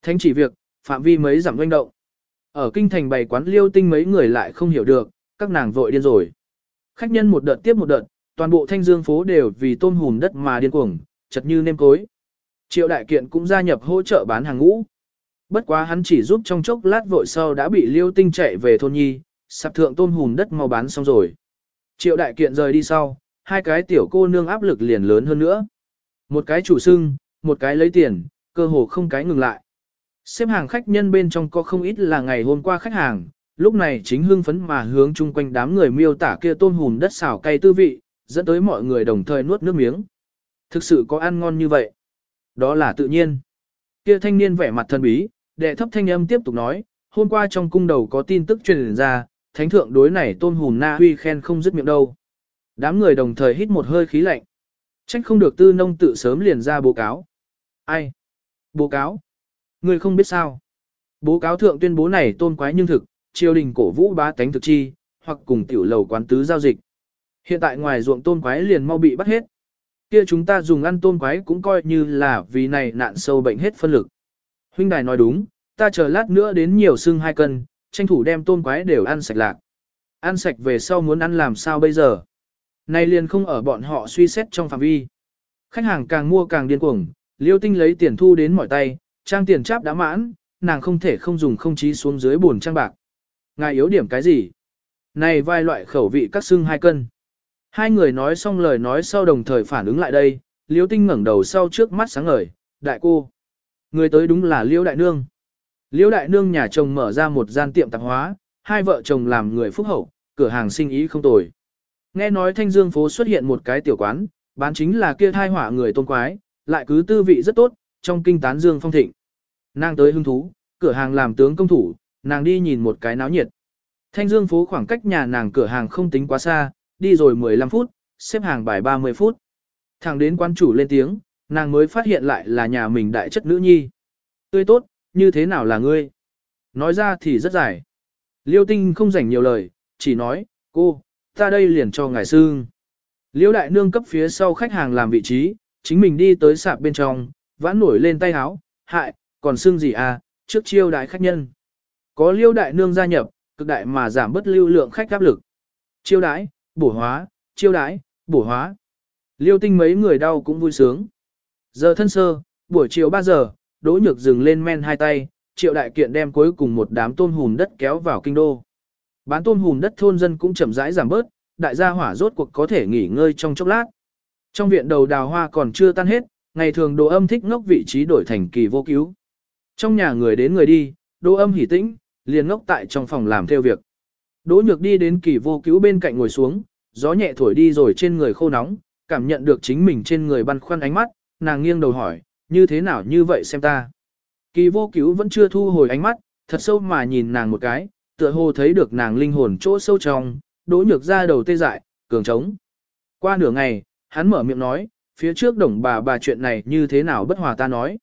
Thánh chỉ việc, phạm vi mấy giảm doanh động. Ở kinh thành bày quán liêu tinh mấy người lại không hiểu được, các nàng vội điên rồi. Khách nhân một đợt tiếp một đợt, toàn bộ thanh dương phố đều vì tôm hùm đất mà điên cuồng, chật như nêm cối. Triệu đại kiện cũng gia nhập hỗ trợ bán hàng ngũ. Bất quá hắn chỉ giúp trong chốc lát vội sau đã bị liêu tinh chạy về thôn nhi, sạp thượng tôm hùm đất mau bán xong rồi. Triệu đại kiện rời đi sau, hai cái tiểu cô nương áp lực liền lớn hơn nữa. Một cái chủ sưng, một cái lấy tiền, cơ hồ không cái ngừng lại. Xếp hàng khách nhân bên trong có không ít là ngày hôm qua khách hàng, lúc này chính hưng phấn mà hướng chung quanh đám người miêu tả kia tôm hùm đất xào cay tư vị, dẫn tới mọi người đồng thời nuốt nước miếng. Thực sự có ăn ngon như vậy. Đó là tự nhiên. Kia thanh niên vẻ mặt thân bí, đệ thấp thanh âm tiếp tục nói, hôm qua trong cung đầu có tin tức truyền ra, thánh thượng đối này tôn hùn na huy khen không dứt miệng đâu. Đám người đồng thời hít một hơi khí lạnh. Trách không được tư nông tự sớm liền ra bố cáo. Ai? Bố cáo? Người không biết sao. Bố cáo thượng tuyên bố này tôn quái nhưng thực, triều đình cổ vũ bá tánh thực chi, hoặc cùng tiểu lầu quán tứ giao dịch. Hiện tại ngoài ruộng tôn quái liền mau bị bắt hết. Kia chúng ta dùng ăn tôn quái cũng coi như là vì này nạn sâu bệnh hết phân lực. Huynh đài nói đúng, ta chờ lát nữa đến nhiều xương hai cân, tranh thủ đem tôn quái đều ăn sạch lạc. Ăn sạch về sau muốn ăn làm sao bây giờ? Này liền không ở bọn họ suy xét trong phạm vi. Khách hàng càng mua càng điên cuồng, liêu tinh lấy tiền thu đến mỏi tay, trang tiền cháp đã mãn, nàng không thể không dùng không chí xuống dưới buồn trang bạc. Ngài yếu điểm cái gì? Này vài loại khẩu vị các xương hai cân. Hai người nói xong lời nói sau đồng thời phản ứng lại đây, Liễu Tinh ngẩng đầu sau trước mắt sáng ngời, đại cô. Người tới đúng là Liễu Đại Nương. Liễu Đại Nương nhà chồng mở ra một gian tiệm tạp hóa, hai vợ chồng làm người phúc hậu, cửa hàng sinh ý không tồi. Nghe nói Thanh Dương phố xuất hiện một cái tiểu quán, bán chính là kia thai hỏa người tôn quái, lại cứ tư vị rất tốt, trong kinh tán dương phong thịnh. Nàng tới hứng thú, cửa hàng làm tướng công thủ, nàng đi nhìn một cái náo nhiệt. Thanh Dương phố khoảng cách nhà nàng cửa hàng không tính quá xa, đi rồi 15 phút, xếp hàng bài 30 phút. Thẳng đến quan chủ lên tiếng, nàng mới phát hiện lại là nhà mình đại chất nữ nhi. Tươi tốt, như thế nào là ngươi? Nói ra thì rất dài. Liêu tinh không rảnh nhiều lời, chỉ nói, cô, ta đây liền cho ngài xương Liêu đại nương cấp phía sau khách hàng làm vị trí, chính mình đi tới sạp bên trong, vãn nổi lên tay háo, hại, còn xương gì à, trước chiêu đại khách nhân. Có liêu đại nương gia nhập, cực đại mà giảm bất lưu lượng khách áp lực. Chiêu đãi, bổ hóa, chiêu đãi, bổ hóa. Liêu tinh mấy người đau cũng vui sướng. Giờ thân sơ, buổi chiều 3 giờ, đỗ nhược dừng lên men hai tay, triệu đại kiện đem cuối cùng một đám tôm hùm đất kéo vào kinh đô. Bán tôm hùm đất thôn dân cũng chậm rãi giảm bớt, đại gia hỏa rốt cuộc có thể nghỉ ngơi trong chốc lát. Trong viện đầu đào hoa còn chưa tan hết, ngày thường đồ âm thích ngốc vị trí đổi thành kỳ vô cứu. Trong nhà người đến người đi, đồ âm hỉ tĩnh, liền ngốc tại trong phòng làm theo việc. Đỗ nhược đi đến kỳ vô cứu bên cạnh ngồi xuống, gió nhẹ thổi đi rồi trên người khô nóng, cảm nhận được chính mình trên người băn khoăn ánh mắt, nàng nghiêng đầu hỏi, như thế nào như vậy xem ta. Kỳ vô cứu vẫn chưa thu hồi ánh mắt, thật sâu mà nhìn nàng một cái, tựa hồ thấy được nàng linh hồn chỗ sâu trong, đỗ nhược ra đầu tê dại, cường trống. Qua nửa ngày, hắn mở miệng nói, phía trước đồng bà bà chuyện này như thế nào bất hòa ta nói.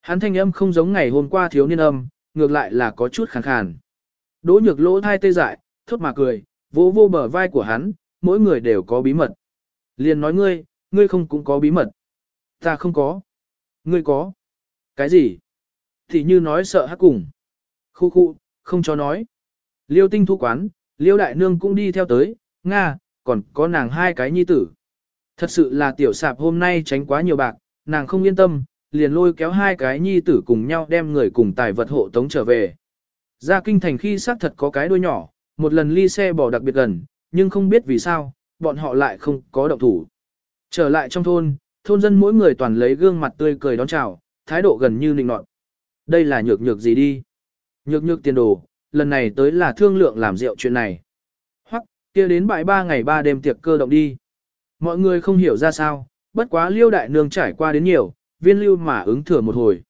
Hắn thanh âm không giống ngày hôm qua thiếu niên âm, ngược lại là có chút khàn khàn. Đỗ nhược lỗ thai tê dại, thốt mà cười, vỗ vô bờ vai của hắn, mỗi người đều có bí mật. Liền nói ngươi, ngươi không cũng có bí mật. Ta không có. Ngươi có. Cái gì? Thì như nói sợ hắc cùng. Khu khu, không cho nói. Liêu tinh thu quán, liêu đại nương cũng đi theo tới, Nga, còn có nàng hai cái nhi tử. Thật sự là tiểu sạp hôm nay tránh quá nhiều bạc, nàng không yên tâm, liền lôi kéo hai cái nhi tử cùng nhau đem người cùng tài vật hộ tống trở về. Ra kinh thành khi xác thật có cái đuôi nhỏ, một lần ly xe bỏ đặc biệt gần, nhưng không biết vì sao, bọn họ lại không có động thủ. Trở lại trong thôn, thôn dân mỗi người toàn lấy gương mặt tươi cười đón chào, thái độ gần như nịnh nọt. Đây là nhược nhược gì đi? Nhược nhược tiền đồ, lần này tới là thương lượng làm rượu chuyện này. Hoặc, kia đến bãi ba ngày ba đêm tiệc cơ động đi. Mọi người không hiểu ra sao, bất quá liêu đại nương trải qua đến nhiều, viên lưu mà ứng thừa một hồi.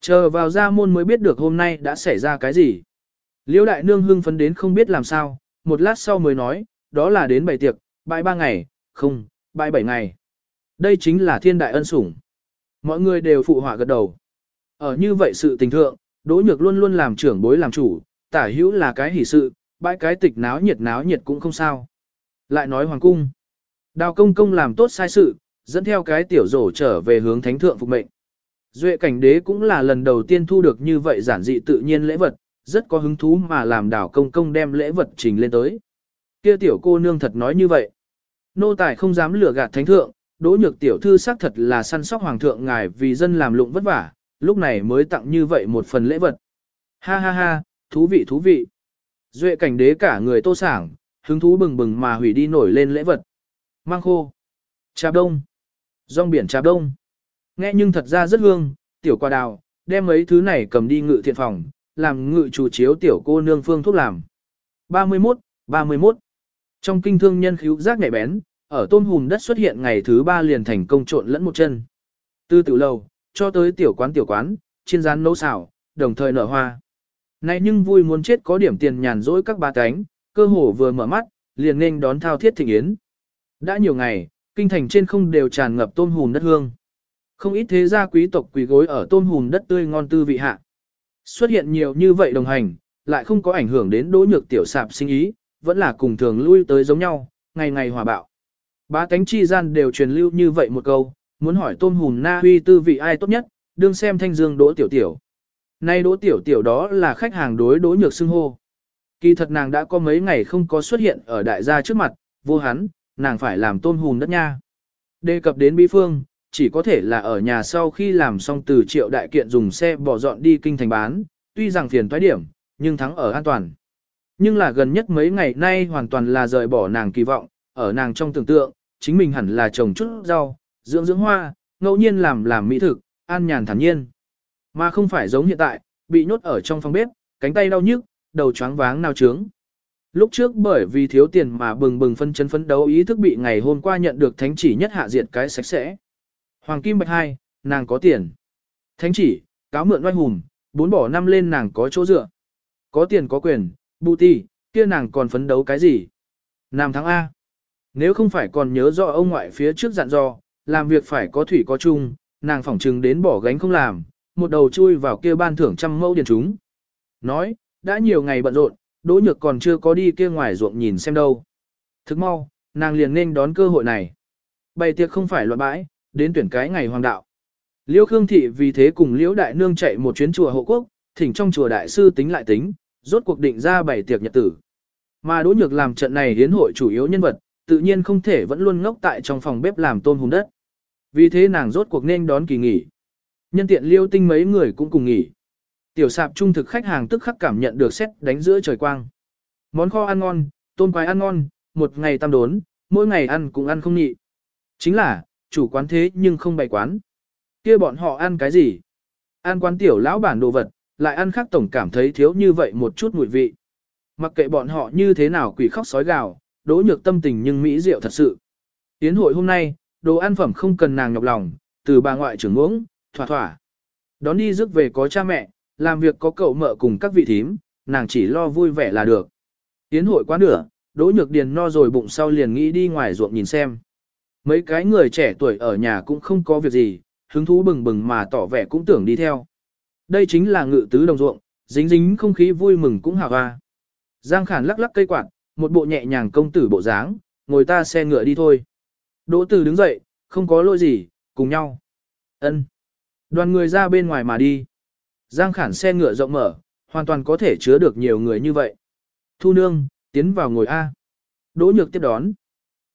Chờ vào ra môn mới biết được hôm nay đã xảy ra cái gì. Liêu đại nương hưng phấn đến không biết làm sao, một lát sau mới nói, đó là đến bảy tiệc, bãi ba ngày, không, bãi bảy ngày. Đây chính là thiên đại ân sủng. Mọi người đều phụ họa gật đầu. Ở như vậy sự tình thượng, Đỗ Nhược luôn luôn làm trưởng bối làm chủ, tả hữu là cái hỷ sự, bãi cái tịch náo nhiệt náo nhiệt cũng không sao. Lại nói hoàng cung. Đào công công làm tốt sai sự, dẫn theo cái tiểu rổ trở về hướng thánh thượng phục mệnh. Duệ cảnh đế cũng là lần đầu tiên thu được như vậy giản dị tự nhiên lễ vật, rất có hứng thú mà làm đào công công đem lễ vật trình lên tới. Kia tiểu cô nương thật nói như vậy. Nô tài không dám lừa gạt thánh thượng, đỗ nhược tiểu thư xác thật là săn sóc hoàng thượng ngài vì dân làm lụng vất vả, lúc này mới tặng như vậy một phần lễ vật. Ha ha ha, thú vị thú vị. Duệ cảnh đế cả người tô sảng, hứng thú bừng bừng mà hủy đi nổi lên lễ vật. Mang khô, trà đông, rong biển trà đông. Nghe nhưng thật ra rất hương, tiểu quả đào, đem mấy thứ này cầm đi ngự thiện phòng, làm ngự chủ chiếu tiểu cô nương phương thuốc làm. 31, 31. Trong kinh thương nhân khíu giác nhạy bén, ở tôm hùm đất xuất hiện ngày thứ ba liền thành công trộn lẫn một chân. Từ tiểu lầu, cho tới tiểu quán tiểu quán, chiên rán nấu xào, đồng thời nở hoa. Này nhưng vui muốn chết có điểm tiền nhàn rỗi các ba cánh, cơ hồ vừa mở mắt, liền nên đón thao thiết thịnh yến. Đã nhiều ngày, kinh thành trên không đều tràn ngập tôm hùm đất hương. Không ít thế gia quý tộc quỳ gối ở tôm hùm đất tươi ngon tư vị hạ. Xuất hiện nhiều như vậy đồng hành, lại không có ảnh hưởng đến đỗ nhược tiểu sạp sinh ý, vẫn là cùng thường lui tới giống nhau, ngày ngày hòa bạo. Bá tánh chi gian đều truyền lưu như vậy một câu, muốn hỏi tôm hùm na huy tư vị ai tốt nhất, đương xem thanh dương đỗ tiểu tiểu. Nay đỗ tiểu tiểu đó là khách hàng đối đỗ nhược xưng hô. Kỳ thật nàng đã có mấy ngày không có xuất hiện ở đại gia trước mặt, vô hắn, nàng phải làm tôm hùm đất nha. Đề cập đến bí phương, chỉ có thể là ở nhà sau khi làm xong từ triệu đại kiện dùng xe bỏ dọn đi kinh thành bán, tuy rằng phiền thoái điểm, nhưng thắng ở an toàn. nhưng là gần nhất mấy ngày nay hoàn toàn là rời bỏ nàng kỳ vọng, ở nàng trong tưởng tượng, chính mình hẳn là trồng chút rau, dưỡng dưỡng hoa, ngẫu nhiên làm làm mỹ thực, an nhàn thản nhiên. Mà không phải giống hiện tại, bị nhốt ở trong phòng bếp, cánh tay đau nhức, đầu choáng váng nao trướng. Lúc trước bởi vì thiếu tiền mà bừng bừng phân chấn phấn đấu ý thức bị ngày hôm qua nhận được thánh chỉ nhất hạ diệt cái sạch sẽ. Hoàng Kim Bạch hai, nàng có tiền. Thánh chỉ, cáo mượn oai hùng, bốn bỏ năm lên nàng có chỗ dựa. Có tiền có quyền, bù ti, kia nàng còn phấn đấu cái gì? Nam thắng A. Nếu không phải còn nhớ rõ ông ngoại phía trước dặn dò, làm việc phải có thủy có chung, nàng phỏng trừng đến bỏ gánh không làm, một đầu chui vào kia ban thưởng trăm mẫu điền chúng. Nói, đã nhiều ngày bận rộn, Đỗ Nhược còn chưa có đi kia ngoài ruộng nhìn xem đâu. Thức mau, nàng liền nên đón cơ hội này. Bày tiệc không phải loạn bãi, đến tuyển cái ngày hoàng đạo. Liễu Khương Thị vì thế cùng Liễu Đại Nương chạy một chuyến chùa hộ quốc, thỉnh trong chùa đại sư tính lại tính, rốt cuộc định ra bày tiệc nhật tử. Mà Đỗ Nhược làm trận này hiến hội chủ yếu nhân vật, tự nhiên không thể vẫn luôn ngốc tại trong phòng bếp làm tôm hùm đất. Vì thế nàng rốt cuộc nên đón kỳ nghỉ. Nhân tiện Liêu Tinh mấy người cũng cùng nghỉ. Tiểu sạp trung thực khách hàng tức khắc cảm nhận được xét đánh giữa trời quang. Món kho ăn ngon, tôm quái ăn ngon, một ngày tam đốn, mỗi ngày ăn cũng ăn không nhị. Chính là, chủ quán thế nhưng không bày quán. kia bọn họ ăn cái gì? Ăn quán tiểu lão bản đồ vật, lại ăn khác tổng cảm thấy thiếu như vậy một chút mùi vị. Mặc kệ bọn họ như thế nào quỷ khóc sói gào, đỗ nhược tâm tình nhưng mỹ diệu thật sự. Tiến hội hôm nay, đồ ăn phẩm không cần nàng nhọc lòng, từ bà ngoại trưởng uống, thỏa thỏa. Đón đi rước về có cha mẹ, làm việc có cậu mợ cùng các vị thím, nàng chỉ lo vui vẻ là được. Tiến hội quá nửa, đỗ nhược điền no rồi bụng sau liền nghĩ đi ngoài ruộng nhìn xem. Mấy cái người trẻ tuổi ở nhà cũng không có việc gì, hứng thú bừng bừng mà tỏ vẻ cũng tưởng đi theo. Đây chính là ngự tứ đồng ruộng, dính dính không khí vui mừng cũng hào hoa. Giang Khản lắc lắc cây quạt, một bộ nhẹ nhàng công tử bộ dáng, ngồi ta xe ngựa đi thôi. Đỗ Tử đứng dậy, không có lỗi gì, cùng nhau. Ân. Đoàn người ra bên ngoài mà đi. Giang Khản xe ngựa rộng mở, hoàn toàn có thể chứa được nhiều người như vậy. Thu Nương, tiến vào ngồi A. Đỗ Nhược tiếp đón.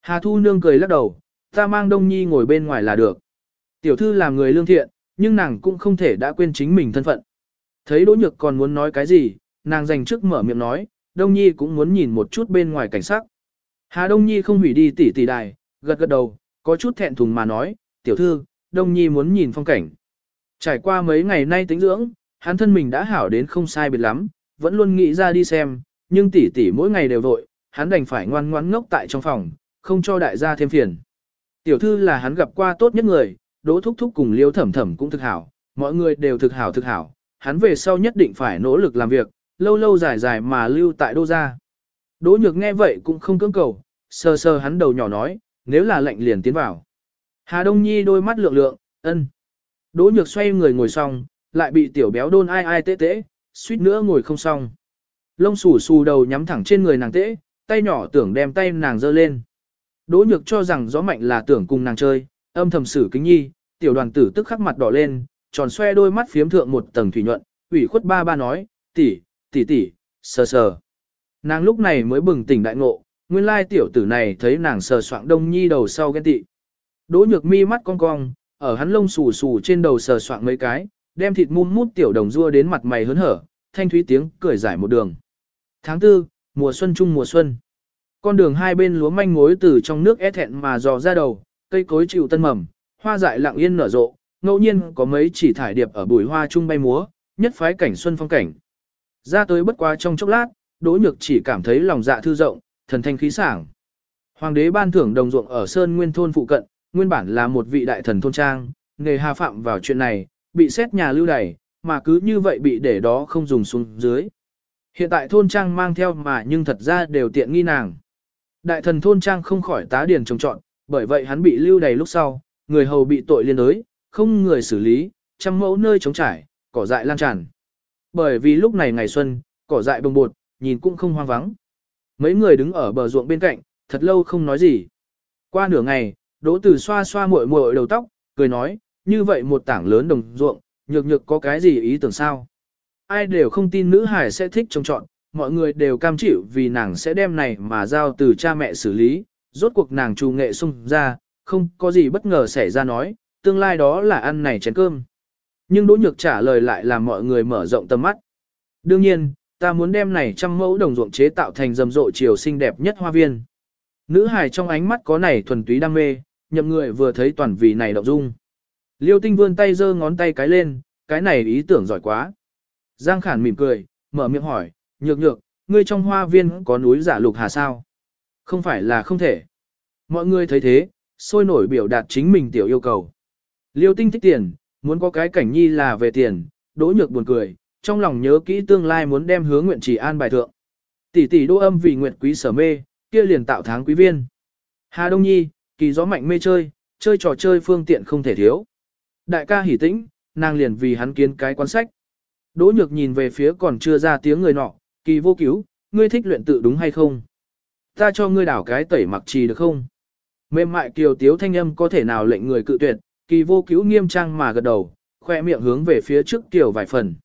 Hà Thu Nương cười lắc đầu, ta mang Đông Nhi ngồi bên ngoài là được. Tiểu thư làm người lương thiện, nhưng nàng cũng không thể đã quên chính mình thân phận. Thấy Đỗ Nhược còn muốn nói cái gì, nàng dành trước mở miệng nói, Đông Nhi cũng muốn nhìn một chút bên ngoài cảnh sắc. Hà Đông Nhi không hủy đi tỷ tỷ đài, gật gật đầu, có chút thẹn thùng mà nói, tiểu thư, Đông Nhi muốn nhìn phong cảnh. Trải qua mấy ngày nay tính dưỡng, hắn thân mình đã hảo đến không sai biệt lắm, vẫn luôn nghĩ ra đi xem, nhưng tỷ tỷ mỗi ngày đều vội, hắn đành phải ngoan ngoãn ngốc tại trong phòng, không cho đại gia thêm phiền. Tiểu thư là hắn gặp qua tốt nhất người, đỗ thúc thúc cùng liêu thẩm thẩm cũng thực hảo, mọi người đều thực hảo thực hảo, hắn về sau nhất định phải nỗ lực làm việc, lâu lâu dài dài mà lưu tại đô gia. Đỗ nhược nghe vậy cũng không cưỡng cầu, sờ sờ hắn đầu nhỏ nói, nếu là lệnh liền tiến vào. Hà Đông Nhi đôi mắt lượng lượng, ân. Đỗ nhược xoay người ngồi xong, lại bị tiểu béo đôn ai ai tê tê, suýt nữa ngồi không xong. Lông xù xù đầu nhắm thẳng trên người nàng tễ, tay nhỏ tưởng đem tay nàng giơ lên. Đỗ nhược cho rằng gió mạnh là tưởng cùng nàng chơi, âm thầm xử kính nhi, tiểu đoàn tử tức khắc mặt đỏ lên, tròn xoe đôi mắt phiếm thượng một tầng thủy nhuận, ủy khuất ba ba nói, tỷ, tỷ tỷ, sờ sờ. Nàng lúc này mới bừng tỉnh đại ngộ, nguyên lai tiểu tử này thấy nàng sờ soạng đông nhi đầu sau ghen tị. Đỗ nhược mi mắt cong cong, ở hắn lông xù xù trên đầu sờ soạng mấy cái, đem thịt mum mút tiểu đồng rua đến mặt mày hớn hở, thanh thúy tiếng cười giải một đường. Tháng tư, mùa xuân chung mùa xuân. Con đường hai bên lúa manh mối từ trong nước é thẹn mà dò ra đầu, cây cối chịu tân mầm, hoa dại lặng yên nở rộ, ngẫu nhiên có mấy chỉ thải điệp ở bụi hoa chung bay múa, nhất phái cảnh xuân phong cảnh. Ra tới bất quá trong chốc lát, Đỗ Nhược chỉ cảm thấy lòng dạ thư rộng, thần thanh khí sảng. Hoàng đế ban thưởng đồng ruộng ở Sơn Nguyên thôn phụ cận, nguyên bản là một vị đại thần thôn trang, nghề hà phạm vào chuyện này, bị xét nhà lưu đày, mà cứ như vậy bị để đó không dùng xuống dưới. Hiện tại thôn trang mang theo mà nhưng thật ra đều tiện nghi nàng. Đại thần thôn trang không khỏi tá điền trồng trọn, bởi vậy hắn bị lưu đày lúc sau, người hầu bị tội liên đới, không người xử lý, trăm mẫu nơi trống trải, cỏ dại lan tràn. Bởi vì lúc này ngày xuân, cỏ dại bồng bột, nhìn cũng không hoang vắng. Mấy người đứng ở bờ ruộng bên cạnh, thật lâu không nói gì. Qua nửa ngày, Đỗ Tử xoa xoa muội muội đầu tóc, cười nói, như vậy một tảng lớn đồng ruộng, nhược nhược có cái gì ý tưởng sao? Ai đều không tin nữ hải sẽ thích trông trọn, mọi người đều cam chịu vì nàng sẽ đem này mà giao từ cha mẹ xử lý, rốt cuộc nàng trù nghệ xung ra, không có gì bất ngờ xảy ra nói, tương lai đó là ăn này chén cơm. Nhưng Đỗ Nhược trả lời lại làm mọi người mở rộng tầm mắt. Đương nhiên, ta muốn đem này trăm mẫu đồng ruộng chế tạo thành rầm rộ chiều xinh đẹp nhất hoa viên. Nữ hài trong ánh mắt có này thuần túy đam mê, nhậm người vừa thấy toàn vì này động dung. Liêu tinh vươn tay giơ ngón tay cái lên, cái này ý tưởng giỏi quá. Giang khản mỉm cười, mở miệng hỏi, nhược nhược, ngươi trong hoa viên có núi giả lục hà sao? Không phải là không thể. Mọi người thấy thế, sôi nổi biểu đạt chính mình tiểu yêu cầu. Liêu tinh thích tiền, muốn có cái cảnh nhi là về tiền, đỗ nhược buồn cười, trong lòng nhớ kỹ tương lai muốn đem hướng nguyện chỉ an bài thượng. Tỷ tỷ đô âm vì nguyện quý sở mê, kia liền tạo tháng quý viên. Hà Đông Nhi, kỳ gió mạnh mê chơi, chơi trò chơi phương tiện không thể thiếu. Đại ca hỉ tĩnh, nàng liền vì hắn kiến cái quan sách. Đỗ nhược nhìn về phía còn chưa ra tiếng người nọ, kỳ vô cứu, ngươi thích luyện tự đúng hay không? Ta cho ngươi đảo cái tẩy mặc trì được không? Mềm mại kiều tiếu thanh âm có thể nào lệnh người cự tuyệt, kỳ vô cứu nghiêm trang mà gật đầu, khoe miệng hướng về phía trước tiểu vài phần.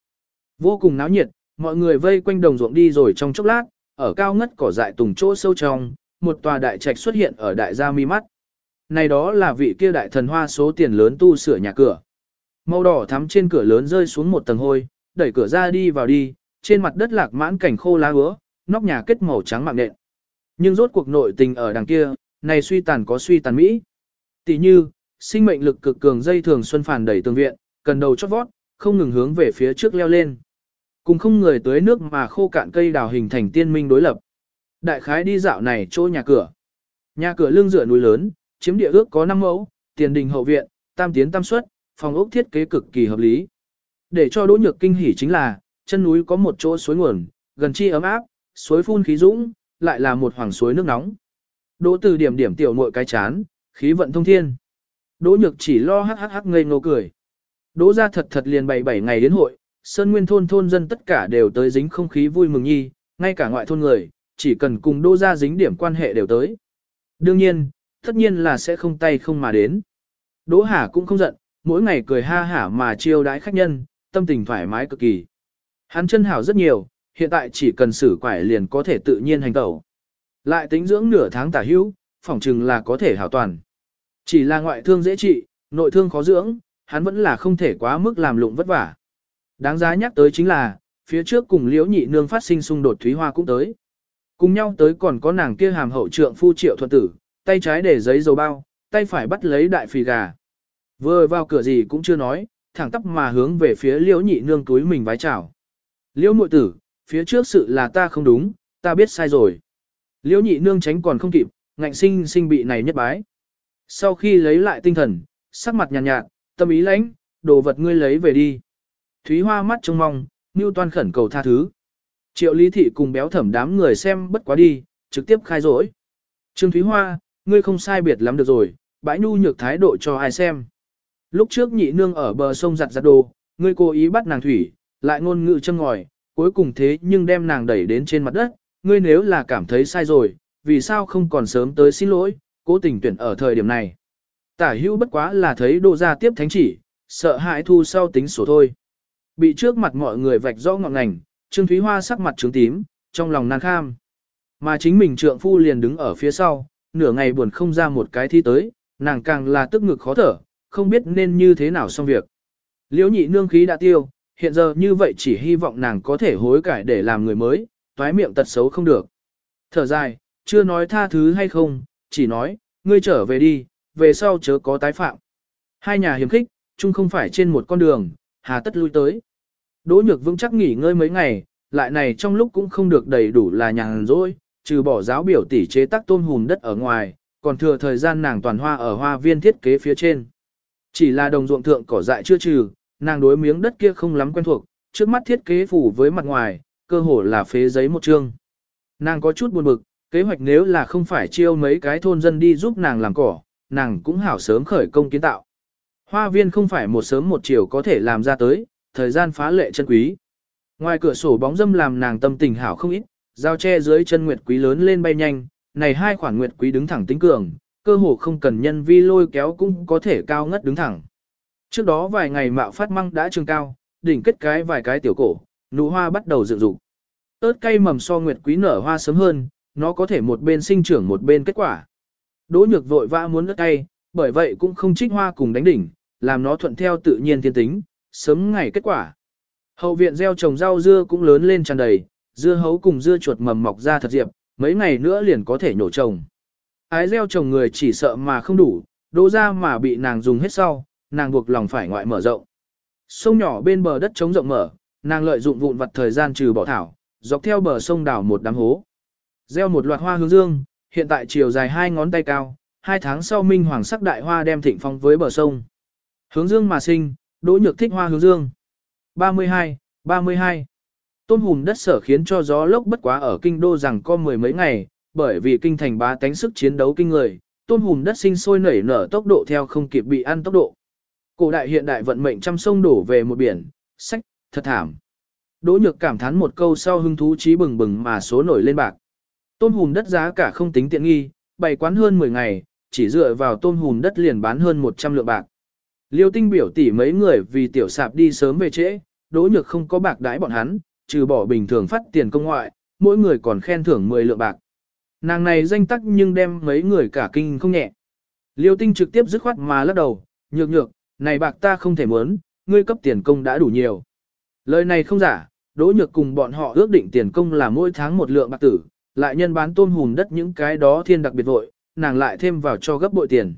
Vô cùng náo nhiệt, mọi người vây quanh đồng ruộng đi rồi trong chốc lát, ở cao ngất cỏ dại tùng chỗ sâu trong, một tòa đại trạch xuất hiện ở đại gia mi mắt. Này đó là vị kia đại thần hoa số tiền lớn tu sửa nhà cửa. Màu đỏ thắm trên cửa lớn rơi xuống một tầng hôi, đẩy cửa ra đi vào đi, trên mặt đất lạc mãn cảnh khô lá úa, nóc nhà kết màu trắng mạng nện. Nhưng rốt cuộc nội tình ở đằng kia, này suy tàn có suy tàn mỹ. Tỷ như, sinh mệnh lực cực cường dây thường xuân phản đẩy tường viện, cần đầu chót vót, không ngừng hướng về phía trước leo lên. Cùng không người tới nước mà khô cạn cây đào hình thành tiên minh đối lập. Đại khái đi dạo này chỗ nhà cửa. Nhà cửa lưng dựa núi lớn, chiếm địa ước có 5 mẫu, tiền đình hậu viện, tam tiến tam suất, phòng ốc thiết kế cực kỳ hợp lý. Để cho đỗ nhược kinh hỉ chính là, chân núi có một chỗ suối nguồn, gần chi ấm áp, suối phun khí dũng, lại là một hoàng suối nước nóng. Đỗ từ điểm điểm tiểu muội cái chán, khí vận thông thiên. Đỗ nhược chỉ lo hắc hắc hắc ngây ngô cười. Đỗ Gia thật thật liền bảy bảy ngày đến hội, sơn nguyên thôn thôn dân tất cả đều tới dính không khí vui mừng nhi, ngay cả ngoại thôn người, chỉ cần cùng đỗ Gia dính điểm quan hệ đều tới. Đương nhiên, tất nhiên là sẽ không tay không mà đến. Đỗ Hà cũng không giận, mỗi ngày cười ha hả mà chiêu đãi khách nhân, tâm tình thoải mái cực kỳ. Hắn chân hảo rất nhiều, hiện tại chỉ cần xử quải liền có thể tự nhiên hành tẩu. Lại tính dưỡng nửa tháng tả hữu, phỏng chừng là có thể hảo toàn. Chỉ là ngoại thương dễ trị, nội thương khó dưỡng, hắn vẫn là không thể quá mức làm lụng vất vả. Đáng giá nhắc tới chính là, phía trước cùng liễu nhị nương phát sinh xung đột Thúy Hoa cũng tới. Cùng nhau tới còn có nàng kia hàm hậu trượng phu triệu thuận tử, tay trái để giấy dầu bao, tay phải bắt lấy đại phì gà. Vừa vào cửa gì cũng chưa nói, thẳng tắp mà hướng về phía liễu nhị nương túi mình vái chào. Liễu muội tử, phía trước sự là ta không đúng, ta biết sai rồi. Liễu nhị nương tránh còn không kịp, ngạnh sinh sinh bị này nhất bái. Sau khi lấy lại tinh thần, sắc mặt nhàn nhạt, nhạt, tâm ý lãnh, đồ vật ngươi lấy về đi. Thúy Hoa mắt trông mong, Ngưu Toan khẩn cầu tha thứ. Triệu Lý Thị cùng béo thẩm đám người xem bất quá đi, trực tiếp khai rỗi. Trương Thúy Hoa, ngươi không sai biệt lắm được rồi, bãi nhu nhược thái độ cho ai xem. Lúc trước nhị nương ở bờ sông giặt giặt đồ, ngươi cố ý bắt nàng thủy, lại ngôn ngữ châm ngòi, cuối cùng thế nhưng đem nàng đẩy đến trên mặt đất, ngươi nếu là cảm thấy sai rồi, vì sao không còn sớm tới xin lỗi, cố tình tuyển ở thời điểm này. Tả hữu bất quá là thấy Đô ra tiếp thánh chỉ, sợ hãi thu sau tính sổ thôi. Bị trước mặt mọi người vạch rõ ngọn ngành, Trương Thúy Hoa sắc mặt trướng tím, trong lòng nàng kham. Mà chính mình trượng phu liền đứng ở phía sau, nửa ngày buồn không ra một cái thi tới, nàng càng là tức ngực khó thở, không biết nên như thế nào xong việc. Liễu nhị nương khí đã tiêu, hiện giờ như vậy chỉ hy vọng nàng có thể hối cải để làm người mới, toái miệng tật xấu không được. Thở dài, chưa nói tha thứ hay không, chỉ nói, ngươi trở về đi, về sau chớ có tái phạm. Hai nhà hiểm khích, chung không phải trên một con đường, hà tất lui tới. Đỗ nhược vững chắc nghỉ ngơi mấy ngày, lại này trong lúc cũng không được đầy đủ là nhàn rỗi, trừ bỏ giáo biểu tỷ chế tác tôn hùn đất ở ngoài, còn thừa thời gian nàng toàn hoa ở hoa viên thiết kế phía trên. Chỉ là đồng ruộng thượng cỏ dại chưa trừ, nàng đối miếng đất kia không lắm quen thuộc, trước mắt thiết kế phủ với mặt ngoài, cơ hồ là phế giấy một chương. Nàng có chút buồn bực, kế hoạch nếu là không phải chiêu mấy cái thôn dân đi giúp nàng làm cỏ, nàng cũng hảo sớm khởi công kiến tạo. Hoa viên không phải một sớm một chiều có thể làm ra tới, thời gian phá lệ chân quý. Ngoài cửa sổ bóng dâm làm nàng tâm tình hảo không ít, giao che dưới chân nguyệt quý lớn lên bay nhanh, này hai khoản nguyệt quý đứng thẳng tính cường, cơ hồ không cần nhân vi lôi kéo cũng có thể cao ngất đứng thẳng. Trước đó vài ngày mạo phát măng đã trương cao, đỉnh kết cái vài cái tiểu cổ, nụ hoa bắt đầu dựng dục. Tớt cây mầm so nguyệt quý nở hoa sớm hơn, nó có thể một bên sinh trưởng một bên kết quả. Đỗ nhược vội vã muốn ớt cây, bởi vậy cũng không trích hoa cùng đánh đỉnh, làm nó thuận theo tự nhiên thiên tính, sớm ngày kết quả. Hậu viện gieo trồng rau dưa cũng lớn lên tràn đầy, dưa hấu cùng dưa chuột mầm mọc ra thật diệp, mấy ngày nữa liền có thể nhổ trồng. Ái gieo trồng người chỉ sợ mà không đủ, đỗ ra mà bị nàng dùng hết sau, nàng buộc lòng phải ngoại mở rộng. Sông nhỏ bên bờ đất trống rộng mở, nàng lợi dụng vụn vặt thời gian trừ bỏ thảo, dọc theo bờ sông đào một đám hố. Gieo một loạt hoa hướng dương, hiện tại chiều dài hai ngón tay cao, hai tháng sau minh hoàng sắc đại hoa đem thịnh phong với bờ sông. Hướng dương mà sinh, đỗ nhược thích hoa hướng dương. 32, 32. Tôn hùm đất sở khiến cho gió lốc bất quá ở kinh đô rằng có mười mấy ngày, bởi vì kinh thành bá tánh sức chiến đấu kinh người, tôn hùm đất sinh sôi nảy nở tốc độ theo không kịp bị ăn tốc độ. Cổ đại hiện đại vận mệnh trăm sông đổ về một biển, sách, thật thảm. Đỗ nhược cảm thán một câu sau hưng thú trí bừng bừng mà số nổi lên bạc. Tôn hùm đất giá cả không tính tiện nghi, bày quán hơn 10 ngày, chỉ dựa vào tôn hùm đất liền bán hơn 100 lượng bạc. Liêu tinh biểu tỷ mấy người vì tiểu sạp đi sớm về trễ, đỗ nhược không có bạc đãi bọn hắn, trừ bỏ bình thường phát tiền công ngoại, mỗi người còn khen thưởng 10 lượng bạc. Nàng này danh tắc nhưng đem mấy người cả kinh không nhẹ. Liêu tinh trực tiếp dứt khoát mà lắc đầu, nhược nhược, này bạc ta không thể muốn, ngươi cấp tiền công đã đủ nhiều. Lời này không giả, đỗ nhược cùng bọn họ ước định tiền công là mỗi tháng một lượng bạc tử, lại nhân bán tôm hùm đất những cái đó thiên đặc biệt vội, nàng lại thêm vào cho gấp bội tiền.